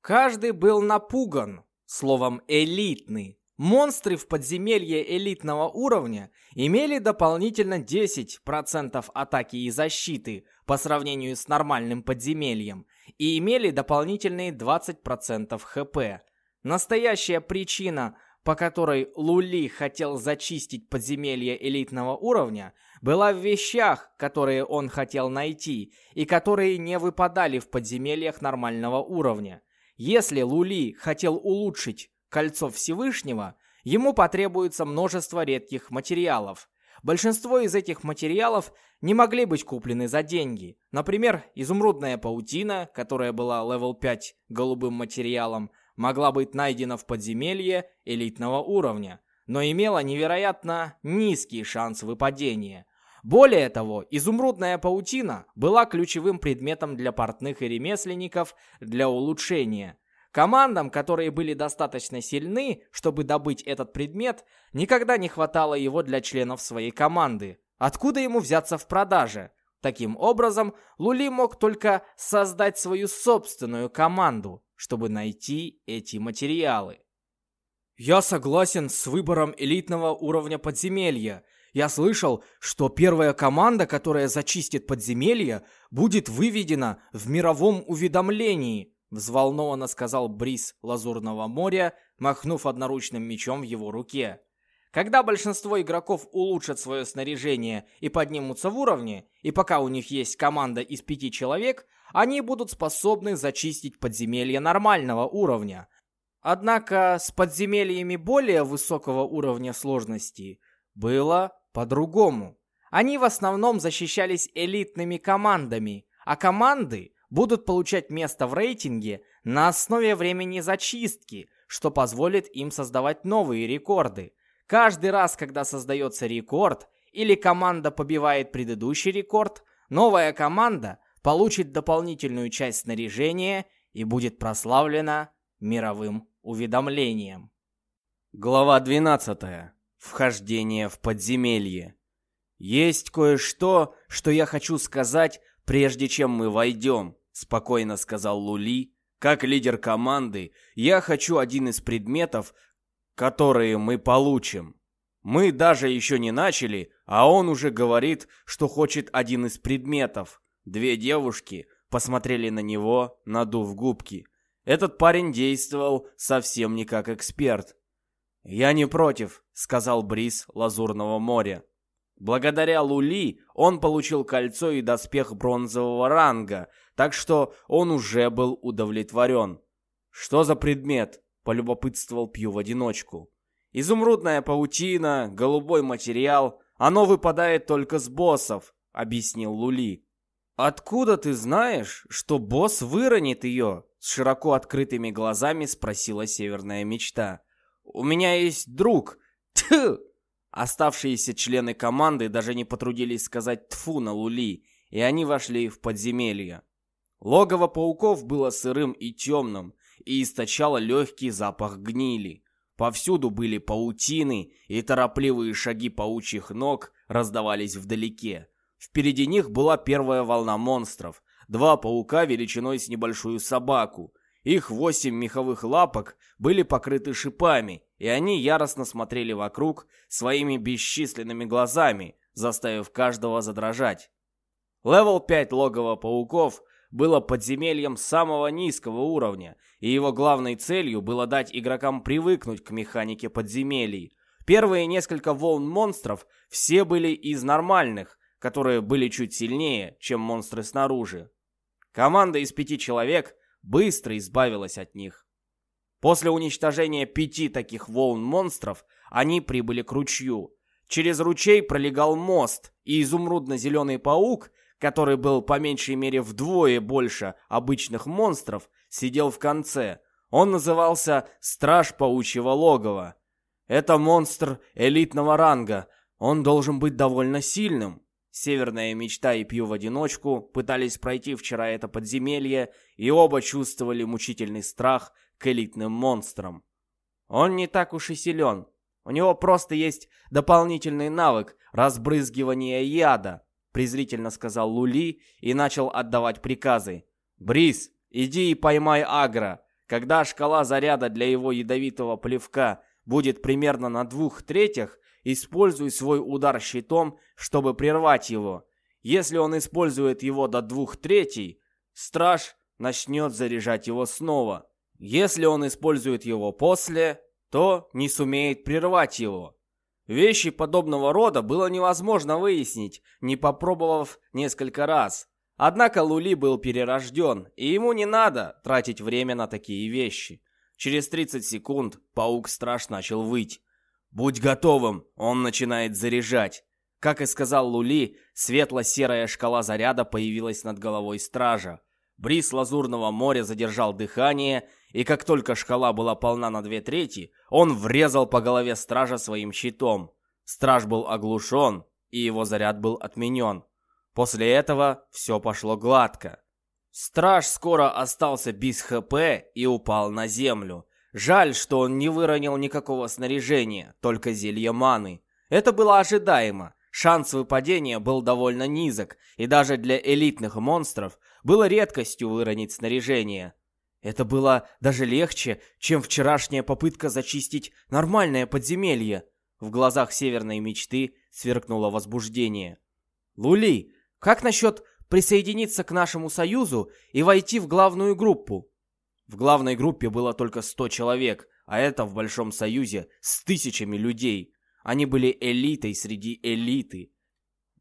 A: Каждый был напуган словом «элитный». Монстры в подземелье элитного уровня имели дополнительно 10% атаки и защиты по сравнению с нормальным подземельем и имели дополнительные 20% хп. Настоящая причина по которой Лули хотел зачистить подземелье элитного уровня, была в вещах, которые он хотел найти, и которые не выпадали в подземельях нормального уровня. Если Лули хотел улучшить Кольцо Всевышнего, ему потребуется множество редких материалов. Большинство из этих материалов не могли быть куплены за деньги. Например, изумрудная паутина, которая была level 5 голубым материалом, могла быть найдена в подземелье элитного уровня, но имела невероятно низкий шанс выпадения. Более того, изумрудная паутина была ключевым предметом для портных и ремесленников для улучшения. Командам, которые были достаточно сильны, чтобы добыть этот предмет, никогда не хватало его для членов своей команды. Откуда ему взяться в продаже? Таким образом, Лули мог только создать свою собственную команду, чтобы найти эти материалы. Я согласен с выбором элитного уровня подземелья. Я слышал, что первая команда, которая зачистит подземелье, будет выведена в мировом уведомлении, взволнованно сказал Бриз Лазурного моря, махнув одноручным мечом в его руке. Когда большинство игроков улучшат свое снаряжение и поднимутся в уровне, и пока у них есть команда из пяти человек, они будут способны зачистить подземелья нормального уровня. Однако с подземельями более высокого уровня сложности было по-другому. Они в основном защищались элитными командами, а команды будут получать место в рейтинге на основе времени зачистки, что позволит им создавать новые рекорды. Каждый раз, когда создается рекорд или команда побивает предыдущий рекорд, новая команда получит дополнительную часть снаряжения и будет прославлена мировым уведомлением. Глава 12. Вхождение в подземелье. Есть кое-что, что я хочу сказать, прежде чем мы войдем, спокойно сказал Лули, Как лидер команды, я хочу один из предметов, которые мы получим. Мы даже еще не начали, а он уже говорит, что хочет один из предметов. Две девушки посмотрели на него, надув губки. Этот парень действовал совсем не как эксперт. «Я не против», — сказал Бриз Лазурного моря. Благодаря Лули он получил кольцо и доспех бронзового ранга, так что он уже был удовлетворен. «Что за предмет?» — полюбопытствовал Пью в одиночку. «Изумрудная паутина, голубой материал. Оно выпадает только с боссов», — объяснил Лули. «Откуда ты знаешь, что босс выронит ее?» С широко открытыми глазами спросила Северная Мечта. «У меня есть друг. Тьфу!» Оставшиеся члены команды даже не потрудились сказать «тфу» на Лули, и они вошли в подземелье. Логово пауков было сырым и темным, и источало легкий запах гнили. Повсюду были паутины, и торопливые шаги паучьих ног раздавались вдалеке. Впереди них была первая волна монстров. Два паука величиной с небольшую собаку. Их восемь меховых лапок были покрыты шипами, и они яростно смотрели вокруг своими бесчисленными глазами, заставив каждого задрожать. Левел 5 логова пауков было подземельем самого низкого уровня, и его главной целью было дать игрокам привыкнуть к механике подземелий. Первые несколько волн монстров все были из нормальных, которые были чуть сильнее, чем монстры снаружи. Команда из пяти человек быстро избавилась от них. После уничтожения пяти таких волн монстров, они прибыли к ручью. Через ручей пролегал мост, и изумрудно-зеленый паук который был по меньшей мере вдвое больше обычных монстров, сидел в конце. Он назывался Страж Паучьего Логова. Это монстр элитного ранга. Он должен быть довольно сильным. Северная мечта и Пью в одиночку пытались пройти вчера это подземелье, и оба чувствовали мучительный страх к элитным монстрам. Он не так уж и силен. У него просто есть дополнительный навык разбрызгивания яда, презрительно сказал Лули и начал отдавать приказы. «Брис, иди и поймай Агра. Когда шкала заряда для его ядовитого плевка будет примерно на двух третьих, используй свой удар щитом, чтобы прервать его. Если он использует его до двух третей, страж начнет заряжать его снова. Если он использует его после, то не сумеет прервать его. Вещи подобного рода было невозможно выяснить, не попробовав несколько раз. Однако Лули был перерожден, и ему не надо тратить время на такие вещи. Через 30 секунд паук-страж начал выть. «Будь готовым, он начинает заряжать». Как и сказал Лули, светло-серая шкала заряда появилась над головой стража. Бриз Лазурного моря задержал дыхание, и как только шкала была полна на две трети, он врезал по голове стража своим щитом. Страж был оглушен, и его заряд был отменен. После этого все пошло гладко. Страж скоро остался без ХП и упал на землю. Жаль, что он не выронил никакого снаряжения, только зелье маны. Это было ожидаемо. Шанс выпадения был довольно низок, и даже для элитных монстров было редкостью выронить снаряжение. Это было даже легче, чем вчерашняя попытка зачистить нормальное подземелье. В глазах северной мечты сверкнуло возбуждение. «Лули, как насчет присоединиться к нашему союзу и войти в главную группу?» В главной группе было только 100 человек, а это в Большом Союзе с тысячами людей. Они были элитой среди элиты.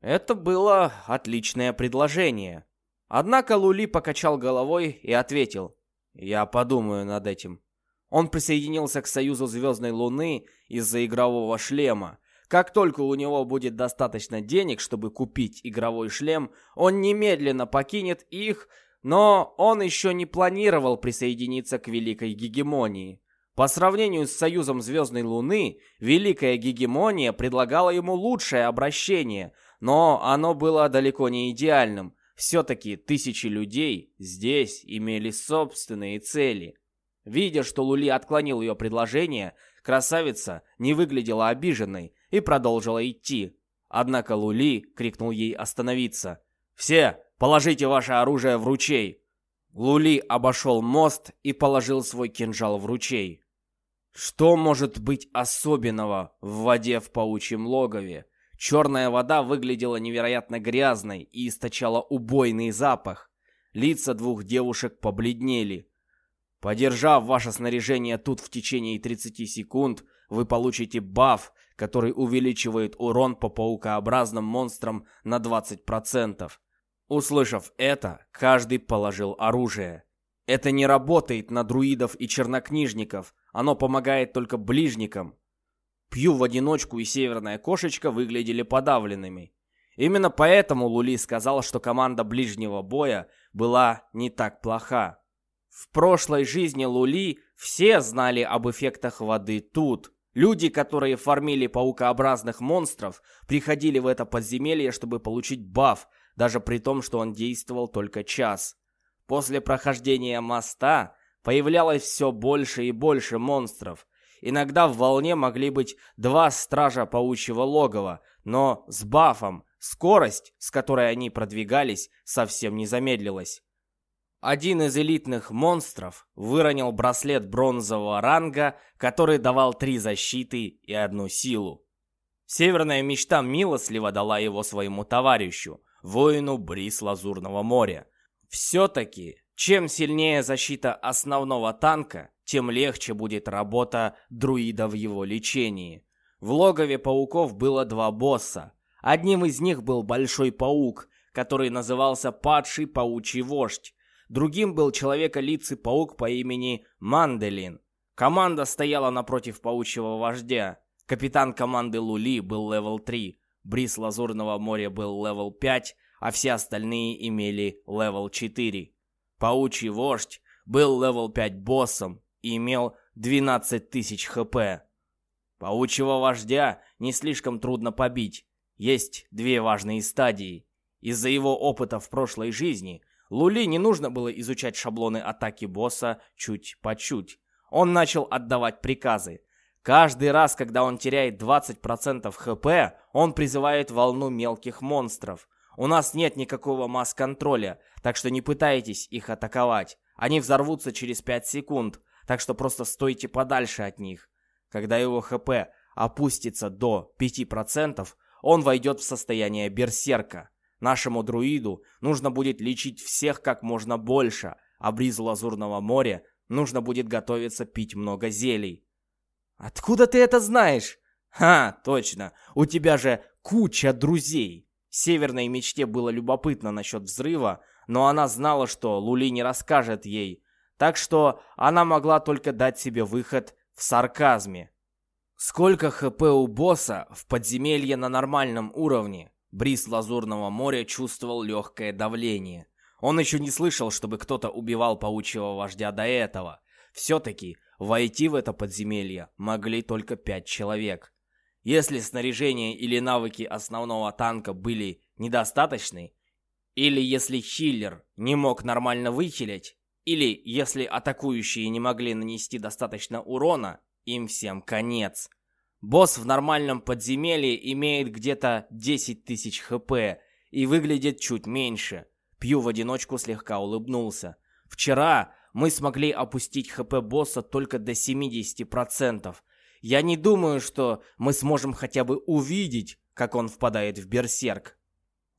A: Это было отличное предложение. Однако Лули покачал головой и ответил. «Я подумаю над этим». Он присоединился к Союзу Звездной Луны из-за игрового шлема. Как только у него будет достаточно денег, чтобы купить игровой шлем, он немедленно покинет их, но он еще не планировал присоединиться к Великой Гегемонии. По сравнению с Союзом Звездной Луны, Великая Гегемония предлагала ему лучшее обращение, но оно было далеко не идеальным. Все-таки тысячи людей здесь имели собственные цели. Видя, что Лули отклонил ее предложение, красавица не выглядела обиженной и продолжила идти. Однако Лули крикнул ей остановиться. «Все, положите ваше оружие в ручей!»
B: Лули обошел мост и положил свой кинжал в ручей. Что может быть особенного в воде в паучьем логове? Черная вода выглядела невероятно грязной и источала убойный запах. Лица двух девушек побледнели. Подержав ваше снаряжение тут в течение 30 секунд, вы получите баф, который увеличивает урон по паукообразным монстрам на 20%. Услышав это, каждый положил оружие. Это не работает на друидов и чернокнижников, оно помогает только ближникам. Пью в одиночку и северная кошечка выглядели подавленными. Именно поэтому Лули сказал, что команда ближнего боя была не так плоха. В прошлой жизни Лули все знали об эффектах воды тут. Люди, которые фармили паукообразных монстров, приходили в это подземелье, чтобы получить баф, даже при том, что он действовал только час. После прохождения моста появлялось все больше и больше монстров. Иногда в волне могли быть два стража паучьего логова, но с бафом скорость, с которой они продвигались, совсем не замедлилась. Один из элитных монстров выронил браслет бронзового ранга, который давал три защиты и одну силу. Северная мечта милостливо дала его своему товарищу, воину Брис Лазурного моря. Все-таки, чем сильнее защита основного танка, тем легче будет работа друида в его лечении. В логове пауков было два босса. Одним из них был Большой Паук, который назывался Падший Паучий Вождь. Другим был Человеколицый Паук по имени Манделин. Команда стояла напротив Паучьего Вождя. Капитан команды Лули был level 3, Бриз Лазурного моря был level 5, а все остальные имели level 4. Паучий вождь был level 5 боссом и имел 12 тысяч хп. Паучьего вождя не слишком трудно побить. Есть две важные стадии. Из-за его опыта в прошлой жизни Лули не нужно было изучать шаблоны атаки босса чуть по чуть. Он начал отдавать приказы. Каждый раз, когда он теряет 20% хп, он призывает волну мелких монстров. У нас нет никакого масс-контроля, так что не пытайтесь их атаковать. Они взорвутся через 5 секунд, так что просто стойте подальше от них. Когда его хп опустится до 5%, он войдет в состояние берсерка. Нашему друиду нужно будет лечить всех как можно больше, а бризу Лазурного моря нужно будет готовиться пить много зелий. «Откуда ты это знаешь?» «Ха, точно, у тебя же куча друзей!» Северной мечте было любопытно насчет взрыва, но она знала, что Лули не расскажет ей, так что она могла только дать себе выход в сарказме. Сколько ХП у босса в подземелье на нормальном уровне? Бриз Лазурного моря чувствовал легкое давление. Он еще не слышал, чтобы кто-то убивал паучьего вождя до этого. Все-таки Войти в это подземелье могли только пять человек. Если снаряжение или навыки основного танка были недостаточны, или если хиллер не мог нормально выхилить, или если атакующие не могли нанести достаточно урона, им всем конец. Босс в нормальном подземелье имеет где-то 10 тысяч хп и выглядит чуть меньше. Пью в одиночку слегка улыбнулся. Вчера мы смогли опустить ХП босса только до 70%. Я не думаю, что мы сможем хотя бы увидеть, как он впадает в берсерк.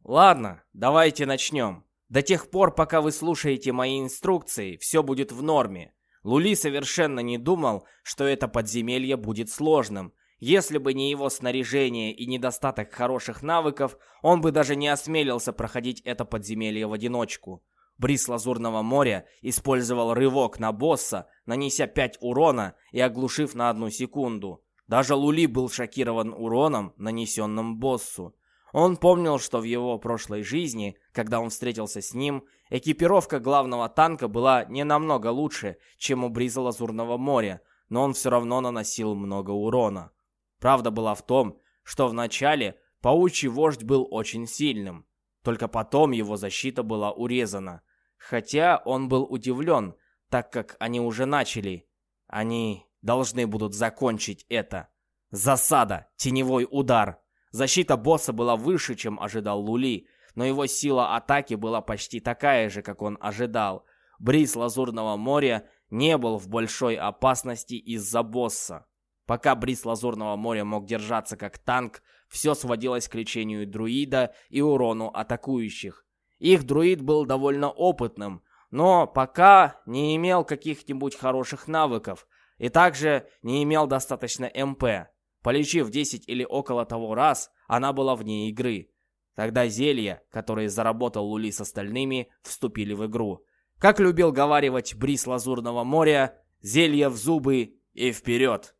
B: Ладно, давайте начнем. До тех пор, пока вы слушаете мои инструкции, все будет в норме. Лули совершенно не думал, что это подземелье будет сложным. Если бы не его снаряжение и недостаток хороших навыков, он бы даже не осмелился проходить это подземелье в одиночку. Бриз Лазурного моря использовал рывок на босса, нанеся 5 урона и оглушив на одну секунду. Даже Лули был шокирован уроном, нанесенным боссу. Он помнил, что в его прошлой жизни, когда он встретился с ним, экипировка главного танка была не намного лучше, чем у Бриза Лазурного моря, но он все равно наносил много урона. Правда была в том, что в начале паучий вождь был очень сильным. Только потом его защита была урезана. Хотя он был удивлен, так как они уже начали. Они должны будут закончить это. Засада, теневой удар. Защита босса была выше, чем ожидал Лули, но его сила атаки была почти такая же, как он ожидал.
A: Бриз Лазурного моря не был в большой опасности из-за босса. Пока Бриз Лазурного моря мог держаться как танк, все сводилось к лечению друида и урону атакующих. Их друид был довольно опытным, но пока не имел каких-нибудь хороших навыков и также не имел достаточно МП. Полечив 10 или около того раз, она была вне игры. Тогда зелья, которые заработал Лули с остальными, вступили в игру. Как любил говаривать Брис Лазурного моря, зелья в зубы и вперед.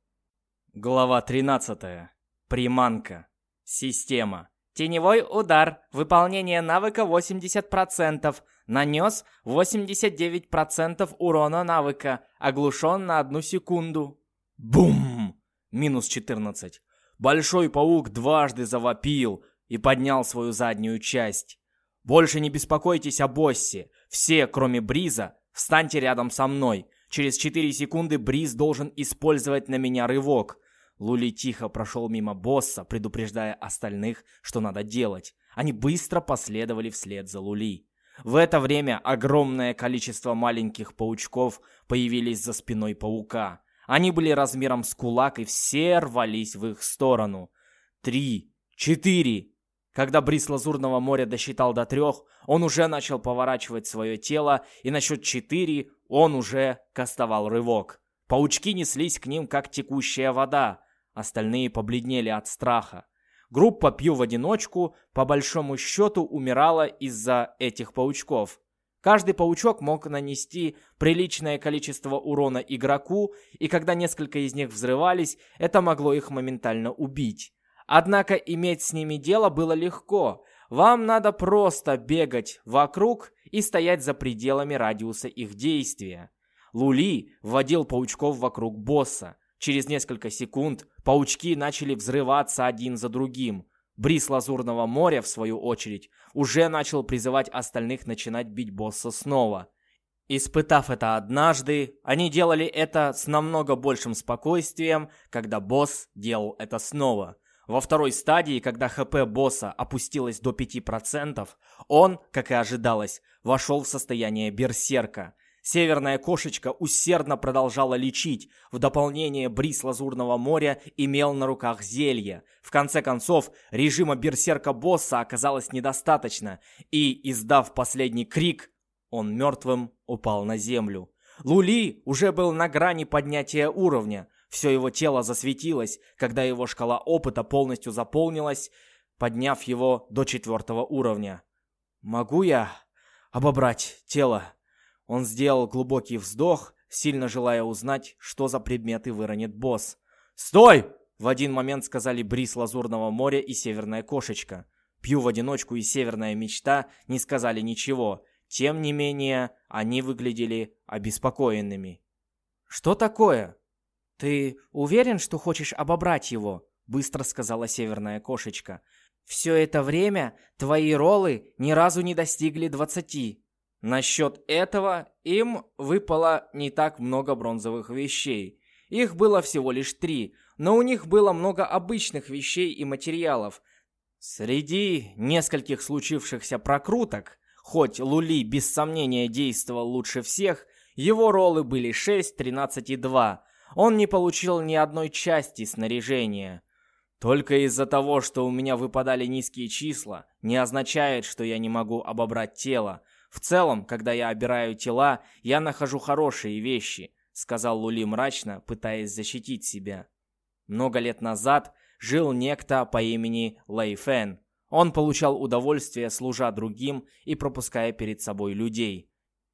A: Глава 13. Приманка. Система.
C: Теневой удар. Выполнение навыка 80%. Нанес 89% урона навыка. Оглушен на одну секунду.
A: Бум! Минус 14. Большой паук дважды завопил и поднял свою заднюю часть. Больше не беспокойтесь о боссе. Все, кроме Бриза, встаньте рядом со мной. Через 4 секунды Бриз должен использовать на меня рывок. Лули тихо прошел мимо босса, предупреждая остальных, что надо делать. Они быстро последовали вслед за Лули. В это время огромное количество маленьких паучков появились за спиной паука. Они были размером с кулак и все рвались в их сторону. Три, четыре. Когда Брис Лазурного моря досчитал до трех, он уже начал поворачивать свое тело, и на счет четыре он уже кастовал рывок. Паучки неслись к ним, как текущая вода. Остальные побледнели от страха. Группа Пью в одиночку, по большому счету, умирала из-за этих паучков. Каждый паучок мог нанести приличное количество урона игроку, и когда несколько из них взрывались, это могло их моментально убить. Однако иметь с ними дело было легко. Вам надо просто бегать вокруг и стоять за пределами радиуса их действия. Лули вводил паучков вокруг босса. Через несколько секунд паучки начали взрываться один за другим. Бриз Лазурного моря, в свою очередь, уже начал призывать остальных начинать бить босса снова. Испытав это однажды, они делали это с намного большим спокойствием, когда босс делал это снова. Во второй стадии, когда ХП босса опустилось до 5%, он, как и ожидалось, вошел в состояние берсерка. Северная кошечка усердно продолжала лечить. В дополнение бриз Лазурного моря имел на руках зелье. В конце концов, режима берсерка босса оказалось недостаточно, и, издав последний крик, он мертвым упал на землю. Лули уже был на грани поднятия уровня. Все его тело засветилось, когда его шкала опыта полностью заполнилась, подняв его до четвертого уровня. «Могу я обобрать тело?» Он сделал глубокий вздох, сильно желая узнать, что за предметы выронит босс. «Стой!» — в один момент сказали Бриз Лазурного моря и Северная Кошечка. Пью в одиночку и Северная Мечта не сказали ничего. Тем не менее, они выглядели обеспокоенными. «Что такое?» «Ты уверен, что хочешь обобрать его?» — быстро сказала Северная Кошечка. «Все это время твои роллы ни разу не достигли двадцати. Насчет этого им выпало не так много бронзовых вещей. Их было всего лишь три, но у них было много обычных вещей и материалов. Среди нескольких случившихся прокруток, хоть Лули без сомнения действовал лучше всех, его роллы были 6, 13 и 2. Он не получил ни одной части снаряжения. Только из-за того, что у меня выпадали низкие числа, не означает, что я не могу обобрать тело. В целом, когда я обираю тела, я нахожу хорошие вещи, сказал Лули мрачно, пытаясь защитить себя. Много лет назад жил некто по имени Лэй Фэн. Он получал удовольствие, служа другим и пропуская перед собой людей.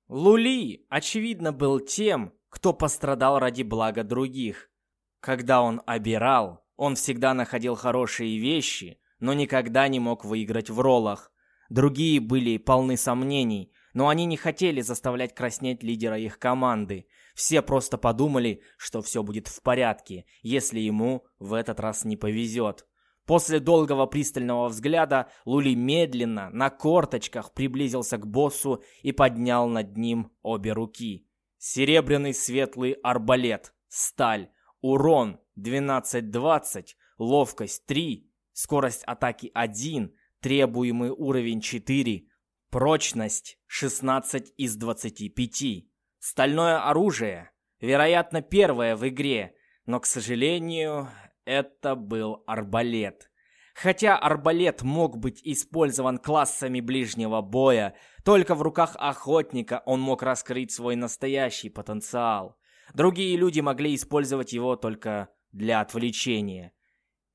A: Лули, очевидно, был тем, кто пострадал ради блага других. Когда он обирал, он всегда находил хорошие вещи, но никогда не мог выиграть в роллах. Другие были полны сомнений, но они не хотели заставлять краснеть лидера их команды. Все просто подумали, что все будет в порядке, если ему в этот раз не повезет. После долгого пристального взгляда Лули медленно, на корточках, приблизился к боссу и поднял над ним обе руки. Серебряный светлый арбалет, сталь, урон 12-20, ловкость 3, скорость атаки 1, требуемый уровень 4,
C: Прочность 16 из 25. Стальное оружие. Вероятно, первое в игре, но, к сожалению, это был арбалет. Хотя арбалет мог быть использован классами ближнего боя, только в руках охотника он мог раскрыть свой настоящий потенциал. Другие люди могли использовать его только для отвлечения.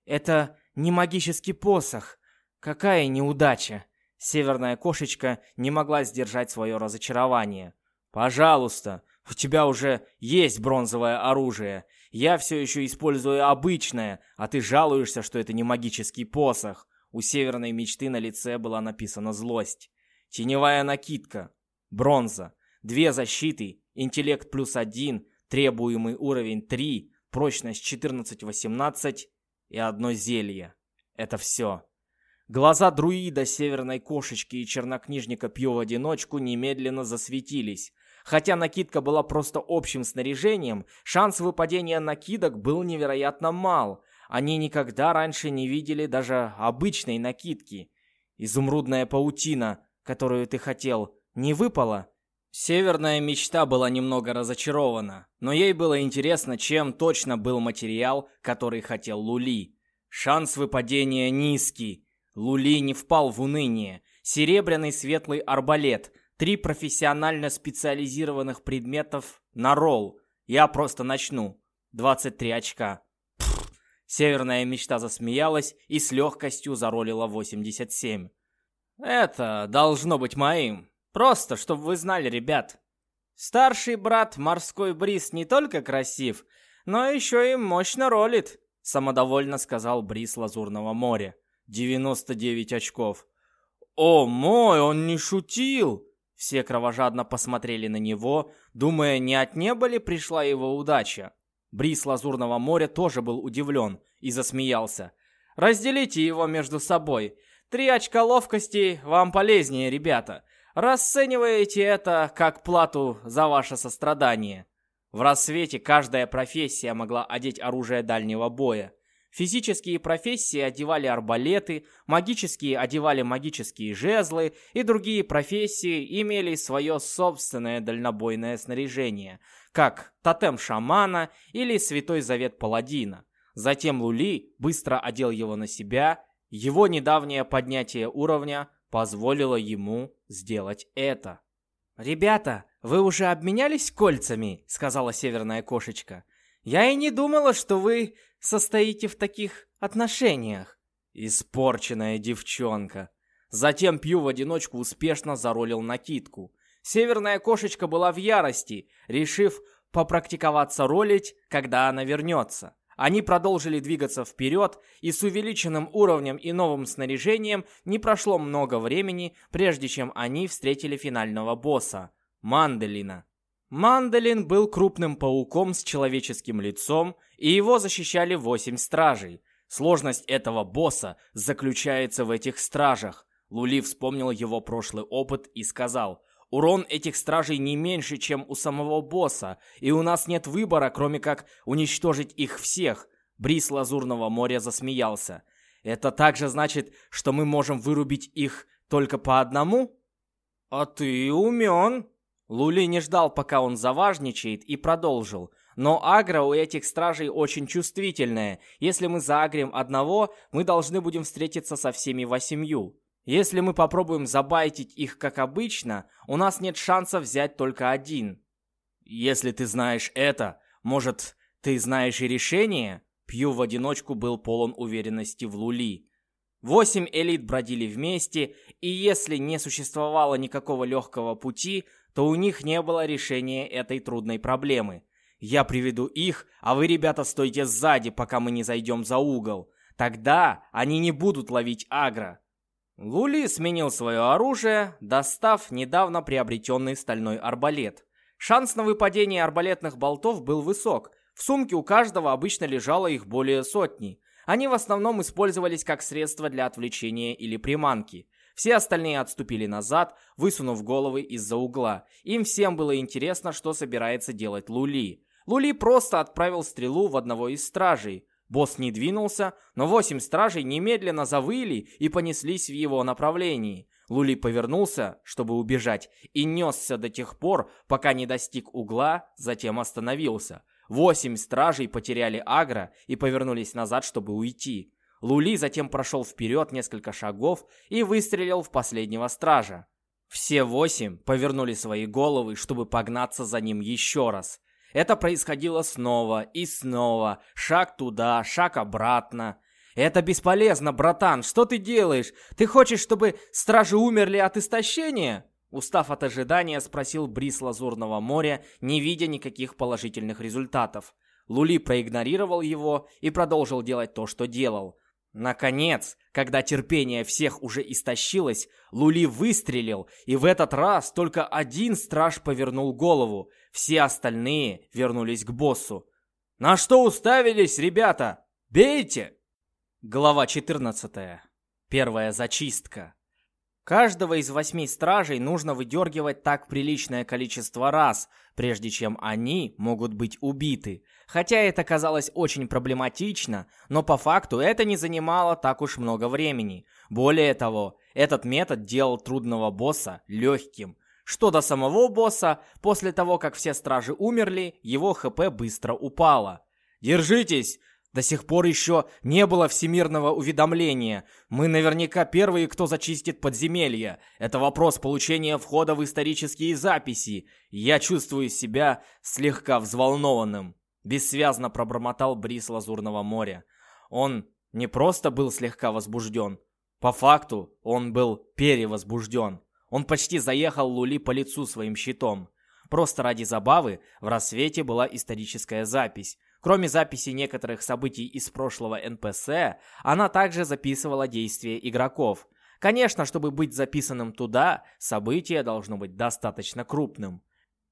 C: Это не магический посох. Какая неудача. Северная кошечка не могла сдержать свое разочарование. «Пожалуйста, у тебя уже есть бронзовое оружие. Я все еще использую обычное, а ты жалуешься, что это не магический посох». У северной мечты на лице была написана злость. Теневая накидка. Бронза. Две защиты. Интеллект плюс один. Требуемый уровень 3. Прочность 14-18. И одно зелье. Это все. Глаза друида, северной кошечки и чернокнижника Пью в одиночку немедленно засветились. Хотя накидка была просто общим снаряжением, шанс выпадения накидок был невероятно мал. Они никогда раньше не видели даже обычной накидки. Изумрудная паутина, которую ты хотел, не выпала? Северная мечта была немного разочарована, но ей было интересно, чем точно был материал, который хотел Лули. Шанс выпадения низкий. Лули не впал в уныние. Серебряный светлый арбалет – Три профессионально специализированных предметов на ролл. Я просто начну. 23 очка. Северная мечта засмеялась и с легкостью заролила 87. Это должно быть моим. Просто, чтобы вы знали, ребят. Старший брат Морской Бриз не только красив, но еще и мощно ролит, самодовольно сказал Бриз Лазурного моря. 99 очков. О мой, он не шутил! Все кровожадно посмотрели на него, думая, не от неба ли пришла его удача. Бриз Лазурного моря тоже был удивлен и засмеялся. «Разделите его между собой. Три очка ловкости вам полезнее, ребята. Расцениваете это как плату за ваше сострадание». В рассвете каждая профессия могла одеть оружие дальнего боя. Физические профессии одевали арбалеты, магические одевали магические жезлы, и другие профессии имели свое собственное дальнобойное снаряжение, как тотем шамана или святой завет паладина. Затем Лули быстро одел его на себя, его недавнее поднятие уровня позволило ему сделать это. «Ребята, вы уже обменялись кольцами?» — сказала северная кошечка. «Я и не думала, что вы состоите в таких отношениях?» Испорченная девчонка. Затем Пью в одиночку успешно заролил накидку. Северная кошечка была в ярости, решив попрактиковаться ролить, когда она вернется. Они продолжили двигаться вперед, и с увеличенным уровнем и новым снаряжением не прошло много времени, прежде чем они встретили финального босса – Манделина. Мандалин был крупным пауком с человеческим лицом, и его защищали восемь стражей. Сложность этого босса заключается в этих стражах. Лули вспомнил его прошлый опыт и сказал, «Урон этих стражей не меньше, чем у самого босса, и у нас нет выбора, кроме как уничтожить их всех». Бриз Лазурного моря засмеялся. «Это также значит, что мы можем вырубить их только по одному?» «А ты умен!» Лули не ждал, пока он заважничает, и продолжил. Но агро у этих стражей очень чувствительное. Если мы заагрим одного, мы должны будем встретиться со всеми восемью. Если мы попробуем забайтить их как обычно, у нас нет шанса взять только один. Если ты знаешь это, может, ты знаешь и решение? Пью в одиночку был полон уверенности в Лули. Восемь элит бродили вместе, и если не существовало никакого легкого пути, то у них не было решения этой трудной проблемы. Я приведу их, а вы, ребята, стойте сзади, пока мы не зайдем за угол. Тогда они не будут ловить агро. Лули сменил свое оружие, достав недавно приобретенный стальной арбалет. Шанс на выпадение арбалетных болтов был высок. В сумке у каждого обычно лежало их более сотни. Они в основном использовались как средство для отвлечения или приманки. Все остальные отступили назад, высунув головы из-за угла. Им всем было интересно, что собирается делать Лули. Лули просто отправил стрелу в одного из стражей. Босс не двинулся, но восемь стражей немедленно завыли и понеслись в его направлении. Лули повернулся, чтобы убежать, и несся до тех пор, пока не достиг угла, затем остановился. Восемь стражей потеряли агро и повернулись назад, чтобы уйти. Лули затем прошел вперед несколько шагов и выстрелил в последнего стража. Все восемь повернули свои головы, чтобы погнаться за ним еще раз. Это происходило снова и снова, шаг туда, шаг обратно. «Это бесполезно, братан, что ты делаешь? Ты хочешь, чтобы стражи умерли от истощения?» Устав от ожидания, спросил Брис Лазурного моря, не видя никаких положительных результатов. Лули проигнорировал его и продолжил делать то, что делал. Наконец, когда терпение всех уже истощилось, Лули выстрелил, и в этот раз только один страж повернул голову. Все остальные вернулись к боссу. «На что уставились, ребята? Бейте!» Глава 14. Первая зачистка. Каждого из восьми стражей нужно выдергивать так приличное количество раз, прежде чем они могут быть убиты. Хотя это казалось очень проблематично, но по факту это не занимало так уж много времени. Более того, этот метод делал трудного босса легким. Что до самого босса, после того, как все стражи умерли, его хп быстро упало. «Держитесь! До сих пор еще не было всемирного уведомления. Мы наверняка первые, кто зачистит подземелья. Это вопрос получения входа в исторические записи. Я чувствую себя слегка взволнованным. Бессвязно пробормотал Бриз Лазурного моря. Он не просто был слегка возбужден. По факту он был перевозбужден. Он почти заехал Лули по лицу своим щитом. Просто ради забавы в рассвете была историческая запись. Кроме записи некоторых событий из прошлого НПС, она также записывала действия игроков. Конечно, чтобы быть записанным туда, событие должно быть достаточно крупным.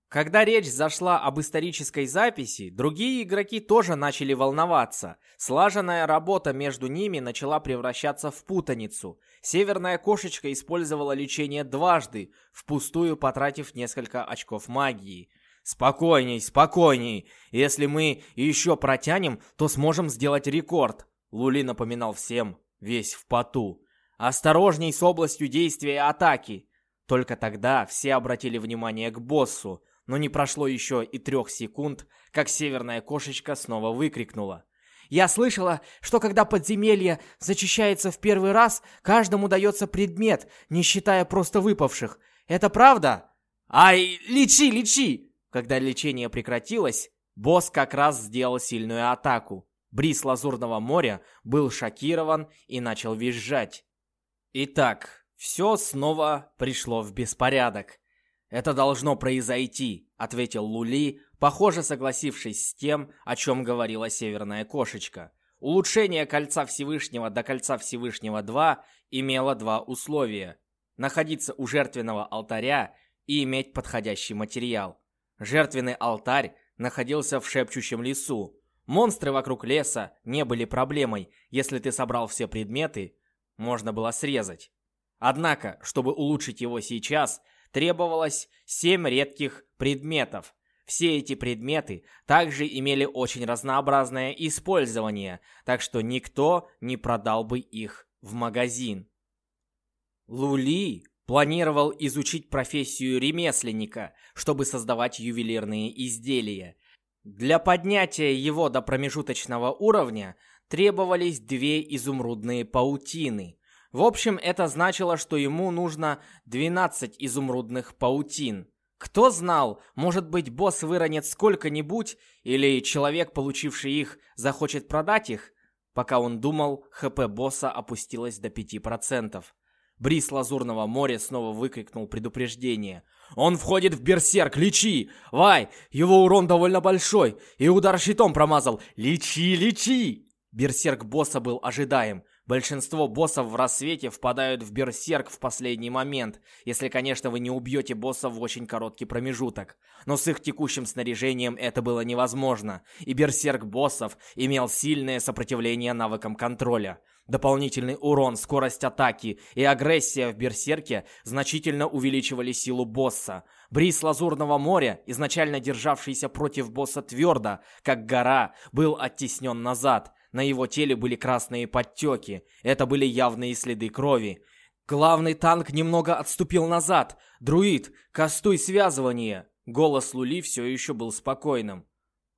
C: Когда речь зашла об исторической записи, другие игроки тоже начали волноваться. Слаженная работа между ними начала превращаться в путаницу. Северная кошечка использовала лечение дважды, впустую потратив несколько очков магии. «Спокойней, спокойней. Если мы еще протянем, то сможем сделать рекорд», — Лули напоминал всем, весь в поту. «Осторожней с областью действия атаки». Только тогда все обратили внимание к боссу, но не прошло еще и трех секунд, как северная кошечка снова выкрикнула. «Я слышала, что когда подземелье зачищается в первый раз, каждому дается предмет, не считая просто выпавших. Это правда?» «Ай, лечи, лечи!» Когда лечение прекратилось, босс как раз сделал сильную атаку. Бриз Лазурного моря был шокирован и начал визжать. Итак, все снова пришло в беспорядок. «Это должно произойти», — ответил Лули, похоже согласившись с тем, о чем говорила Северная Кошечка. Улучшение Кольца Всевышнего до Кольца Всевышнего 2 имело два условия. Находиться у жертвенного алтаря и иметь подходящий материал. Жертвенный алтарь находился в шепчущем лесу. Монстры вокруг леса не были проблемой. Если ты собрал все предметы, можно было срезать. Однако, чтобы улучшить его сейчас, требовалось 7 редких предметов. Все эти предметы также имели очень разнообразное использование, так что никто не продал бы их в магазин. Лули Планировал изучить профессию ремесленника, чтобы создавать ювелирные изделия. Для поднятия его до промежуточного уровня требовались две изумрудные паутины. В общем, это значило, что ему нужно 12 изумрудных паутин. Кто знал, может быть, босс выронит сколько-нибудь, или человек, получивший их, захочет продать их? Пока он думал, ХП босса опустилось до 5%. Бриз Лазурного моря снова выкрикнул предупреждение. «Он входит в берсерк! Лечи! Вай! Его урон довольно большой! И удар щитом промазал! Лечи, лечи!» Берсерк босса был ожидаем. Большинство боссов в рассвете впадают в берсерк в последний момент, если, конечно, вы не убьете босса в очень короткий промежуток. Но с их текущим снаряжением это было невозможно, и берсерк боссов имел сильное сопротивление навыкам контроля. Дополнительный урон, скорость атаки и агрессия в Берсерке значительно увеличивали силу босса. Бриз Лазурного моря, изначально державшийся против босса твердо, как гора, был оттеснен назад. На его теле были красные подтеки. Это были явные следы крови. Главный танк немного отступил назад. Друид, кастуй связывание. Голос Лули все еще был спокойным.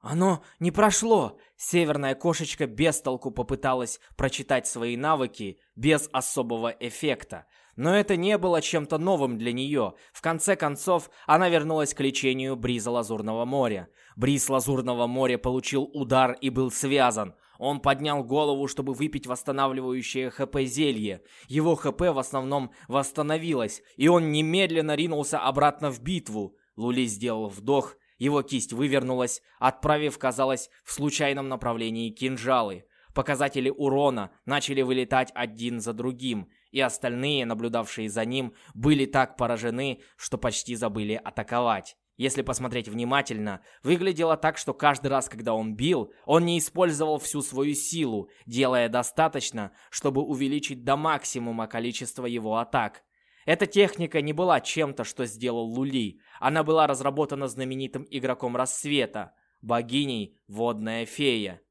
B: «Оно не прошло!» Северная кошечка без толку попыталась прочитать свои навыки без особого эффекта. Но это не было чем-то новым для нее. В конце концов, она вернулась к лечению Бриза Лазурного моря. Бриз Лазурного моря получил удар и был связан. Он поднял голову, чтобы выпить восстанавливающее ХП зелье. Его ХП в основном восстановилось, и он немедленно ринулся обратно в битву. Лули сделал вдох, его кисть вывернулась, отправив, казалось, в случайном направлении кинжалы. Показатели урона начали вылетать один за другим, и остальные, наблюдавшие за ним, были так поражены, что почти забыли атаковать. Если посмотреть внимательно, выглядело так, что каждый раз, когда он бил, он не использовал всю свою силу, делая достаточно, чтобы увеличить до максимума количество его атак. Эта техника не была чем-то, что сделал Лули. Она была разработана знаменитым игроком Рассвета, богиней Водная Фея.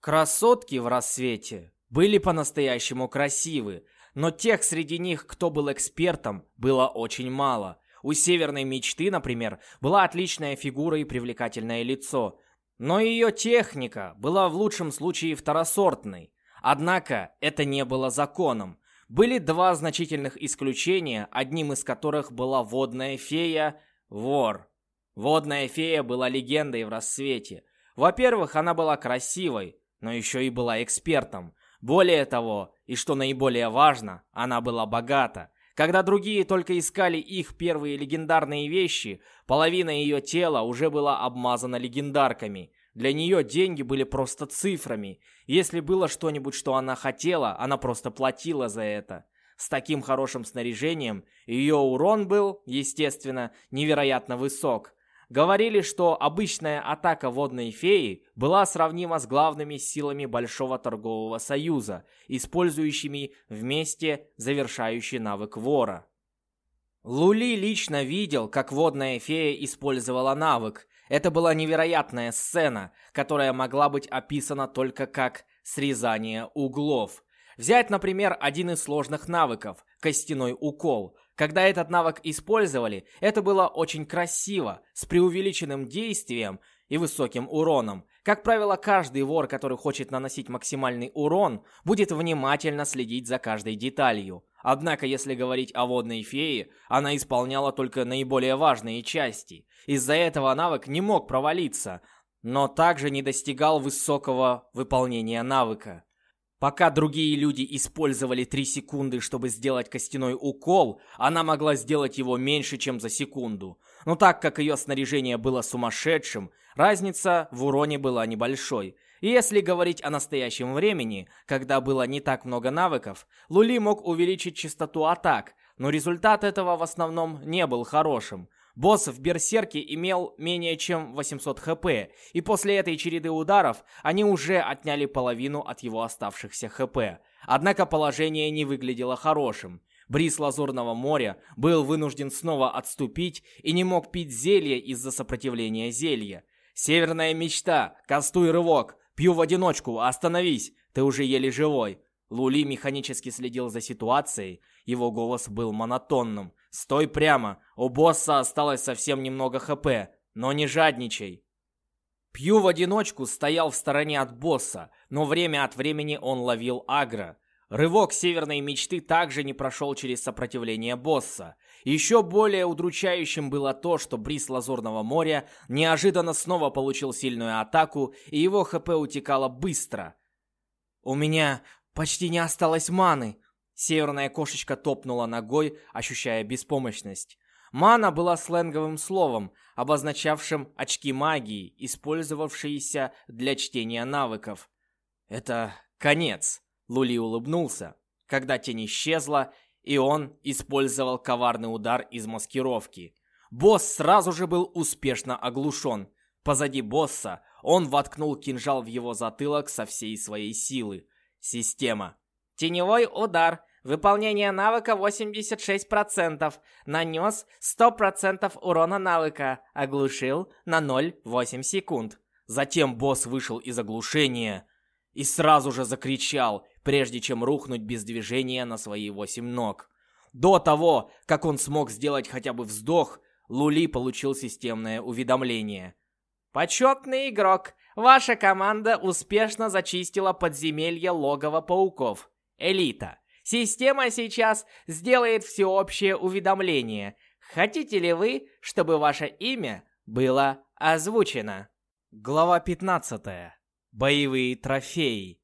B: Красотки в Рассвете были по-настоящему красивы, но тех среди них, кто был экспертом, было очень мало. У Северной Мечты, например, была отличная фигура и привлекательное лицо, но ее техника была в лучшем случае второсортной. Однако это не было законом. Были два значительных исключения, одним из которых была водная фея Вор. Водная фея была легендой в рассвете. Во-первых, она была красивой, но еще и была экспертом. Более того, и что наиболее важно, она была богата. Когда другие только искали их первые легендарные вещи, половина ее тела уже была обмазана легендарками. Для нее деньги были просто цифрами. Если было что-нибудь, что она хотела, она просто платила за это. С таким хорошим снаряжением ее урон был, естественно, невероятно высок. Говорили, что обычная атака водной феи была сравнима с главными силами Большого торгового союза, использующими вместе завершающий навык вора. Лули лично видел, как водная фея использовала навык, это была невероятная сцена, которая могла быть описана только как срезание углов. Взять, например, один из сложных навыков – костяной укол. Когда этот навык использовали, это было очень красиво, с преувеличенным действием и высоким уроном. Как правило, каждый вор, который хочет наносить максимальный урон, будет внимательно следить за каждой деталью. Однако, если говорить о водной фее, она исполняла только наиболее важные части. Из-за этого навык не мог провалиться, но также не достигал высокого выполнения навыка. Пока другие люди использовали 3 секунды, чтобы сделать костяной укол, она могла сделать его меньше, чем за секунду. Но так как ее снаряжение было сумасшедшим, разница в уроне была небольшой – и если говорить о настоящем времени, когда было не так много навыков, Лули мог увеличить частоту атак, но результат этого в основном не был хорошим. Босс в Берсерке имел менее чем 800 хп, и после этой череды ударов они уже отняли половину от его оставшихся хп. Однако положение не выглядело хорошим. Бриз Лазурного моря был вынужден снова отступить и не мог пить зелье из-за сопротивления зелья. Северная мечта, кастуй рывок, Пью в одиночку, остановись, ты уже еле живой. Лули механически следил за ситуацией, его голос был монотонным. Стой прямо, у босса осталось совсем немного хп, но не жадничай. Пью в одиночку стоял в стороне от босса, но время от времени он ловил агро. Рывок северной мечты также не прошел через сопротивление босса. Еще более удручающим было то, что Бриз Лазурного моря неожиданно снова получил сильную атаку, и его ХП утекало быстро. «У меня почти не осталось маны!» Северная кошечка топнула ногой, ощущая беспомощность. Мана была сленговым словом, обозначавшим очки магии, использовавшиеся для чтения навыков. «Это конец!» Лули улыбнулся, когда тень исчезла, и он использовал коварный удар из маскировки. Босс сразу же был успешно оглушен. Позади босса он воткнул кинжал в его затылок со всей своей силы. Система. Теневой удар. Выполнение навыка 86%. Нанес 100% урона навыка. Оглушил на 0,8 секунд. Затем босс вышел из оглушения и сразу же закричал,
C: прежде чем рухнуть без движения на свои восемь ног. До того, как он смог сделать хотя бы вздох, Лули получил системное уведомление. «Почетный игрок, ваша команда успешно зачистила подземелье логова пауков. Элита. Система сейчас сделает всеобщее уведомление. Хотите ли вы, чтобы ваше имя было озвучено?»
A: Глава 15. Боевые трофеи.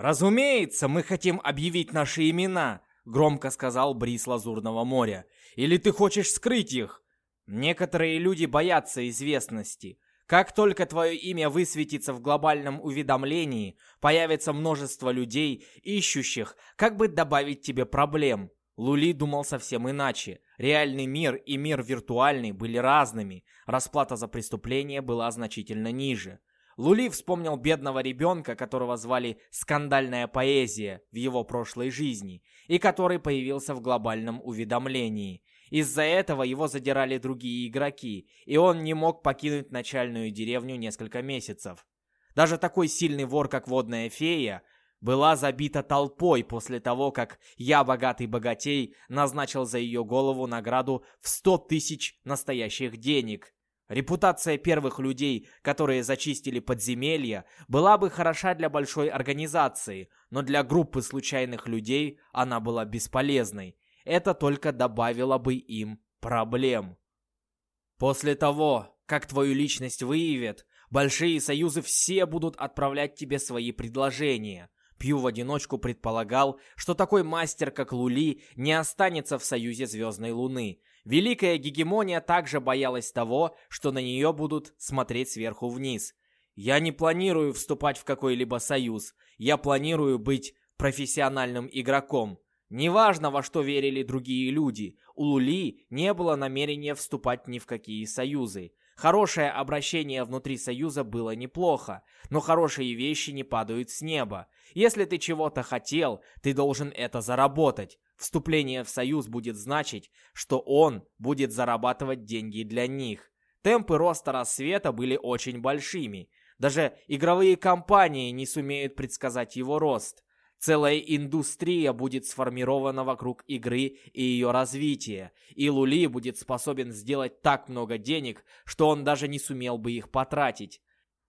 A: «Разумеется, мы хотим объявить наши имена», — громко сказал Брис Лазурного моря. «Или ты хочешь скрыть их?» Некоторые люди боятся известности. Как только твое имя высветится в глобальном уведомлении, появится множество людей, ищущих, как бы добавить тебе проблем. Лули думал совсем иначе. Реальный мир и мир виртуальный были разными. Расплата за преступление была значительно ниже. Лули вспомнил бедного ребенка, которого звали «Скандальная поэзия» в его прошлой жизни, и который появился в глобальном уведомлении. Из-за этого его задирали другие игроки, и он не мог покинуть начальную деревню несколько месяцев. Даже такой сильный вор, как Водная Фея, была забита толпой после того, как я, богатый богатей, назначил за ее голову награду в 100 тысяч настоящих денег. Репутация первых людей, которые зачистили подземелья, была бы хороша для большой организации, но для группы случайных людей она была бесполезной. Это только добавило бы им проблем. После того, как твою личность выявят, большие союзы все будут отправлять тебе свои предложения. Пью в одиночку предполагал, что такой мастер, как Лули, не останется в союзе Звездной Луны, Великая гегемония также боялась того, что на нее будут смотреть сверху вниз. Я не планирую вступать в какой-либо союз. Я планирую быть профессиональным игроком. Неважно, во что верили другие люди, у Лули не было намерения вступать ни в какие союзы. Хорошее обращение внутри союза было неплохо, но хорошие вещи не падают с неба. Если ты чего-то хотел, ты должен это заработать. Вступление в союз будет значить, что он будет зарабатывать деньги для них. Темпы роста рассвета были очень большими. Даже игровые компании не сумеют предсказать его рост. Целая индустрия будет сформирована вокруг игры и ее развития, и Лули будет способен сделать так много денег, что он даже не сумел бы их потратить.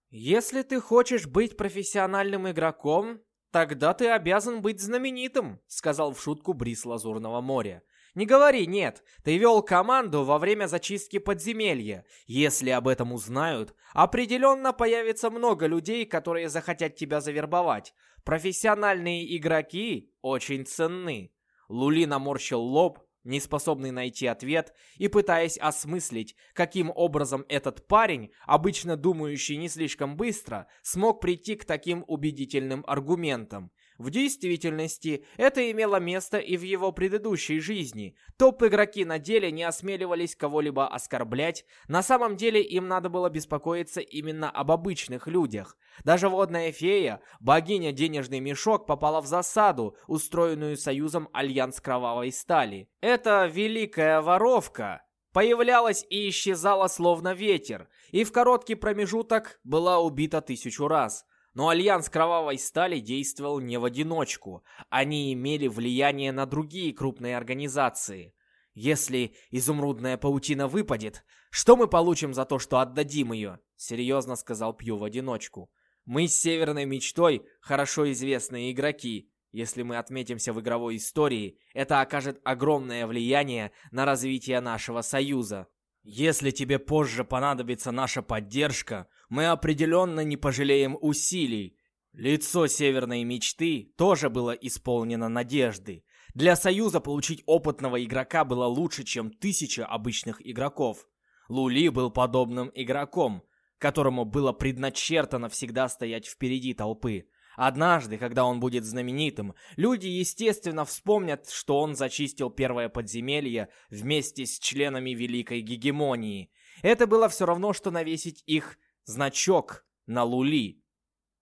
A: Если ты хочешь быть профессиональным игроком, «Тогда ты обязан быть знаменитым», — сказал в шутку Брис Лазурного моря. «Не говори «нет». Ты вел команду во время зачистки подземелья. Если об этом узнают, определенно появится много людей, которые захотят тебя завербовать. Профессиональные игроки очень ценны». Лули наморщил лоб, не способный найти ответ и пытаясь осмыслить, каким образом этот парень, обычно думающий не слишком быстро, смог прийти к таким убедительным аргументам. В действительности, это имело место и в его предыдущей жизни. Топ-игроки на деле не осмеливались кого-либо оскорблять, на самом деле им надо было беспокоиться именно об обычных людях. Даже водная фея, богиня денежный мешок, попала в засаду, устроенную союзом Альянс Кровавой Стали. Эта великая воровка появлялась и исчезала словно ветер, и в короткий промежуток была убита тысячу раз. Но Альянс Кровавой Стали действовал не в одиночку. Они имели влияние на другие крупные организации. Если изумрудная паутина выпадет, что мы получим за то, что отдадим ее? Серьезно сказал Пью в одиночку. Мы с Северной Мечтой хорошо известные игроки. Если мы отметимся в игровой истории, это окажет огромное влияние на развитие нашего союза. Если тебе позже понадобится наша поддержка, мы определенно не пожалеем усилий. Лицо Северной Мечты тоже было исполнено надежды. Для Союза получить опытного игрока было лучше, чем тысяча обычных игроков. Лули был подобным игроком, которому было предначертано всегда стоять впереди толпы. Однажды, когда он будет знаменитым, люди, естественно, вспомнят, что он зачистил первое подземелье вместе с членами Великой Гегемонии. Это было все равно, что навесить их значок на Лули.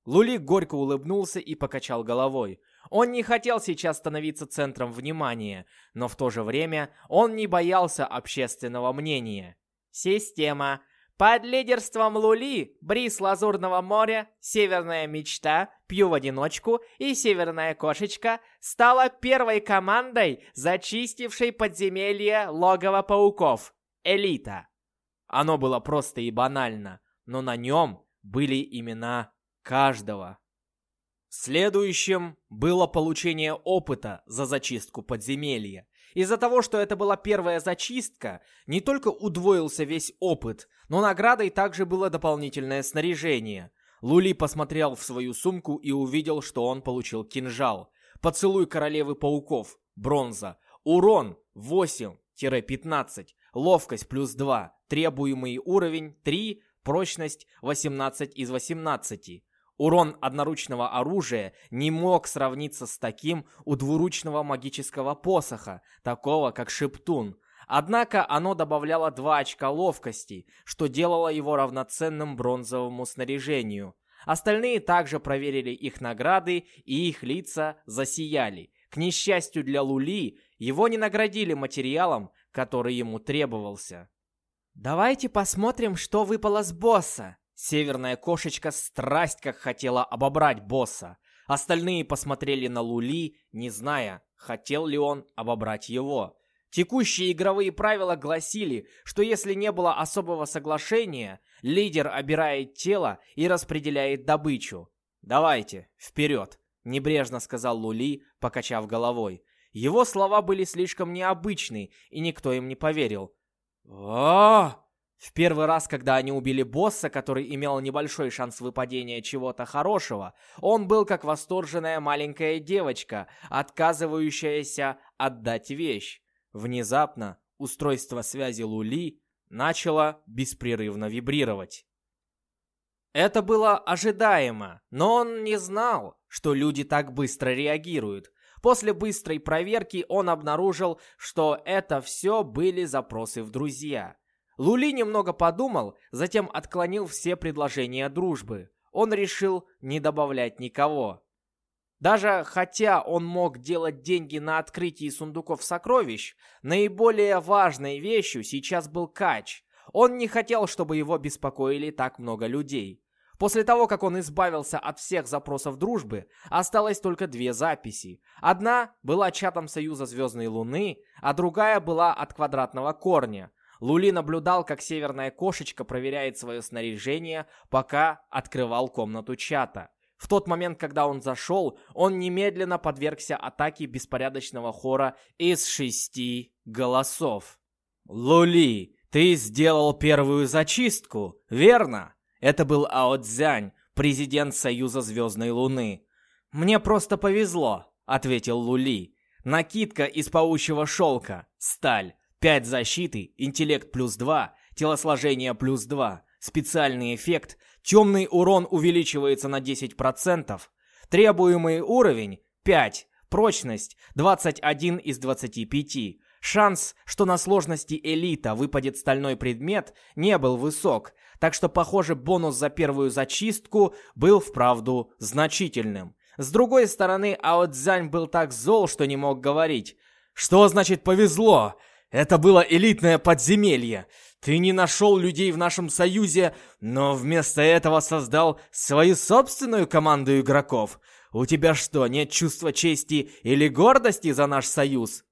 A: Лули горько улыбнулся и покачал головой. Он не хотел сейчас становиться центром внимания, но в то же время он не боялся общественного мнения. Система
C: Под лидерством Лули, Бриз Лазурного моря, Северная мечта, Пью в одиночку и Северная кошечка стала первой командой, зачистившей подземелье логово пауков. Элита. Оно было просто и банально, но на нем были имена каждого. Следующим было получение опыта за зачистку подземелья. Из-за того, что это была первая зачистка, не только удвоился весь опыт, но наградой также было дополнительное снаряжение. Лули посмотрел в свою сумку и увидел, что он получил кинжал. Поцелуй королевы пауков. Бронза. Урон 8-15. Ловкость плюс 2. Требуемый уровень 3. Прочность 18 из 18. Урон одноручного оружия не мог сравниться с таким у двуручного магического посоха, такого как Шептун. Однако оно добавляло 2 очка ловкости, что делало его равноценным бронзовому снаряжению. Остальные также проверили их награды, и их лица засияли. К несчастью для Лули, его не наградили материалом, который ему требовался. «Давайте посмотрим, что выпало с босса», Северная кошечка страсть как хотела обобрать босса. Остальные посмотрели на Лули, не зная, хотел ли он обобрать его. Текущие игровые правила гласили, что если не было особого соглашения, лидер обирает тело и распределяет добычу. «Давайте, вперед!» — небрежно сказал Лули, покачав головой. Его слова были слишком необычны, и никто им не поверил. «О!» В первый раз, когда они убили босса, который имел небольшой шанс выпадения чего-то хорошего, он был как восторженная маленькая девочка, отказывающаяся отдать вещь. Внезапно устройство связи Лули начало беспрерывно вибрировать. Это было ожидаемо, но он не знал, что люди так быстро реагируют. После быстрой проверки он обнаружил, что это все были запросы в друзья. Лули немного подумал, затем отклонил все предложения дружбы. Он решил не добавлять никого. Даже хотя он мог делать деньги на открытии сундуков сокровищ, наиболее важной вещью сейчас был кач. Он не хотел, чтобы его беспокоили так много людей. После того, как он избавился от всех запросов дружбы, осталось только две записи. Одна была чатом Союза Звездной Луны, а другая была от Квадратного Корня. Лули наблюдал, как северная кошечка проверяет свое снаряжение, пока открывал комнату чата. В тот момент, когда он зашел, он немедленно подвергся атаке беспорядочного хора из шести голосов. «Лули, ты сделал первую зачистку, верно?» Это был Ао Цзянь, президент Союза Звездной Луны. «Мне просто повезло», — ответил Лули. «Накидка из паучьего шелка, сталь, 5 защиты, интеллект плюс 2, телосложение плюс 2, специальный эффект, темный урон увеличивается на 10%, требуемый уровень 5, прочность 21 из 25. Шанс, что на сложности элита выпадет стальной предмет, не был высок, так что, похоже, бонус за первую зачистку был вправду значительным. С другой стороны, Ао Цзянь был так зол, что не мог говорить. «Что значит повезло? Это было элитное подземелье. Ты не нашел людей в нашем союзе, но вместо этого создал свою собственную команду игроков. У тебя что, нет чувства чести или гордости за наш союз?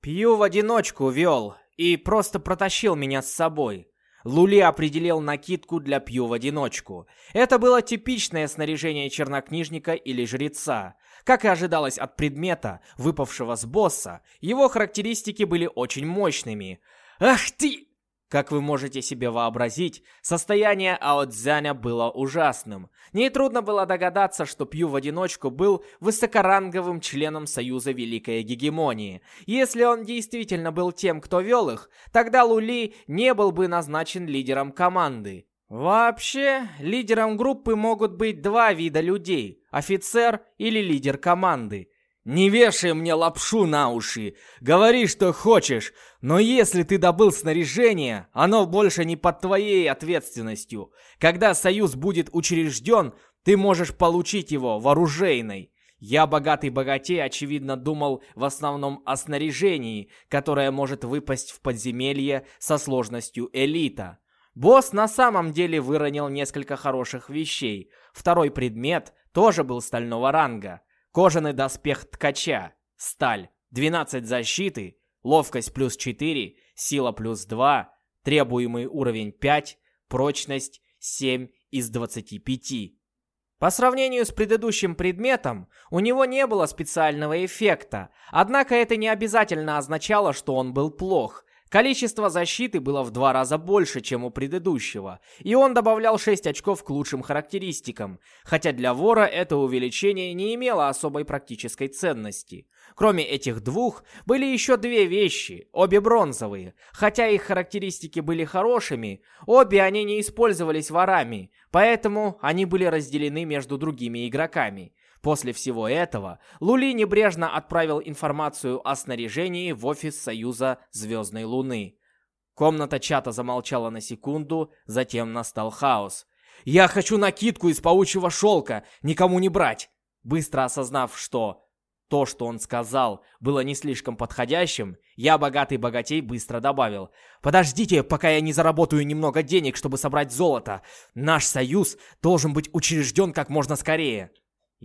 C: Пью в одиночку вел и просто протащил меня с собой. Лули определил накидку для Пью в одиночку. Это было типичное снаряжение чернокнижника или жреца. Как и ожидалось от предмета, выпавшего с босса, его характеристики были очень мощными. «Ах ты!» Как вы можете себе вообразить, состояние Ао было ужасным. Нетрудно было догадаться, что Пью в одиночку был высокоранговым членом Союза Великой Гегемонии. Если он действительно был тем, кто вел их, тогда Лули не был бы назначен лидером команды. Вообще, лидером группы могут быть два вида людей – офицер или лидер команды. Не вешай мне лапшу на уши, говори, что хочешь, но если ты добыл снаряжение, оно больше не под твоей ответственностью. Когда союз будет учрежден, ты можешь получить его вооружейной. Я, богатый богатей, очевидно думал в основном о снаряжении, которое может выпасть в подземелье со сложностью элита. Босс на самом деле выронил несколько хороших вещей. Второй предмет тоже был стального ранга. Кожаный доспех ткача, сталь, 12 защиты, ловкость плюс 4, сила плюс 2, требуемый уровень 5, прочность 7 из 25. По сравнению с предыдущим предметом, у него не было специального эффекта, однако это не обязательно означало, что он был плох. Количество защиты было в два раза больше, чем у предыдущего, и он добавлял 6 очков к лучшим характеристикам, хотя для вора это увеличение не имело особой практической ценности. Кроме этих двух, были еще две вещи, обе бронзовые. Хотя их характеристики были хорошими, обе они не использовались ворами, поэтому они были разделены между другими игроками. После всего этого, Лули небрежно отправил информацию о снаряжении в офис Союза Звездной Луны. Комната чата замолчала на секунду, затем настал хаос. «Я хочу накидку из паучьего шелка, никому не брать!» Быстро осознав, что то, что он сказал, было не слишком подходящим, я, богатый богатей, быстро добавил. «Подождите, пока я не заработаю немного денег, чтобы собрать золото. Наш союз должен быть учрежден как можно скорее».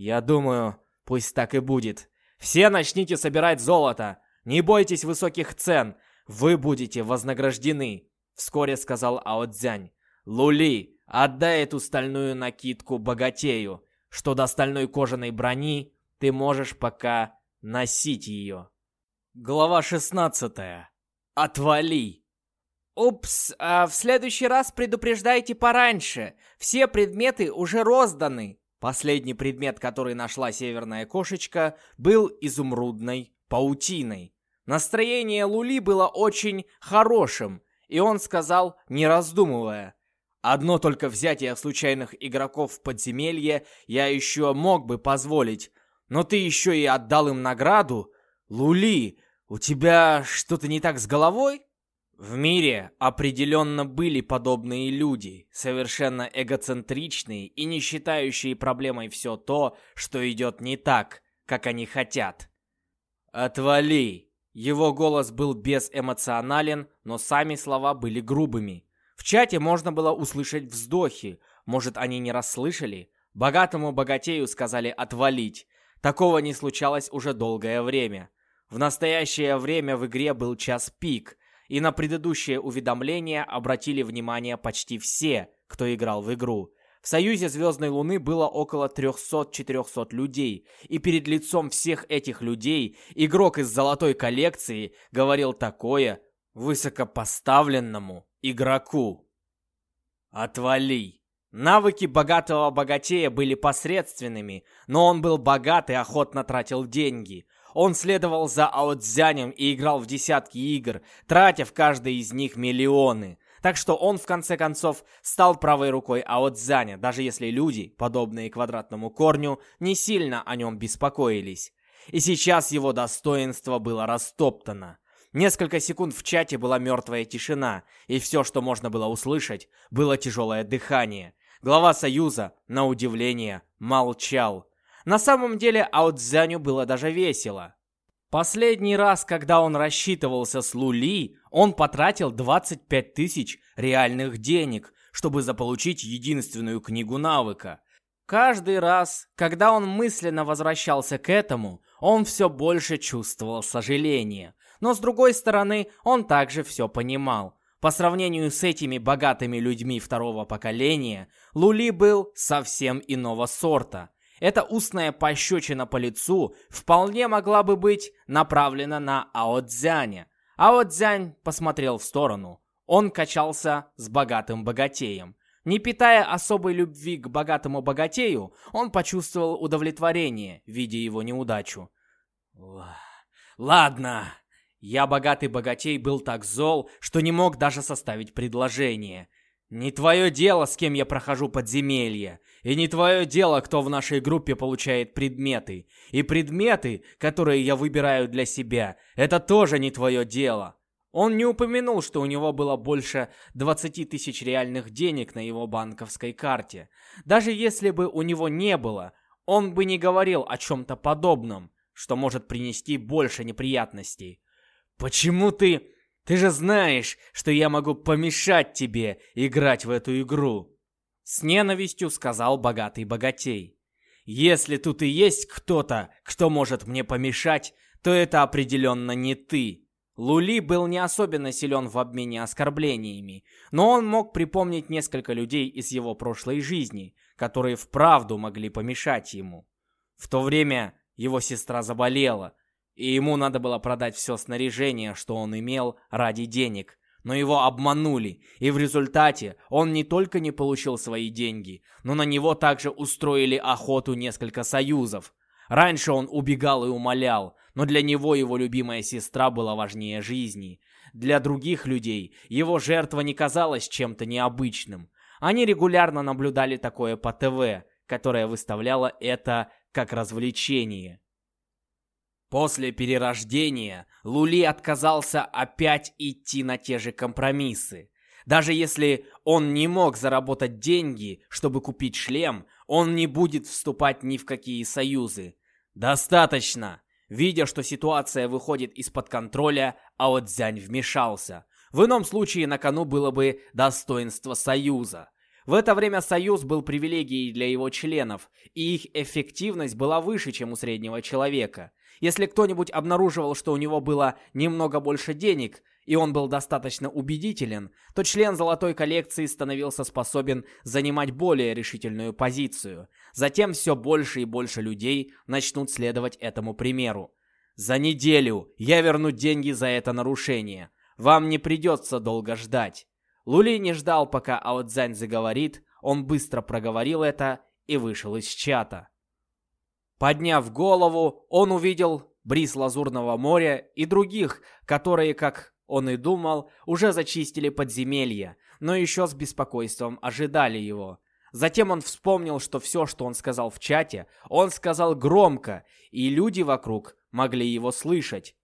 C: Я думаю, пусть так и будет. Все начните собирать золото. Не бойтесь высоких цен. Вы будете вознаграждены. Вскоре сказал Ао-Дзянь. Лули, отдай эту стальную накидку богатею. Что до стальной кожаной брони, ты можешь пока носить ее. Глава 16. Отвали. Упс, а в следующий раз предупреждайте пораньше. Все предметы уже розданы. Последний предмет, который нашла северная кошечка, был изумрудной паутиной. Настроение Лули было очень хорошим, и он сказал, не раздумывая, «Одно только взятие случайных игроков в подземелье я еще мог бы позволить, но ты еще и отдал им награду? Лули, у тебя что-то не так с головой?» В мире определенно были подобные люди, совершенно эгоцентричные и не считающие проблемой все то, что идет не так, как они хотят. «Отвали!» Его голос был безэмоционален, но сами слова были грубыми. В чате можно было услышать вздохи. Может, они не расслышали? Богатому богатею сказали «отвалить». Такого не случалось уже долгое время. В настоящее время в игре был час пик, и на предыдущее уведомление обратили внимание почти все, кто играл в игру. В Союзе Звездной Луны было около 300-400 людей, и перед лицом всех этих людей игрок из золотой коллекции говорил такое высокопоставленному игроку. «Отвали!» Навыки богатого богатея были посредственными, но он был богат и охотно тратил деньги – он следовал за Аотзянем и играл в десятки игр, тратя в каждой из них миллионы. Так что он, в конце концов, стал правой рукой Аотзяня, даже если люди, подобные квадратному корню, не сильно о нем беспокоились. И сейчас его достоинство было растоптано. Несколько секунд в чате была мертвая тишина, и все, что можно было услышать, было тяжелое дыхание. Глава Союза, на удивление, молчал. На самом деле Аудзяню было даже весело. Последний раз, когда он рассчитывался с Лули, он потратил 25 тысяч реальных денег, чтобы заполучить единственную книгу навыка. Каждый раз, когда он мысленно возвращался к этому, он все больше чувствовал сожаление. Но с другой стороны, он также все понимал. По сравнению с этими богатыми людьми второго поколения, Лули был совсем иного сорта. Эта устная пощечина по лицу вполне могла бы быть направлена на Ао Цзяня. Ао Цзянь посмотрел в сторону. Он качался с богатым богатеем. Не питая особой любви к богатому богатею, он почувствовал удовлетворение, видя его неудачу. «Ладно». Я, богатый богатей, был так зол, что не мог даже составить предложение. «Не твое дело, с кем я прохожу подземелье. И не твое дело, кто в нашей группе получает предметы. И предметы, которые я выбираю для себя, это тоже не твое дело. Он не упомянул, что у него было больше 20 тысяч реальных денег на его банковской карте. Даже если бы у него не было, он бы не говорил о чем-то подобном, что может принести больше неприятностей. «Почему ты...» Ты же знаешь, что я могу помешать тебе играть в эту игру!» С ненавистью сказал богатый богатей. «Если тут и есть кто-то, кто может мне помешать, то это определенно не ты. Лули был не особенно силен в обмене оскорблениями, но он мог припомнить несколько людей из его прошлой жизни, которые вправду могли помешать ему. В то время его сестра заболела, и ему надо было продать все снаряжение, что он имел, ради денег. Но его обманули, и в результате он не только не получил свои деньги, но на него также устроили охоту несколько союзов. Раньше он убегал и умолял, но для него его любимая сестра была важнее жизни. Для других людей его жертва не казалась чем-то необычным. Они регулярно наблюдали такое по ТВ, которое выставляло это как развлечение. После перерождения Лули отказался опять идти на те же компромиссы. Даже если он не мог заработать деньги, чтобы купить шлем, он не будет вступать ни в какие союзы. Достаточно. Видя, что ситуация выходит из-под контроля, Ао Цзянь вмешался. В ином случае на кону было бы достоинство Союза. В это время Союз был привилегией для его членов, и их эффективность была выше, чем у среднего человека. Если кто-нибудь обнаруживал, что у него было немного больше денег, и он был достаточно убедителен, то член золотой коллекции становился способен занимать более решительную позицию. Затем все больше и больше людей начнут следовать этому примеру. За неделю я верну деньги за это нарушение. Вам не придется долго ждать. Лули не ждал, пока Аотзань заговорит, он быстро проговорил это и вышел из чата. Подняв голову, он увидел бриз Лазурного моря и других, которые, как он и думал, уже зачистили подземелья, но еще с беспокойством ожидали его. Затем он вспомнил, что все, что он сказал в чате, он сказал громко, и люди вокруг могли его слышать.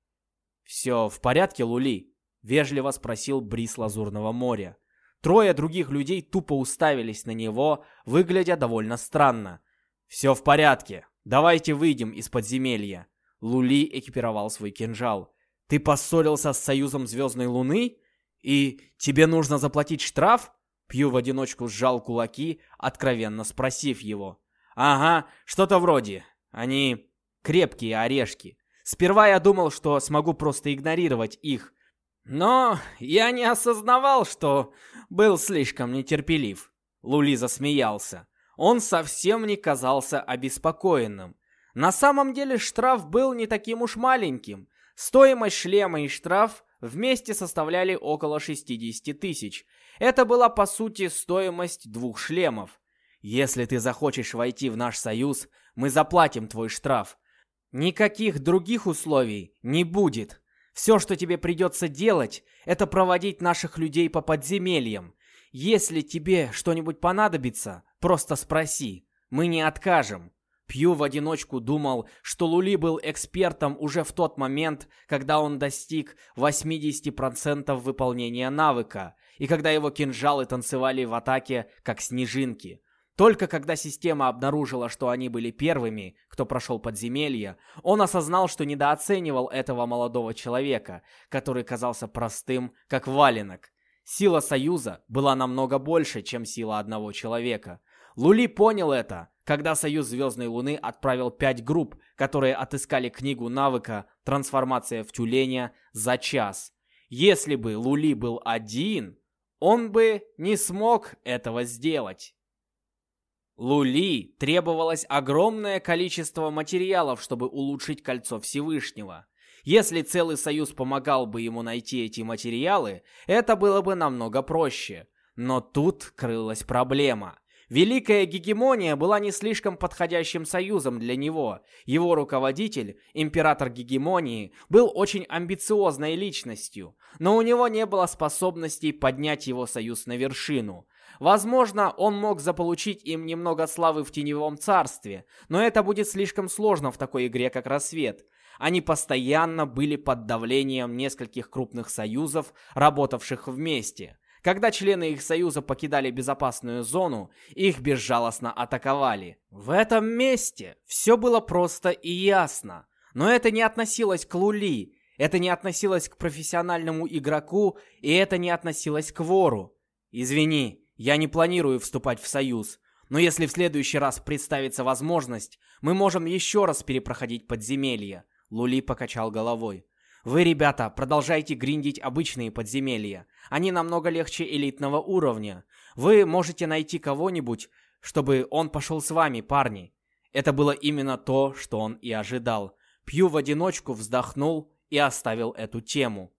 C: «Все в порядке, Лули?» — вежливо спросил Брис Лазурного моря. Трое других людей тупо уставились на него, выглядя довольно странно. «Все в порядке. Давайте выйдем из подземелья». Лули экипировал свой кинжал. Ты поссорился с Союзом Звездной Луны? И тебе нужно заплатить штраф? Пью в одиночку сжал кулаки, откровенно спросив его. Ага, что-то вроде. Они крепкие орешки. Сперва я думал, что смогу просто игнорировать их. Но я не осознавал, что был слишком нетерпелив. Лули засмеялся. Он совсем не казался обеспокоенным. На самом деле штраф был не таким уж маленьким. Стоимость шлема и штраф вместе составляли около 60 тысяч. Это была по сути стоимость двух шлемов. Если ты захочешь войти в наш союз, мы заплатим твой штраф. Никаких других условий не будет. Все, что тебе придется делать, это проводить наших людей по подземельям. Если тебе что-нибудь понадобится, просто спроси. Мы не откажем. Пью в одиночку думал, что Лули был экспертом уже в тот момент, когда он достиг 80% выполнения навыка, и когда его кинжалы танцевали в атаке, как снежинки. Только когда система обнаружила, что они были первыми, кто прошел подземелье, он осознал, что недооценивал этого молодого человека, который казался простым, как валенок. Сила Союза была намного больше, чем сила одного человека. Лули понял это, когда Союз Звездной Луны отправил пять групп, которые отыскали книгу навыка «Трансформация в тюленя» за час. Если бы Лули был один, он бы не смог этого сделать. Лули требовалось огромное количество материалов, чтобы улучшить Кольцо Всевышнего. Если целый союз помогал бы ему найти эти материалы, это было бы намного проще. Но тут крылась проблема. Великая гегемония была не слишком подходящим союзом для него. Его руководитель, император гегемонии, был очень амбициозной личностью, но у него не было способностей поднять его союз на вершину. Возможно, он мог заполучить им немного славы в Теневом Царстве, но это будет слишком сложно в такой игре, как Рассвет. Они постоянно были под давлением нескольких крупных союзов, работавших вместе. Когда члены их союза покидали безопасную зону, их безжалостно атаковали. В этом месте все было просто и ясно. Но это не относилось к Лули.
B: Это не относилось к профессиональному игроку, и это не относилось к вору. Извини, я не планирую вступать в союз, но если в следующий раз представится возможность, мы можем еще раз перепроходить подземелья. Лули покачал головой. Вы, ребята, продолжайте гриндить обычные подземелья. Они намного легче элитного уровня. Вы можете найти кого-нибудь, чтобы он пошел с вами, парни. Это было именно то, что он и ожидал. Пью в одиночку вздохнул и оставил эту тему.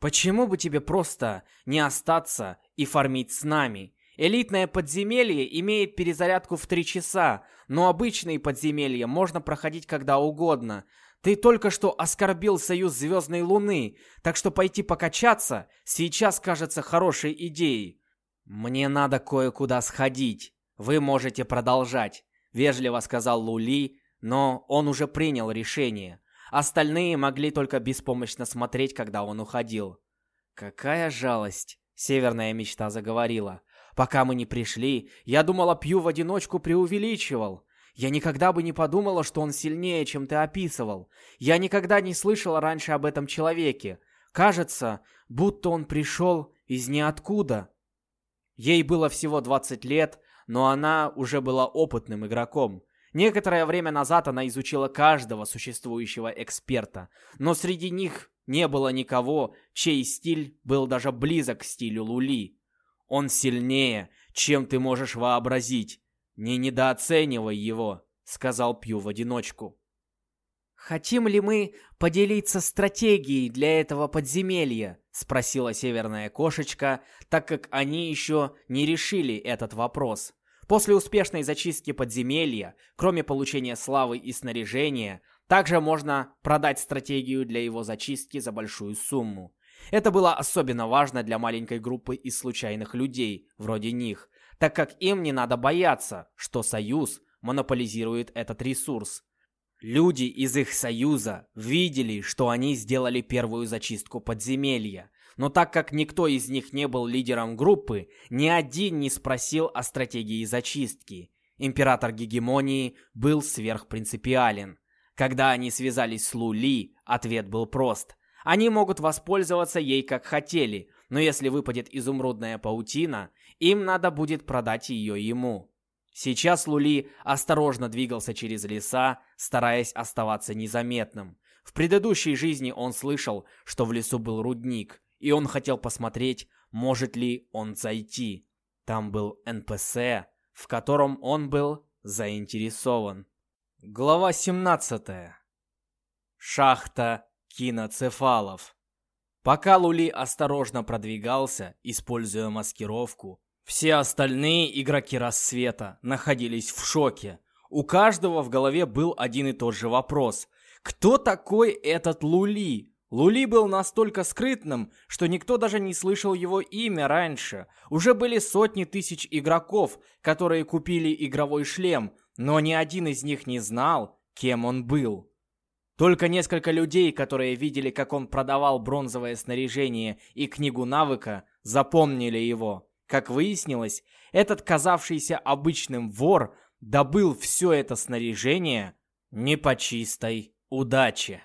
B: Почему бы тебе просто не остаться и фармить с нами? Элитное подземелье имеет перезарядку в 3 часа, но обычные подземелья можно проходить когда угодно. Ты только что оскорбил Союз Звездной Луны, так что пойти покачаться сейчас кажется хорошей идеей. Мне надо кое-куда сходить. Вы можете продолжать, вежливо сказал Лули, но он уже принял решение. Остальные могли только беспомощно смотреть, когда он уходил. Какая жалость, северная мечта заговорила. Пока мы не пришли, я думала, пью в одиночку преувеличивал. Я никогда бы не подумала, что он сильнее, чем ты описывал. Я никогда не слышала раньше об этом человеке. Кажется, будто он пришел из ниоткуда. Ей было всего 20 лет, но она уже была опытным игроком. Некоторое время назад она изучила каждого существующего эксперта, но среди них не было никого, чей стиль был даже близок к стилю Лули. Он сильнее, чем ты можешь вообразить. «Не недооценивай его», — сказал Пью в одиночку. «Хотим ли мы поделиться стратегией для этого подземелья?» — спросила северная кошечка, так как они еще не решили этот вопрос. После успешной зачистки подземелья, кроме получения славы и снаряжения, также можно продать стратегию для его зачистки за большую сумму. Это было особенно важно для маленькой группы из случайных людей, вроде них, так как им не надо бояться, что Союз монополизирует этот ресурс. Люди из их союза видели, что они сделали первую зачистку подземелья, но так как никто из них не был лидером группы, ни один не спросил о стратегии зачистки. Император Гегемонии был сверхпринципиален. Когда они связались с Лули, ответ был прост. Они могут воспользоваться ей как хотели, но если выпадет изумрудная паутина, им надо будет продать ее ему. Сейчас Лули осторожно двигался через леса, стараясь оставаться незаметным. В предыдущей жизни он слышал, что в лесу был рудник, и он хотел посмотреть, может ли он зайти. Там был НПС, в котором он был заинтересован. Глава 17. Шахта киноцефалов. Пока Лули осторожно продвигался, используя маскировку, все остальные игроки Рассвета находились в шоке. У каждого в голове был один и тот же вопрос. Кто такой этот Лули? Лули был настолько скрытным, что никто даже не слышал его имя раньше. Уже были сотни тысяч игроков, которые купили игровой шлем, но ни один из них не знал, кем он был. Только несколько людей, которые видели, как он продавал бронзовое снаряжение и книгу навыка, запомнили его. Как выяснилось, этот казавшийся обычным вор добыл все это снаряжение не по чистой удаче.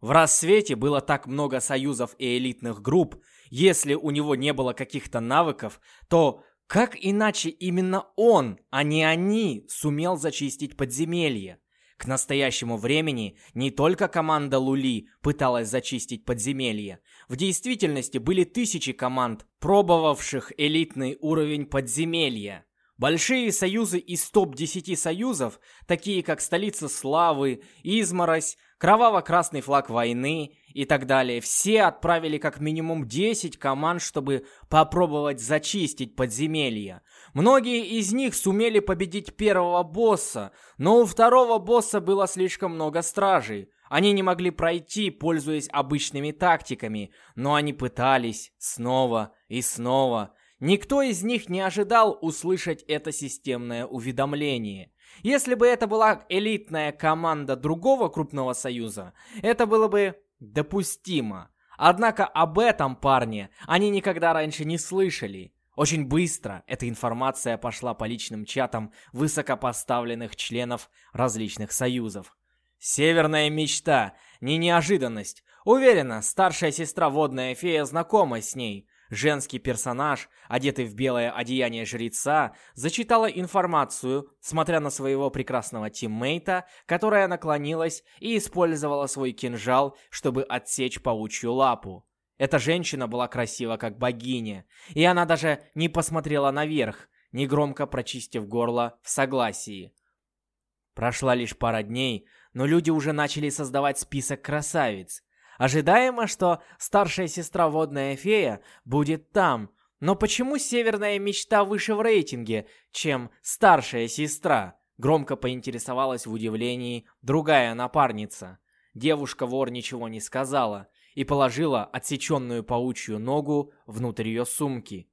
B: В рассвете было так много союзов и элитных групп, если у него не было каких-то навыков, то как иначе именно он, а не они, сумел зачистить подземелье? К настоящему времени не только команда Лули пыталась зачистить подземелье. В действительности были тысячи команд, пробовавших элитный уровень подземелья. Большие союзы из топ-10 союзов, такие как Столица Славы, Изморозь, Кроваво-Красный Флаг Войны и так далее, все отправили как минимум 10 команд, чтобы попробовать зачистить подземелья. Многие из них сумели победить первого босса, но у второго босса было слишком много стражей. Они не могли пройти, пользуясь обычными тактиками, но они пытались снова и снова. Никто из них не ожидал услышать это системное уведомление. Если бы это была элитная команда другого крупного союза, это было бы допустимо. Однако об этом парне они никогда раньше не слышали. Очень быстро эта информация пошла по личным чатам высокопоставленных членов различных союзов. Северная мечта, не неожиданность.
C: Уверена, старшая сестра водная фея знакома с ней. Женский персонаж, одетый в белое одеяние жреца, зачитала информацию, смотря на своего прекрасного тиммейта, которая наклонилась и использовала свой кинжал, чтобы отсечь паучью лапу. Эта женщина была красива как богиня, и она даже не посмотрела наверх, негромко прочистив горло в согласии. Прошла лишь пара дней, но люди уже начали создавать список красавиц. Ожидаемо, что старшая сестра Водная Фея будет там, но почему Северная Мечта выше в рейтинге, чем старшая сестра? Громко поинтересовалась в удивлении другая напарница. Девушка-вор ничего не сказала и положила отсеченную паучью ногу внутрь ее сумки.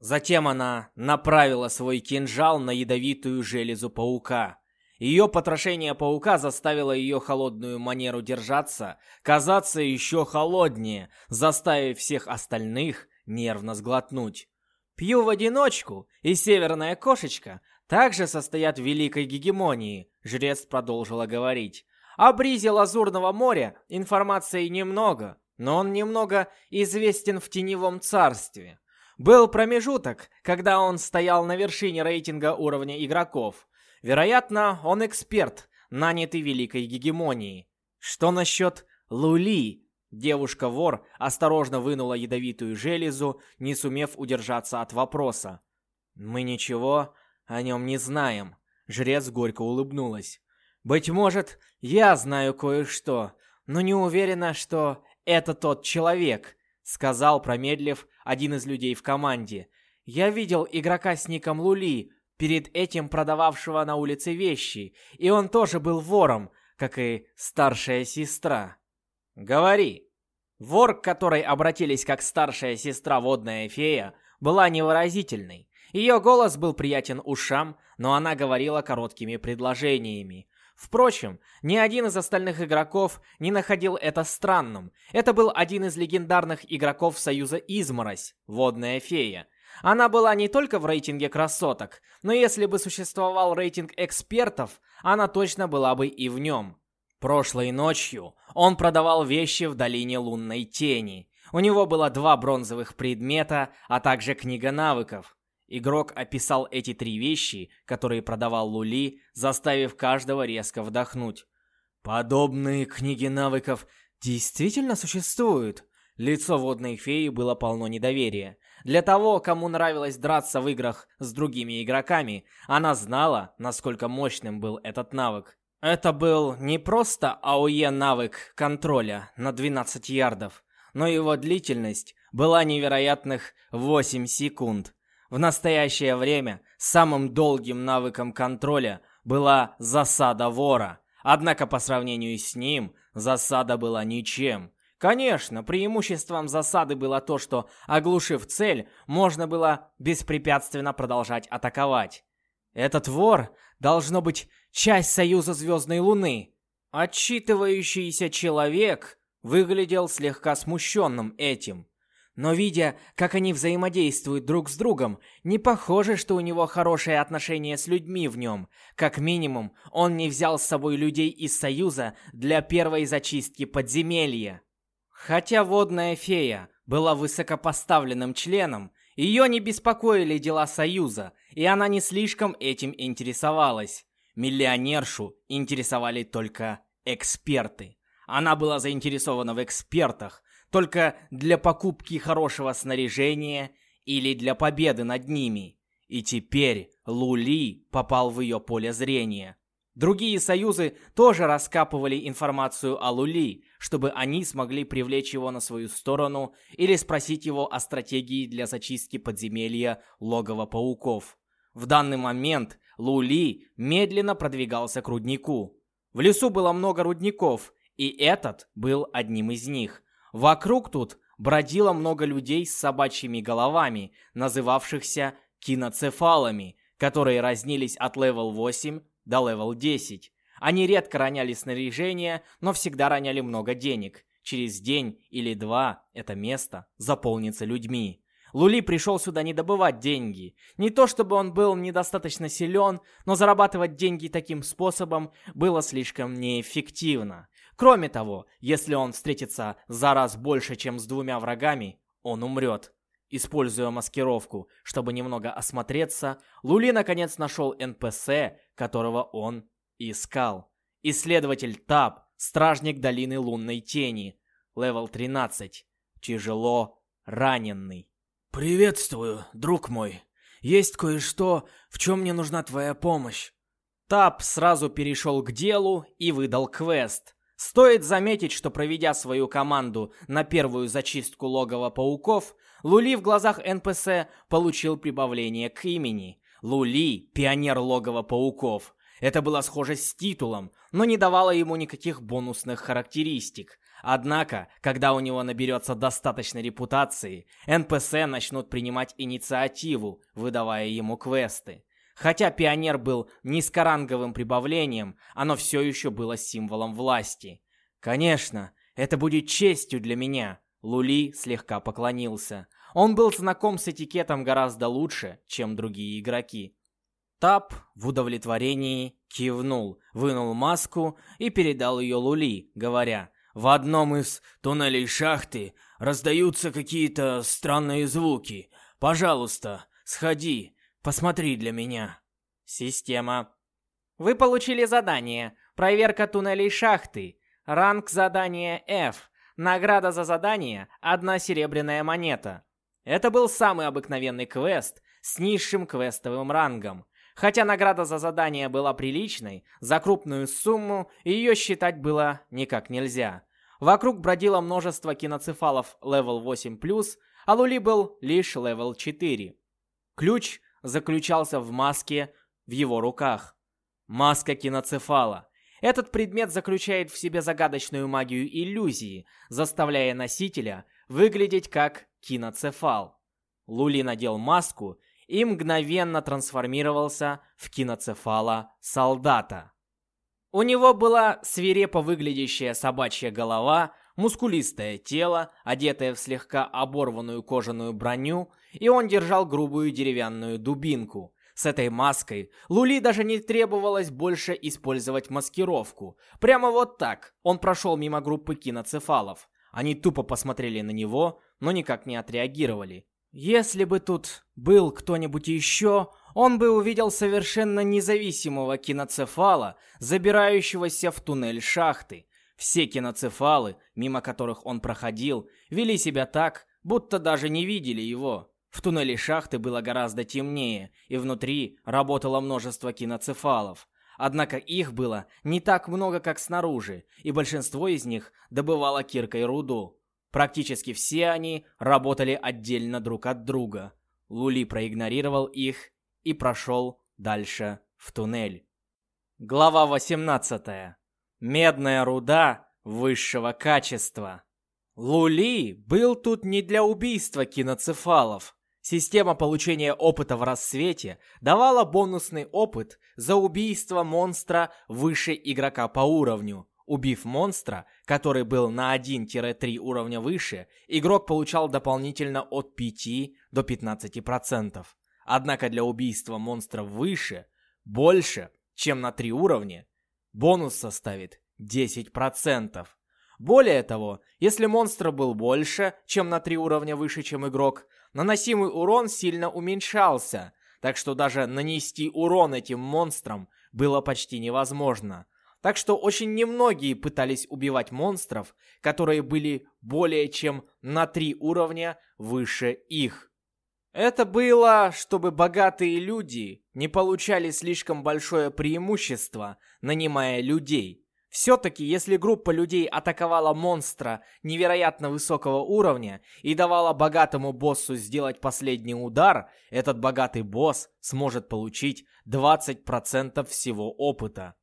C: Затем она направила свой кинжал на ядовитую железу паука. Ее потрошение паука заставило ее холодную манеру держаться казаться еще холоднее, заставив всех остальных нервно сглотнуть. «Пью в одиночку, и северная кошечка также состоят в великой гегемонии», — жрец продолжила говорить. «О бризе Лазурного моря информации немного, но он немного известен в Теневом Царстве. Был промежуток, когда он стоял на вершине рейтинга уровня игроков — Вероятно, он эксперт, нанятый Великой Гегемонией. Что насчет Лули? Девушка-вор осторожно вынула ядовитую железу, не сумев удержаться от вопроса. «Мы ничего о нем не знаем», — жрец горько улыбнулась. «Быть может, я знаю кое-что, но не уверена, что это тот человек», — сказал, промедлив, один из людей в команде. «Я видел игрока с ником Лули, перед этим продававшего на улице вещи, и он тоже был вором, как и старшая сестра. «Говори!» Вор, к которой обратились как старшая сестра водная фея, была невыразительной. Ее голос был приятен ушам, но она говорила короткими предложениями. Впрочем, ни один из остальных игроков не находил это странным. Это был один из легендарных игроков Союза Изморозь, водная фея, она была не только в рейтинге красоток, но если бы существовал рейтинг экспертов, она точно была бы и в нем. Прошлой ночью он продавал вещи в долине лунной тени. У него было два бронзовых предмета, а также книга навыков. Игрок описал эти три вещи, которые продавал Лули, заставив каждого резко вдохнуть. Подобные книги навыков действительно существуют. Лицо водной феи было полно недоверия. Для того, кому нравилось драться в играх с другими игроками, она знала, насколько мощным был этот навык. Это был не просто АОЕ навык контроля на 12 ярдов, но его длительность была невероятных 8 секунд. В настоящее время самым долгим навыком контроля была засада вора. Однако по сравнению с ним засада была ничем. Конечно, преимуществом засады было то, что, оглушив цель, можно было беспрепятственно продолжать атаковать. Этот вор должно быть часть Союза Звездной Луны. Отчитывающийся человек выглядел слегка смущенным этим. Но видя, как они взаимодействуют друг с другом, не похоже, что у него хорошее отношение с людьми в нем. Как минимум, он не взял с собой людей из Союза для первой зачистки подземелья. Хотя водная фея была высокопоставленным членом, ее не беспокоили дела Союза, и она не слишком этим интересовалась. Миллионершу интересовали только эксперты. Она была заинтересована в экспертах только для покупки хорошего снаряжения или для победы над ними. И теперь Лули попал в ее поле зрения. Другие союзы тоже раскапывали информацию о Лули, чтобы они смогли привлечь его на свою сторону или спросить его о стратегии для зачистки подземелья логова пауков. В данный момент Лули медленно продвигался к руднику. В лесу было много рудников, и этот был одним из них. Вокруг тут бродило много людей с собачьими головами, называвшихся киноцефалами, которые разнились от level 8 до level 10. Они редко роняли снаряжение, но всегда роняли много денег. Через день или два это место заполнится людьми. Лули пришел сюда не добывать деньги. Не то чтобы он был недостаточно силен, но зарабатывать деньги таким способом было слишком неэффективно.
B: Кроме того, если он встретится за раз больше, чем с двумя врагами, он умрет. Используя маскировку, чтобы немного осмотреться, Лули наконец нашел НПС, которого он искал. Исследователь Таб, стражник долины лунной тени, level 13, тяжело раненый.
C: «Приветствую, друг мой. Есть кое-что, в чем мне нужна твоя помощь».
B: Таб сразу перешел к делу и выдал квест. Стоит заметить, что проведя свою команду на первую зачистку логова пауков, Лули в глазах НПС получил прибавление к имени. Лули – пионер логова пауков. Это было схоже с титулом, но не давало ему никаких бонусных характеристик. Однако, когда у него наберется достаточно репутации, НПС начнут принимать инициативу, выдавая ему квесты. Хотя пионер был низкоранговым прибавлением, оно все еще было символом власти. Конечно, это будет честью для меня. Лули слегка поклонился. Он был знаком с этикетом гораздо лучше, чем другие игроки. Тап в удовлетворении кивнул, вынул маску и передал ее Лули, говоря, «В одном из туннелей шахты раздаются какие-то странные звуки. Пожалуйста, сходи, посмотри для меня».
A: Система. Вы получили задание. Проверка туннелей шахты. Ранг задания F. Награда за задание – одна серебряная монета. Это был самый обыкновенный квест с низшим квестовым рангом. Хотя награда за задание была приличной, за крупную сумму ее считать было никак нельзя. Вокруг бродило множество киноцефалов level 8+, а Лули был лишь level 4. Ключ заключался в маске в его руках. Маска киноцефала. Этот предмет заключает в себе загадочную магию иллюзии, заставляя носителя выглядеть как киноцефал. Лули надел маску и мгновенно трансформировался в киноцефала солдата. У него была свирепо выглядящая собачья голова, мускулистое тело, одетое в слегка оборванную кожаную броню, и он держал грубую деревянную дубинку. С этой маской Лули даже не требовалось больше использовать маскировку. Прямо вот так он прошел мимо группы киноцефалов. Они тупо посмотрели на него, но никак не отреагировали. Если бы тут был кто-нибудь еще, он бы увидел совершенно независимого киноцефала, забирающегося в туннель шахты. Все киноцефалы, мимо которых он проходил, вели себя так, будто даже не видели его. В туннеле шахты было гораздо темнее, и внутри работало множество киноцефалов. Однако их было не так много, как снаружи, и большинство из них добывало киркой руду. Практически все они работали отдельно друг от друга. Лули проигнорировал их и прошел дальше в туннель. Глава 18. Медная руда высшего качества. Лули был тут не для убийства киноцефалов. Система получения опыта в рассвете давала бонусный опыт за убийство монстра выше игрока по уровню. Убив монстра, который был на 1-3 уровня выше, игрок получал дополнительно от 5 до 15%. Однако для убийства монстра выше, больше, чем на 3 уровня, бонус составит 10%. Более того, если монстр был больше, чем на 3 уровня выше, чем игрок, наносимый урон сильно уменьшался, так что даже нанести урон этим монстрам было почти невозможно. Так что очень немногие пытались убивать монстров, которые были более чем на три уровня выше их. Это было, чтобы богатые люди не получали слишком большое преимущество, нанимая людей. Все-таки, если группа людей атаковала монстра невероятно высокого уровня и давала богатому боссу сделать последний удар, этот богатый босс сможет получить 20% всего опыта.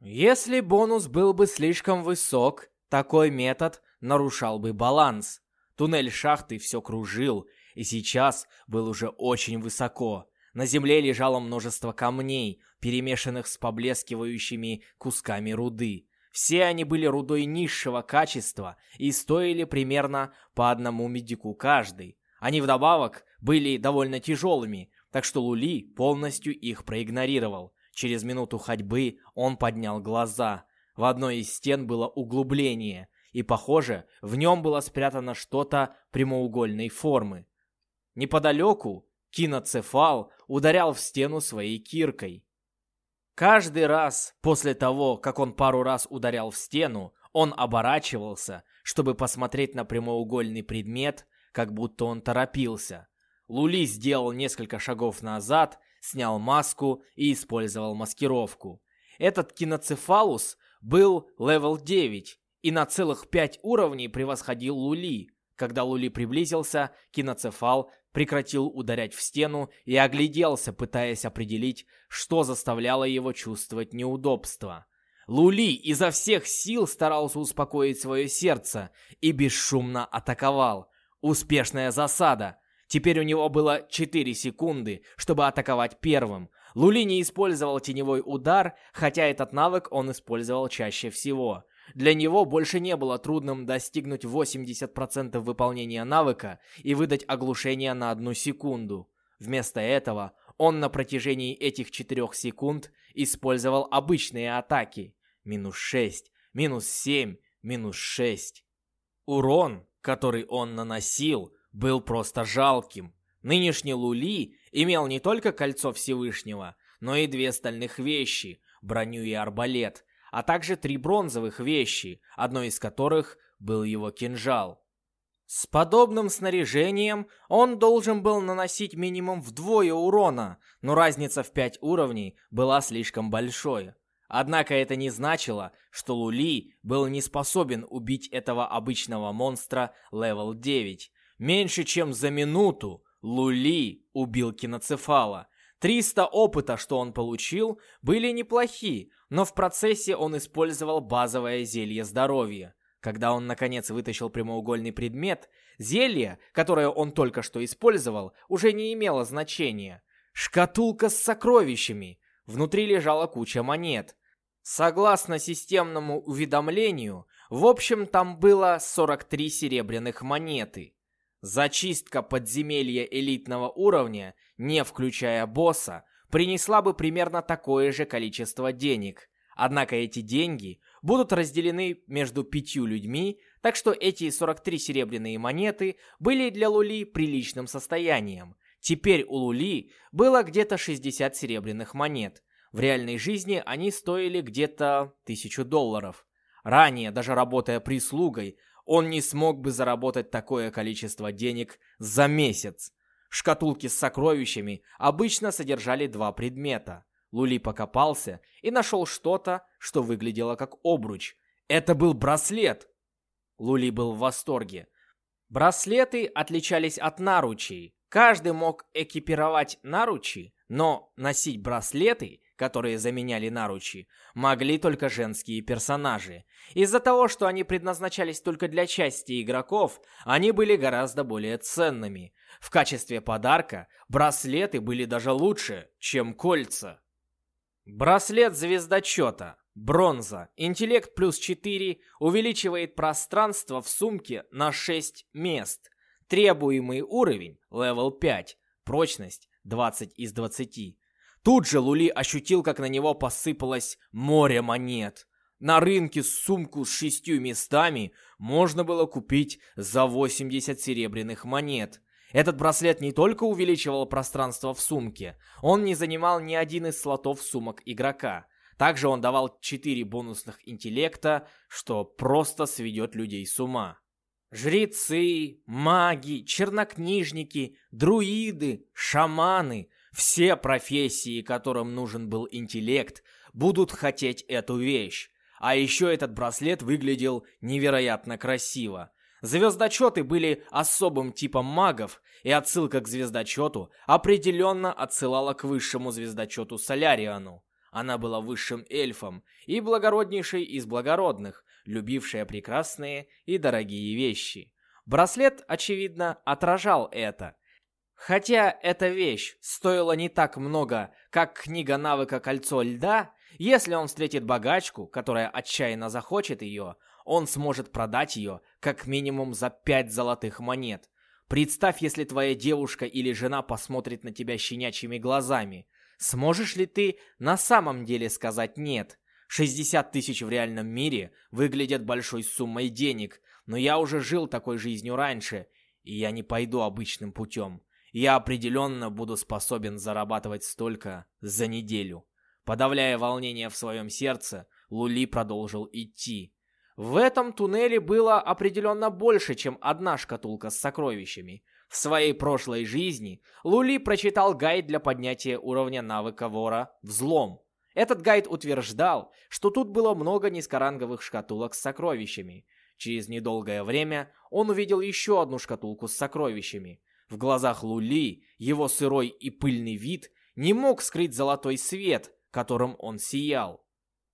A: Если бонус был бы слишком высок, такой метод нарушал бы баланс. Туннель шахты все кружил, и сейчас был уже очень высоко. На земле лежало множество камней, перемешанных с поблескивающими кусками руды. Все они были рудой низшего качества и стоили примерно по одному медику каждый. Они вдобавок были довольно тяжелыми, так что Лули полностью их проигнорировал. Через минуту ходьбы он поднял глаза.
C: В одной из стен было углубление, и, похоже, в нем было спрятано что-то прямоугольной формы. Неподалеку киноцефал ударял в стену своей киркой. Каждый раз после того, как он пару раз ударял в стену, он оборачивался, чтобы посмотреть на прямоугольный предмет, как будто он торопился. Лули сделал несколько шагов назад, снял маску и использовал маскировку. Этот киноцефалус был level 9 и на целых 5 уровней превосходил Лули. Когда Лули приблизился, киноцефал прекратил ударять в стену и огляделся, пытаясь определить, что заставляло его чувствовать неудобство. Лули изо всех сил старался успокоить свое сердце и бесшумно атаковал. Успешная засада. Теперь у него было 4 секунды, чтобы атаковать первым. Лули не использовал теневой удар, хотя этот навык он использовал чаще всего. Для него больше не было трудным достигнуть 80% выполнения навыка и выдать оглушение на одну секунду. Вместо этого он на протяжении этих 4 секунд использовал обычные атаки. Минус 6, минус 7, минус 6. Урон, который он наносил, был просто жалким. Нынешний Лули имел не только кольцо Всевышнего, но и две стальных вещи, броню и арбалет, а также три бронзовых вещи, одной из которых был его кинжал. С подобным снаряжением он должен был наносить минимум вдвое урона, но разница в 5 уровней была слишком большой. Однако это не значило, что Лули был не способен убить этого обычного монстра level 9. Меньше чем за минуту Лули убил киноцефала. 300 опыта, что он получил, были неплохи, но в процессе он использовал базовое зелье здоровья. Когда он наконец вытащил прямоугольный предмет, зелье, которое он только что использовал, уже не имело значения. Шкатулка с сокровищами. Внутри лежала куча монет. Согласно системному уведомлению, в общем там было 43 серебряных монеты. Зачистка подземелья элитного уровня, не включая босса, принесла бы примерно такое же количество денег. Однако эти деньги будут разделены между пятью людьми, так что эти 43 серебряные монеты были для Лули приличным состоянием. Теперь у Лули было где-то 60 серебряных монет. В реальной жизни они стоили где-то 1000 долларов. Ранее, даже работая прислугой, он не смог бы заработать такое количество денег за месяц. Шкатулки с сокровищами обычно содержали два предмета. Лули покопался и нашел что-то, что выглядело как обруч. Это был браслет. Лули был в восторге. Браслеты отличались от наручей. Каждый мог экипировать наручи, но носить браслеты которые заменяли наручи, могли только женские персонажи. Из-за того, что они предназначались только для части игроков, они были гораздо более ценными. В качестве подарка браслеты были даже лучше, чем кольца. Браслет звездочета. Бронза. Интеллект плюс 4 увеличивает пространство в сумке на 6 мест. Требуемый уровень – level 5. Прочность – 20 из 20. Тут же Лули ощутил, как на него посыпалось море монет. На рынке сумку с шестью местами можно было купить за 80 серебряных монет. Этот браслет не только увеличивал пространство в сумке, он не занимал ни один из слотов сумок игрока. Также он давал 4 бонусных интеллекта, что просто сведет людей с ума. Жрецы, маги, чернокнижники, друиды, шаманы все профессии, которым нужен был интеллект, будут хотеть эту вещь. А еще этот браслет выглядел невероятно красиво. Звездочеты были особым типом магов, и отсылка к звездочету определенно отсылала к высшему звездочету Соляриану. Она была высшим эльфом и благороднейшей из благородных, любившая прекрасные и дорогие вещи. Браслет, очевидно, отражал это, Хотя эта вещь стоила не так много, как книга навыка «Кольцо льда», если он встретит богачку, которая отчаянно захочет ее, он сможет продать ее как минимум за пять золотых монет. Представь, если твоя девушка или жена посмотрит на тебя щенячьими глазами. Сможешь ли ты на самом деле сказать «нет»? 60 тысяч в реальном мире выглядят большой суммой денег, но я уже жил такой жизнью раньше, и я не пойду обычным путем. Я определенно буду способен зарабатывать столько за неделю. Подавляя волнение в своем сердце, Лули продолжил идти. В этом туннеле было определенно больше, чем одна шкатулка с сокровищами. В своей прошлой жизни Лули прочитал гайд для поднятия уровня навыка вора «Взлом». Этот гайд утверждал, что тут было много низкоранговых шкатулок с сокровищами. Через недолгое время он увидел еще одну шкатулку с сокровищами. В глазах Лули его сырой и пыльный вид не мог скрыть золотой свет, которым он сиял.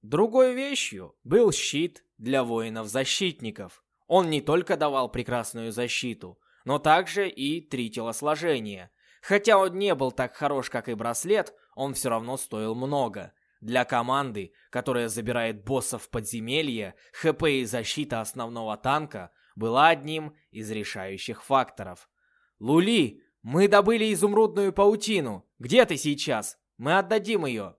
C: Другой вещью был щит для воинов-защитников. Он не только давал прекрасную защиту, но также и три телосложения. Хотя он не был так хорош, как и браслет, он все равно стоил много. Для команды, которая забирает боссов в подземелье, ХП и защита основного танка была одним из решающих факторов. «Лули, мы добыли изумрудную паутину. Где ты сейчас? Мы отдадим ее».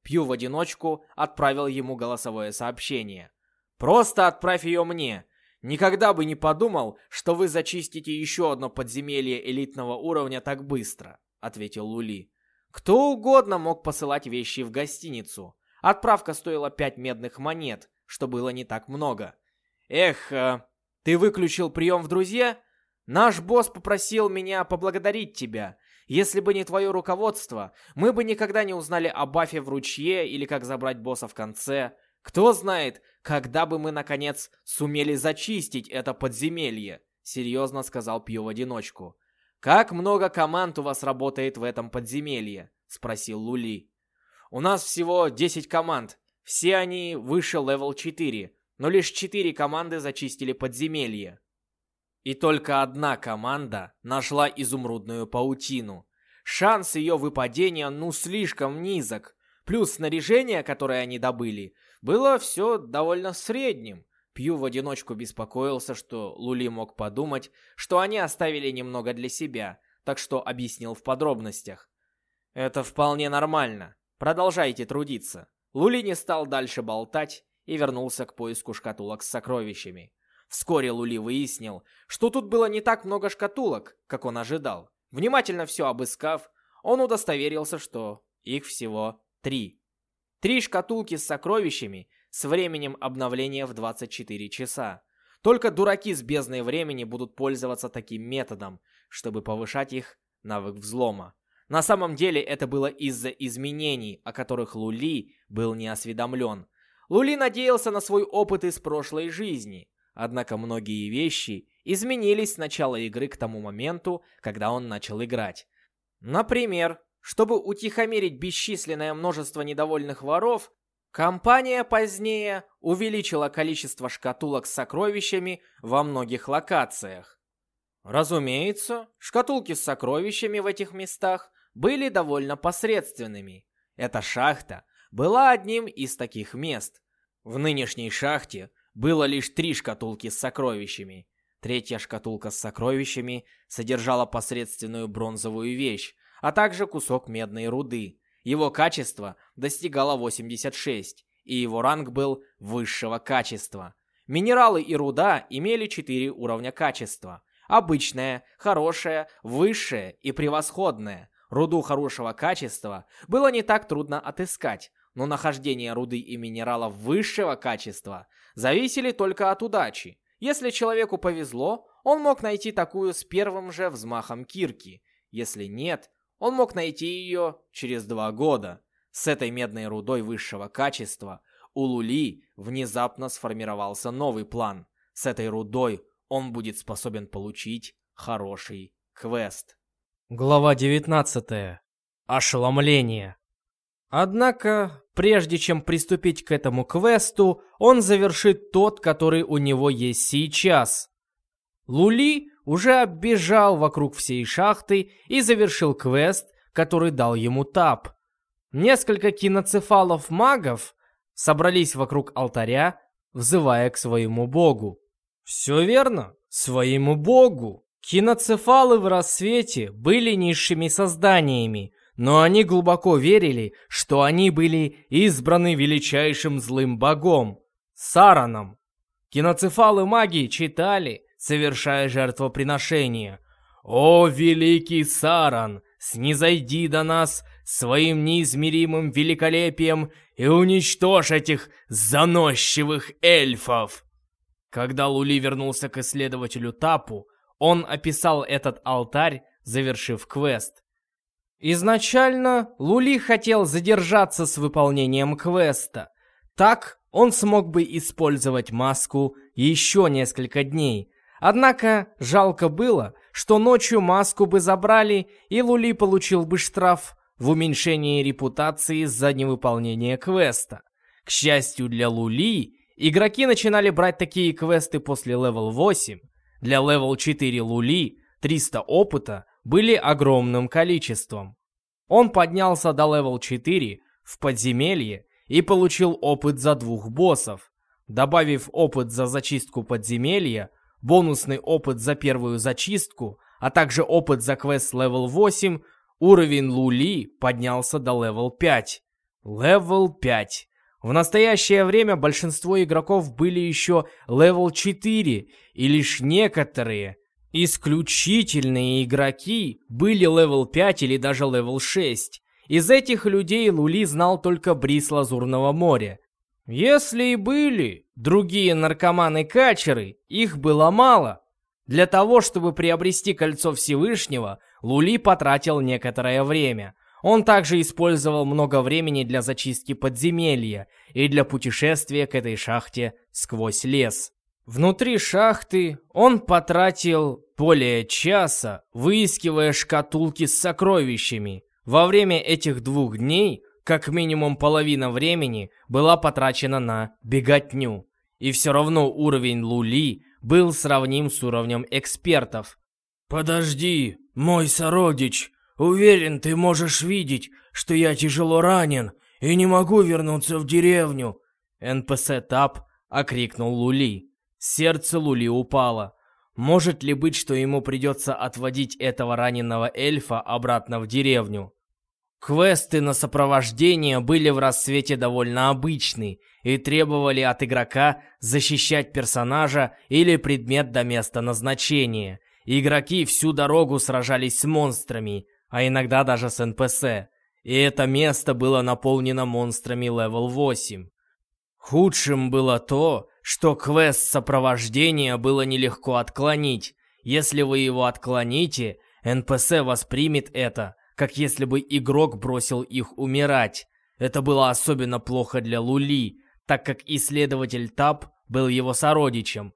C: Пью в одиночку отправил ему голосовое сообщение. «Просто отправь ее мне. Никогда бы не подумал, что вы зачистите еще одно подземелье элитного уровня так быстро», — ответил Лули. Кто угодно мог посылать вещи в гостиницу. Отправка стоила пять медных монет, что было не так много. «Эх, э, ты выключил прием в друзья? Наш босс попросил меня поблагодарить тебя. Если бы не твое руководство, мы бы никогда не узнали о бафе в ручье или как забрать босса в конце. Кто знает, когда бы мы, наконец, сумели зачистить это подземелье?» Серьезно сказал Пью в одиночку. «Как много команд у вас работает в этом подземелье?» Спросил Лули. «У нас всего 10 команд. Все они выше level 4, но лишь 4 команды зачистили подземелье. И только одна команда нашла изумрудную паутину. Шанс ее выпадения ну слишком низок. Плюс снаряжение, которое они добыли, было все довольно средним. Пью в одиночку беспокоился, что Лули мог подумать, что они оставили немного для себя, так что объяснил в подробностях. «Это вполне нормально. Продолжайте трудиться». Лули не стал дальше болтать и вернулся к поиску шкатулок с сокровищами. Вскоре Лули выяснил, что тут было не так много шкатулок, как он ожидал. Внимательно все обыскав, он удостоверился, что их всего три. Три шкатулки с сокровищами с временем обновления в 24 часа. Только дураки с бездной времени будут пользоваться таким методом, чтобы повышать их навык взлома. На самом деле это было из-за изменений, о которых Лули был не осведомлен. Лули надеялся на свой опыт из прошлой жизни. Однако многие вещи изменились с начала игры к тому моменту, когда он начал играть. Например, чтобы утихомирить бесчисленное множество недовольных воров, компания позднее увеличила количество шкатулок с сокровищами во многих локациях. Разумеется, шкатулки с сокровищами в этих местах были довольно посредственными. Эта шахта была одним из таких мест. В нынешней шахте было лишь три шкатулки с сокровищами. Третья шкатулка с сокровищами содержала посредственную бронзовую вещь, а также кусок медной руды. Его качество достигало 86, и его ранг был высшего качества. Минералы и руда имели 4 уровня качества. Обычное, хорошее, высшее и превосходное. Руду хорошего качества было не так трудно отыскать, но нахождение руды и минералов высшего качества зависели только от удачи. Если человеку повезло, он мог найти такую с первым же взмахом кирки. Если нет, он мог найти ее через два года. С этой медной рудой высшего качества у Лули внезапно сформировался новый план. С этой рудой он будет способен получить хороший квест.
B: Глава 19. Ошеломление. Однако, прежде чем приступить к этому квесту, он завершит тот, который у него есть сейчас. Лули уже оббежал вокруг всей шахты и завершил квест, который дал ему Тап. Несколько киноцефалов-магов собрались вокруг алтаря, взывая к своему богу. Все верно, своему богу. Киноцефалы в рассвете были низшими созданиями,
C: но они глубоко верили, что они были избраны величайшим злым богом – Сараном. Киноцефалы маги читали, совершая жертвоприношение. «О, великий Саран, снизойди до нас своим неизмеримым великолепием и уничтожь этих заносчивых эльфов!» Когда Лули вернулся к исследователю Тапу, он описал этот алтарь, завершив квест. Изначально Лули хотел задержаться с выполнением квеста. Так он смог бы использовать маску еще несколько дней. Однако жалко было, что ночью маску бы забрали, и Лули получил бы штраф в уменьшении репутации за невыполнение квеста. К счастью для Лули, игроки начинали брать такие квесты после level 8. Для level 4 Лули 300 опыта были огромным количеством. Он поднялся до level 4 в подземелье и получил опыт за двух боссов. Добавив опыт за зачистку подземелья, бонусный опыт за первую зачистку, а также опыт за квест level 8, уровень Лули поднялся до level 5. Level 5. В настоящее время большинство игроков были еще level 4, и лишь некоторые исключительные игроки были level 5 или даже level 6. Из этих людей Лули знал только Бриз Лазурного моря. Если и были другие наркоманы-качеры, их было мало. Для того, чтобы приобрести кольцо Всевышнего, Лули потратил некоторое время. Он также использовал много времени для зачистки подземелья и для путешествия к этой шахте сквозь лес. Внутри шахты он потратил более часа, выискивая шкатулки с сокровищами. Во время этих двух дней как минимум половина времени была потрачена на беготню. И все равно уровень Лули был сравним с уровнем экспертов. «Подожди, мой сородич, уверен, ты можешь видеть, что я тяжело ранен и не могу вернуться в деревню!» НПС Тап окрикнул Лули. Сердце Лули упало. Может ли быть, что ему придется отводить этого раненого эльфа обратно в деревню? Квесты на сопровождение были в рассвете довольно обычны и требовали от игрока защищать персонажа или предмет до места назначения. Игроки всю дорогу сражались с монстрами, а иногда даже с НПС. И это место было наполнено монстрами level 8. Худшим было то, что квест сопровождения было нелегко отклонить. Если вы его отклоните, НПС воспримет это, как если бы игрок бросил их умирать. Это было особенно плохо для Лули, так как исследователь Тап был его сородичем.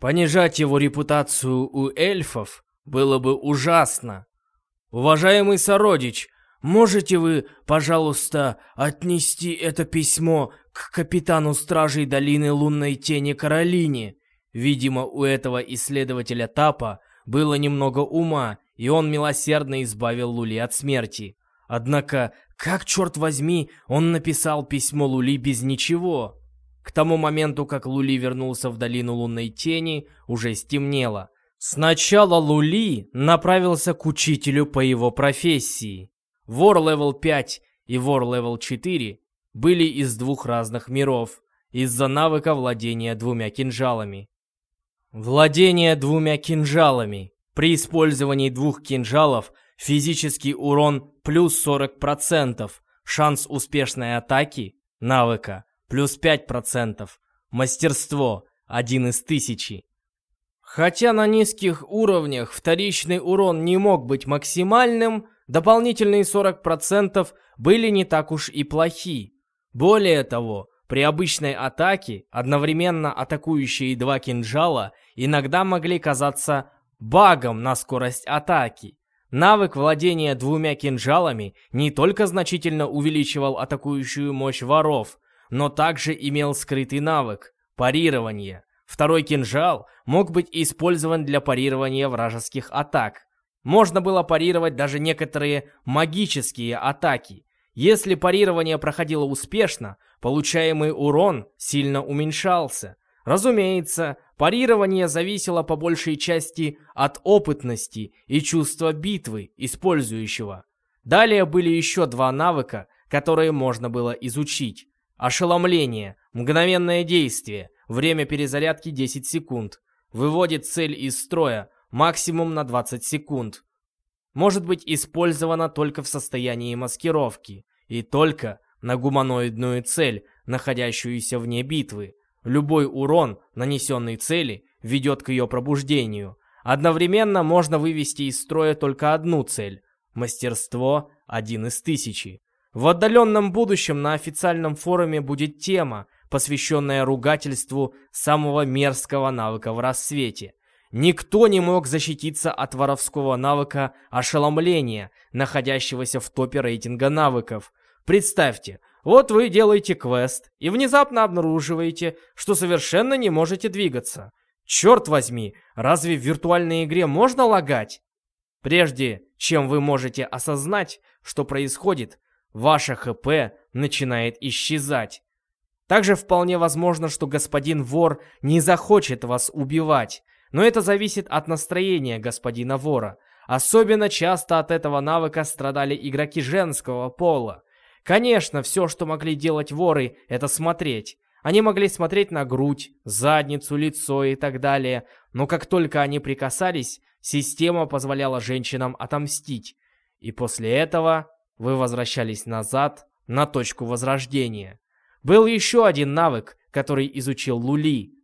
C: Понижать его репутацию у эльфов было бы ужасно. Уважаемый сородич, можете вы, пожалуйста, отнести это письмо к капитану стражей долины лунной тени Каролине. Видимо, у этого исследователя Тапа было немного ума, и он милосердно избавил Лули от смерти. Однако, как, черт возьми, он написал письмо Лули без ничего? К тому моменту, как Лули вернулся в долину лунной тени, уже стемнело. Сначала Лули направился к учителю по его профессии. Вор level 5 и вор level 4 были из двух разных миров из-за навыка владения двумя кинжалами. Владение двумя кинжалами. При использовании двух кинжалов физический урон плюс 40%, шанс успешной атаки, навыка, плюс 5%, мастерство, один из тысячи. Хотя на низких уровнях вторичный урон не мог быть максимальным, дополнительные 40% были не так уж и плохи. Более того, при обычной атаке одновременно атакующие два кинжала иногда могли казаться багом на скорость атаки. Навык владения двумя кинжалами не только значительно увеличивал атакующую мощь воров, но также имел скрытый навык – парирование. Второй кинжал мог быть использован для парирования вражеских атак. Можно было парировать даже некоторые магические атаки, если парирование проходило успешно, получаемый урон сильно уменьшался. Разумеется, парирование зависело по большей части от опытности и чувства битвы использующего. Далее были еще два навыка, которые можно было изучить. Ошеломление, мгновенное действие, время перезарядки 10 секунд. Выводит цель из строя, максимум на 20 секунд. Может быть использовано только в состоянии маскировки и только на гуманоидную цель, находящуюся вне битвы. Любой урон, нанесенный цели, ведет к ее пробуждению. Одновременно можно вывести из строя только одну цель. Мастерство – один из тысячи. В отдаленном будущем на официальном форуме будет тема, посвященная ругательству самого мерзкого навыка в рассвете. Никто не мог защититься от воровского навыка ошеломления, находящегося в топе рейтинга навыков. Представьте, вот вы делаете квест и внезапно обнаруживаете, что совершенно не можете двигаться. Черт возьми, разве в виртуальной игре можно лагать? Прежде чем вы можете осознать, что происходит, ваше ХП начинает исчезать. Также вполне возможно, что господин вор не захочет вас убивать, но это зависит от настроения господина вора. Особенно часто от этого навыка страдали игроки женского пола. Конечно, все, что могли делать воры, это смотреть. Они могли смотреть на грудь, задницу, лицо и так далее, но как только они прикасались, система позволяла женщинам отомстить. И после этого вы возвращались назад на точку возрождения. Был еще один навык, который изучил Лули.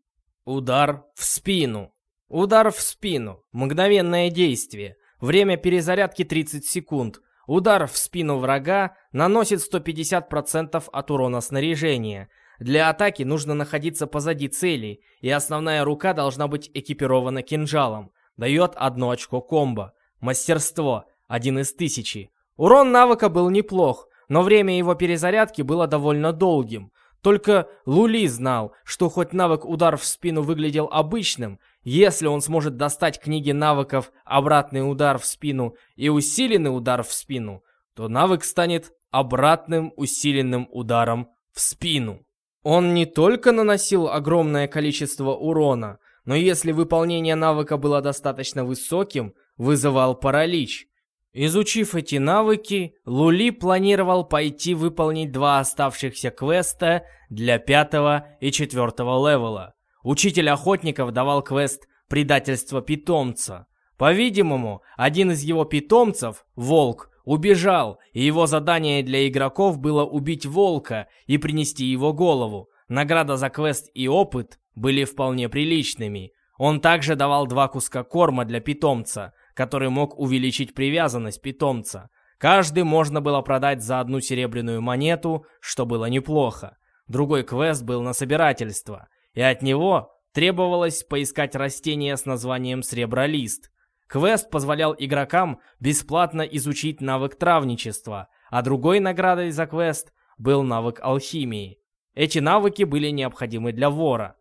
C: Удар в спину. Удар в спину. Мгновенное действие. Время перезарядки 30 секунд. Удар в спину врага наносит 150% от урона снаряжения. Для атаки нужно находиться позади цели, и основная рука должна быть экипирована кинжалом. Дает одно очко комбо. Мастерство. Один из тысячи. Урон навыка был неплох, но время его перезарядки было довольно долгим. Только Лули знал, что хоть навык удар в спину выглядел обычным, если он сможет достать книги навыков «Обратный удар в спину» и «Усиленный удар в спину», то навык станет обратным усиленным ударом в спину. Он не только наносил огромное количество урона, но если выполнение навыка было достаточно высоким, вызывал паралич. Изучив эти навыки, Лули планировал пойти выполнить два оставшихся квеста для пятого и четвертого левела. Учитель охотников давал квест «Предательство питомца». По-видимому, один из его питомцев, волк, убежал, и его задание для игроков было убить волка и принести его голову. Награда за квест и опыт были вполне приличными. Он также давал два куска корма для питомца – который мог увеличить привязанность питомца. Каждый можно было продать за одну серебряную монету, что было неплохо. Другой квест был на собирательство, и от него требовалось поискать растение с названием «Сребролист». Квест позволял игрокам бесплатно изучить навык травничества, а другой наградой за квест был навык алхимии. Эти навыки были необходимы для вора.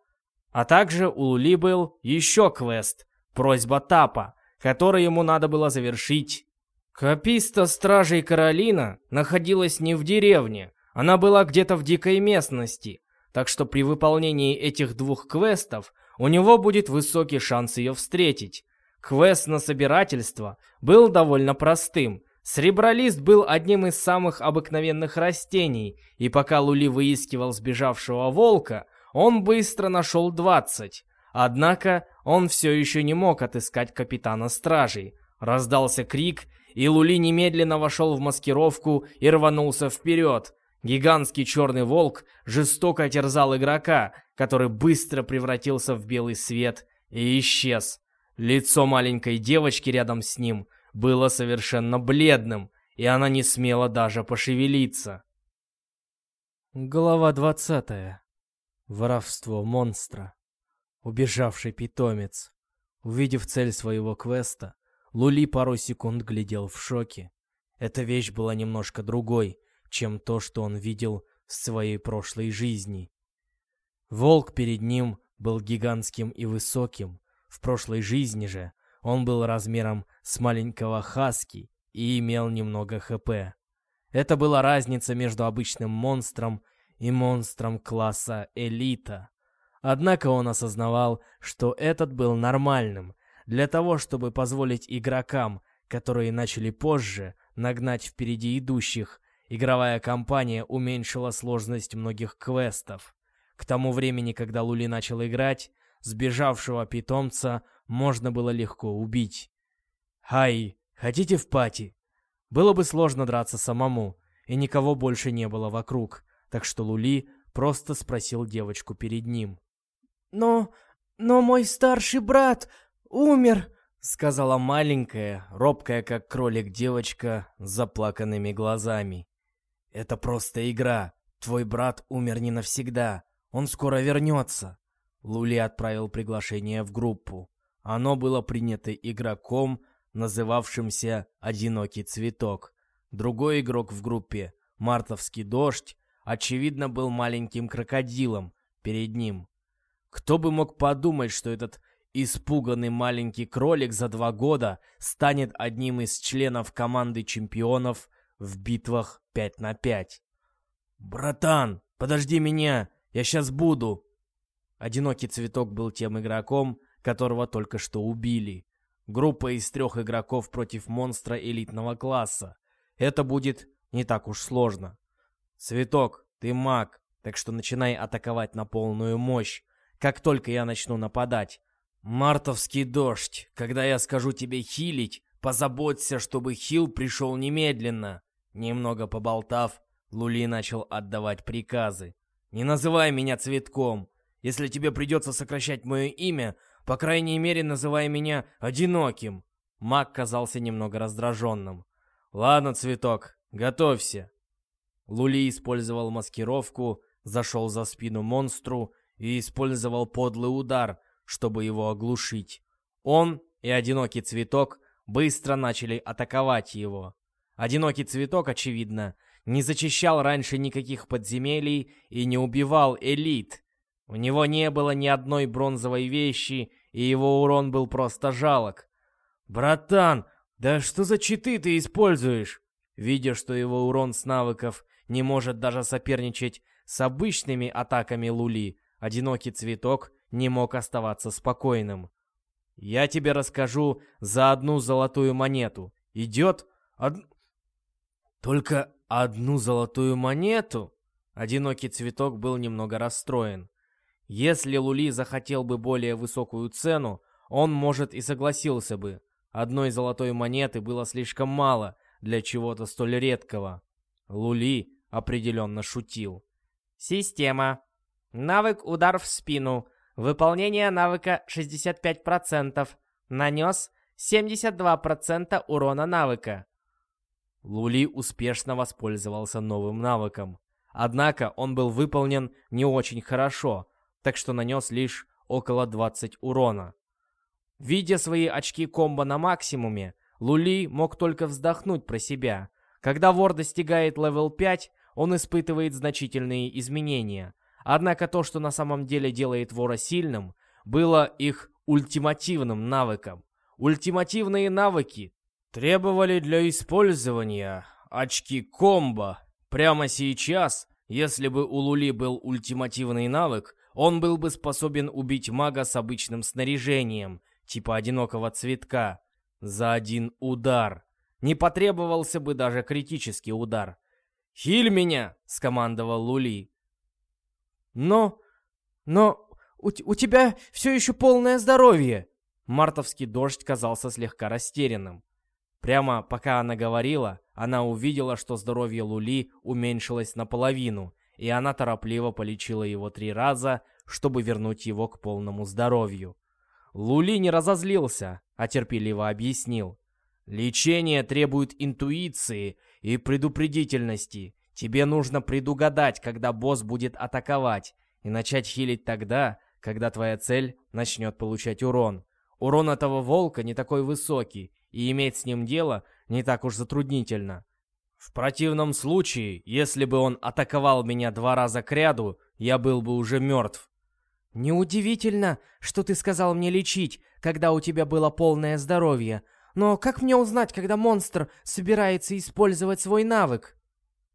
C: А также у Лули был еще квест «Просьба Тапа», который ему надо было завершить. Каписта Стражей Каролина находилась не в деревне, она была где-то в дикой местности, так что при выполнении этих двух квестов у него будет высокий шанс ее встретить. Квест на собирательство был довольно простым. Сребролист был одним из самых обыкновенных растений, и пока Лули выискивал сбежавшего волка, он быстро нашел 20. Однако он все еще не мог отыскать капитана стражей. Раздался крик, и Лули немедленно вошел в маскировку и рванулся вперед. Гигантский черный волк жестоко терзал игрока, который быстро превратился в белый свет и исчез. Лицо маленькой девочки рядом с ним было совершенно бледным, и она не смела даже пошевелиться.
B: Глава 20. Воровство монстра. Убежавший питомец. Увидев цель своего квеста, Лули пару секунд глядел в шоке. Эта вещь была немножко другой, чем то, что он видел в своей прошлой жизни. Волк перед ним был гигантским и высоким. В прошлой жизни же он был размером с маленького хаски и имел немного ХП. Это была разница между обычным монстром и монстром класса элита. Однако он осознавал, что этот был нормальным. Для того, чтобы позволить игрокам, которые начали позже, нагнать впереди идущих. Игровая кампания уменьшила сложность многих квестов. К тому времени, когда Лули начал играть, сбежавшего питомца можно было легко убить. «Хай, хотите в пати?» Было бы сложно драться самому, и никого больше не было вокруг, так что Лули просто спросил девочку перед ним.
C: «Но... но мой старший брат умер!»
B: Сказала маленькая, робкая как кролик девочка с заплаканными глазами. «Это просто игра. Твой брат умер не навсегда. Он скоро вернется». Лули отправил приглашение в группу. Оно было принято игроком, называвшимся «Одинокий цветок». Другой игрок в группе, Мартовский дождь, очевидно, был маленьким крокодилом перед ним. Кто бы мог подумать, что этот испуганный маленький кролик за два года станет одним из членов команды чемпионов в битвах 5 на 5. «Братан, подожди меня, я сейчас буду!» Одинокий цветок был тем игроком, которого только что убили. Группа из трех игроков против монстра элитного класса. Это будет не так уж сложно. Цветок, ты маг, так что начинай атаковать на полную мощь, как только я начну нападать. Мартовский дождь, когда я скажу тебе хилить, позаботься, чтобы хил пришел немедленно. Немного поболтав, Лули начал отдавать приказы. Не называй меня цветком. Если тебе придется сокращать мое имя, по крайней мере, называй меня одиноким. Маг казался немного раздраженным. Ладно, цветок, готовься. Лули использовал маскировку, зашел за спину монстру и использовал подлый удар, чтобы его оглушить. Он и Одинокий Цветок быстро начали атаковать его. Одинокий Цветок, очевидно, не зачищал раньше никаких подземелий и не убивал элит. У него не было ни одной бронзовой вещи, и его урон был просто жалок. «Братан, да что за читы ты используешь?» Видя, что его урон с навыков не может даже соперничать с обычными атаками Лули, Одинокий Цветок не мог оставаться спокойным. «Я тебе расскажу за одну золотую монету. Идет? Од... Только одну золотую монету?» Одинокий Цветок был немного расстроен. Если Лули захотел бы более высокую цену, он, может, и согласился бы. Одной золотой монеты было слишком мало для чего-то столь редкого. Лули определенно шутил.
C: Система. Навык удар в спину. Выполнение навыка 65%. Нанес 72% урона навыка.
B: Лули успешно воспользовался новым навыком. Однако он был выполнен не очень хорошо, так что нанес лишь около 20 урона. Видя свои очки комбо на максимуме, Лули мог только вздохнуть про себя. Когда вор достигает level 5, он испытывает значительные изменения – Однако то, что на самом деле делает вора сильным, было их ультимативным навыком. Ультимативные навыки требовали для использования очки комбо. Прямо сейчас, если бы у Лули был ультимативный навык, он был бы способен убить мага с обычным снаряжением, типа одинокого цветка, за один удар. Не потребовался бы даже критический удар. «Хиль меня!» — скомандовал Лули.
C: Но... но... У, у тебя все еще полное здоровье!»
B: Мартовский дождь казался слегка растерянным. Прямо пока она говорила, она увидела, что здоровье Лули уменьшилось наполовину, и она торопливо полечила его три раза, чтобы вернуть его к полному здоровью. Лули не разозлился, а терпеливо объяснил. «Лечение требует интуиции и предупредительности. Тебе нужно предугадать, когда босс будет атаковать, и начать хилить тогда, когда твоя цель начнет получать урон. Урон этого волка не такой высокий, и иметь с ним дело не так уж затруднительно. В противном случае, если бы он атаковал меня два раза кряду, я был бы уже мертв.
C: Неудивительно, что ты сказал мне лечить, когда у тебя было полное здоровье. Но как мне узнать, когда монстр собирается использовать свой навык?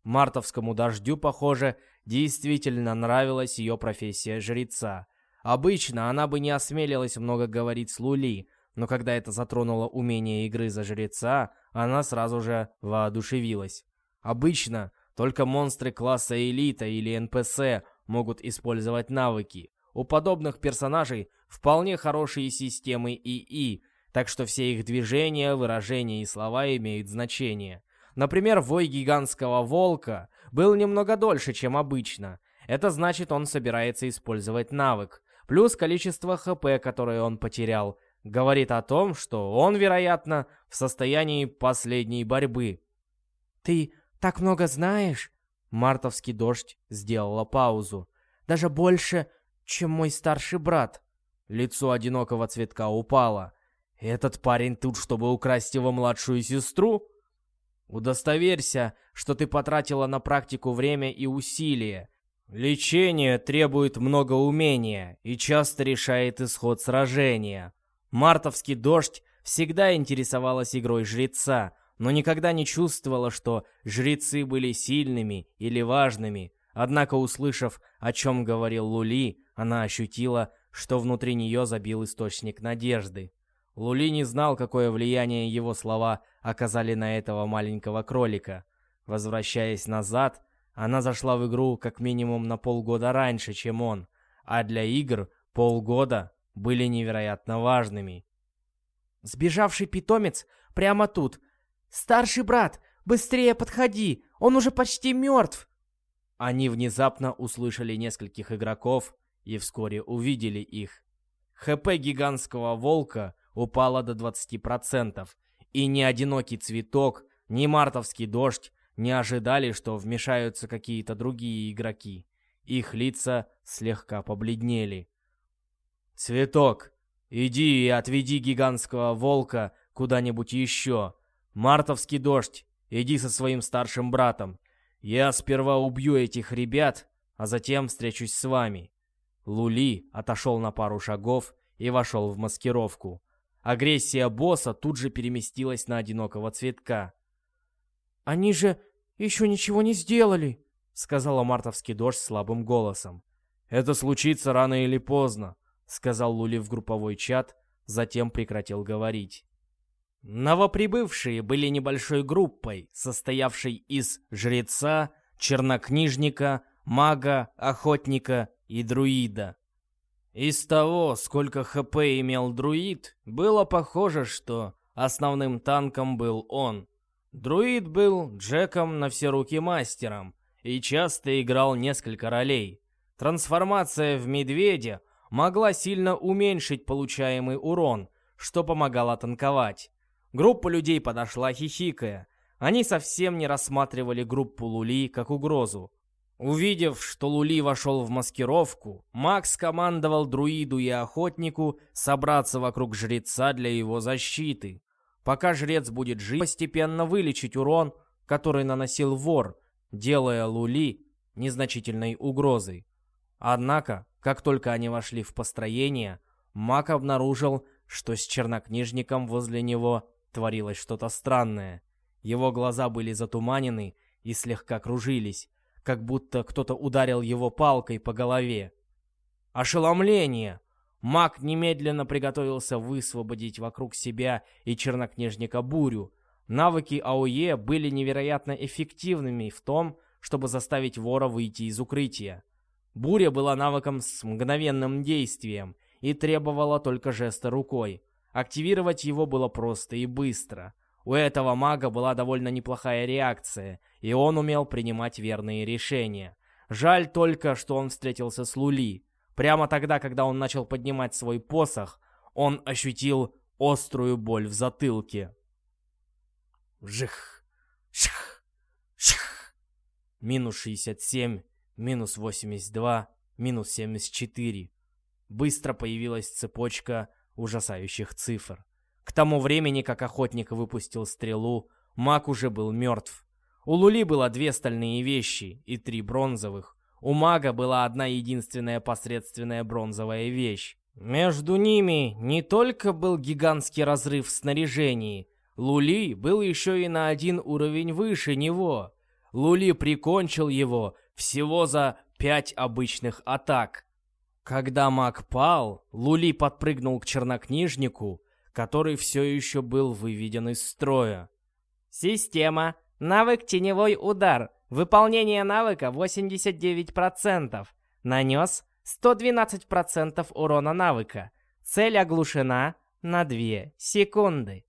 B: Мартовскому дождю, похоже, действительно нравилась ее профессия жреца. Обычно она бы не осмелилась много говорить с Лули, но когда это затронуло умение игры за жреца, она сразу же воодушевилась. Обычно только монстры класса элита или НПС могут использовать навыки. У подобных персонажей вполне хорошие системы ИИ, так что все их движения, выражения и слова имеют значение. Например, вой гигантского волка был немного дольше, чем обычно. Это значит, он собирается использовать навык. Плюс количество ХП, которое он потерял, говорит о том, что он, вероятно, в состоянии последней борьбы.
C: «Ты так много знаешь?» Мартовский дождь сделала паузу. «Даже больше, чем мой старший брат».
B: Лицо одинокого цветка упало. «Этот парень тут, чтобы украсть его младшую сестру?» «Удостоверься, что ты потратила на практику время и усилия. Лечение требует много умения и часто решает исход сражения. Мартовский дождь всегда интересовалась игрой жреца, но никогда не чувствовала, что жрецы были сильными или важными. Однако, услышав, о чем говорил Лули, она ощутила, что внутри нее забил источник надежды. Лули не знал, какое влияние его слова оказали на этого маленького кролика. Возвращаясь назад, она зашла в игру как минимум на полгода раньше, чем он, а для игр полгода были невероятно важными.
C: «Сбежавший питомец прямо тут. Старший брат, быстрее подходи, он уже почти мертв!»
B: Они внезапно услышали нескольких игроков и вскоре увидели их. ХП гигантского волка упало до 20%, и ни одинокий цветок, ни мартовский дождь не ожидали, что вмешаются какие-то другие игроки. Их лица слегка побледнели. «Цветок, иди и отведи гигантского волка куда-нибудь еще. Мартовский дождь, иди со своим старшим братом. Я сперва убью этих ребят, а затем встречусь с вами». Лули отошел на пару шагов и вошел в маскировку. Агрессия босса тут же переместилась на одинокого цветка.
C: «Они же еще ничего не сделали», —
B: сказала мартовский дождь слабым голосом. «Это случится рано или поздно сказал Лули в групповой чат, затем прекратил говорить. Новоприбывшие были небольшой группой, состоявшей из жреца, чернокнижника, мага, охотника и друида. Из того, сколько ХП имел друид, было похоже, что основным танком был он. Друид был Джеком на все руки мастером и часто играл несколько ролей. Трансформация в медведя могла сильно уменьшить получаемый урон, что помогало танковать. Группа людей подошла хихикая. Они совсем не рассматривали группу Лули как угрозу. Увидев, что Лули вошел в маскировку, Макс командовал друиду и охотнику собраться вокруг жреца для его защиты. Пока жрец будет жить, постепенно вылечить урон, который наносил вор, делая Лули незначительной угрозой. Однако, как только они вошли в построение, Мак обнаружил, что с чернокнижником возле него творилось что-то странное. Его глаза были затуманены и слегка кружились, как будто кто-то ударил его палкой по голове. Ошеломление! Маг немедленно приготовился высвободить вокруг себя и чернокнижника бурю. Навыки АОЕ были невероятно эффективными в том, чтобы заставить вора выйти из укрытия. Буря была навыком с мгновенным действием и требовала только жеста рукой. Активировать его было просто и быстро. У этого мага была довольно неплохая реакция, и он умел принимать верные решения. Жаль только, что он встретился с Лули. Прямо тогда, когда он начал поднимать свой посох, он ощутил острую боль в затылке. Жих! Шх! Шх! Минус 67 минус 82, минус 74. Быстро появилась цепочка ужасающих цифр. К тому времени, как охотник выпустил стрелу, маг уже был мертв. У Лули было две стальные вещи и три бронзовых. У мага была одна единственная посредственная бронзовая вещь. Между ними не только был гигантский разрыв в снаряжении, Лули был еще и на один уровень выше него. Лули прикончил его всего за пять обычных атак. Когда маг пал, Лули подпрыгнул к чернокнижнику, который все еще был выведен из строя.
C: Система. Навык «Теневой удар». Выполнение навыка 89%. Нанес 112% урона навыка. Цель оглушена на 2 секунды.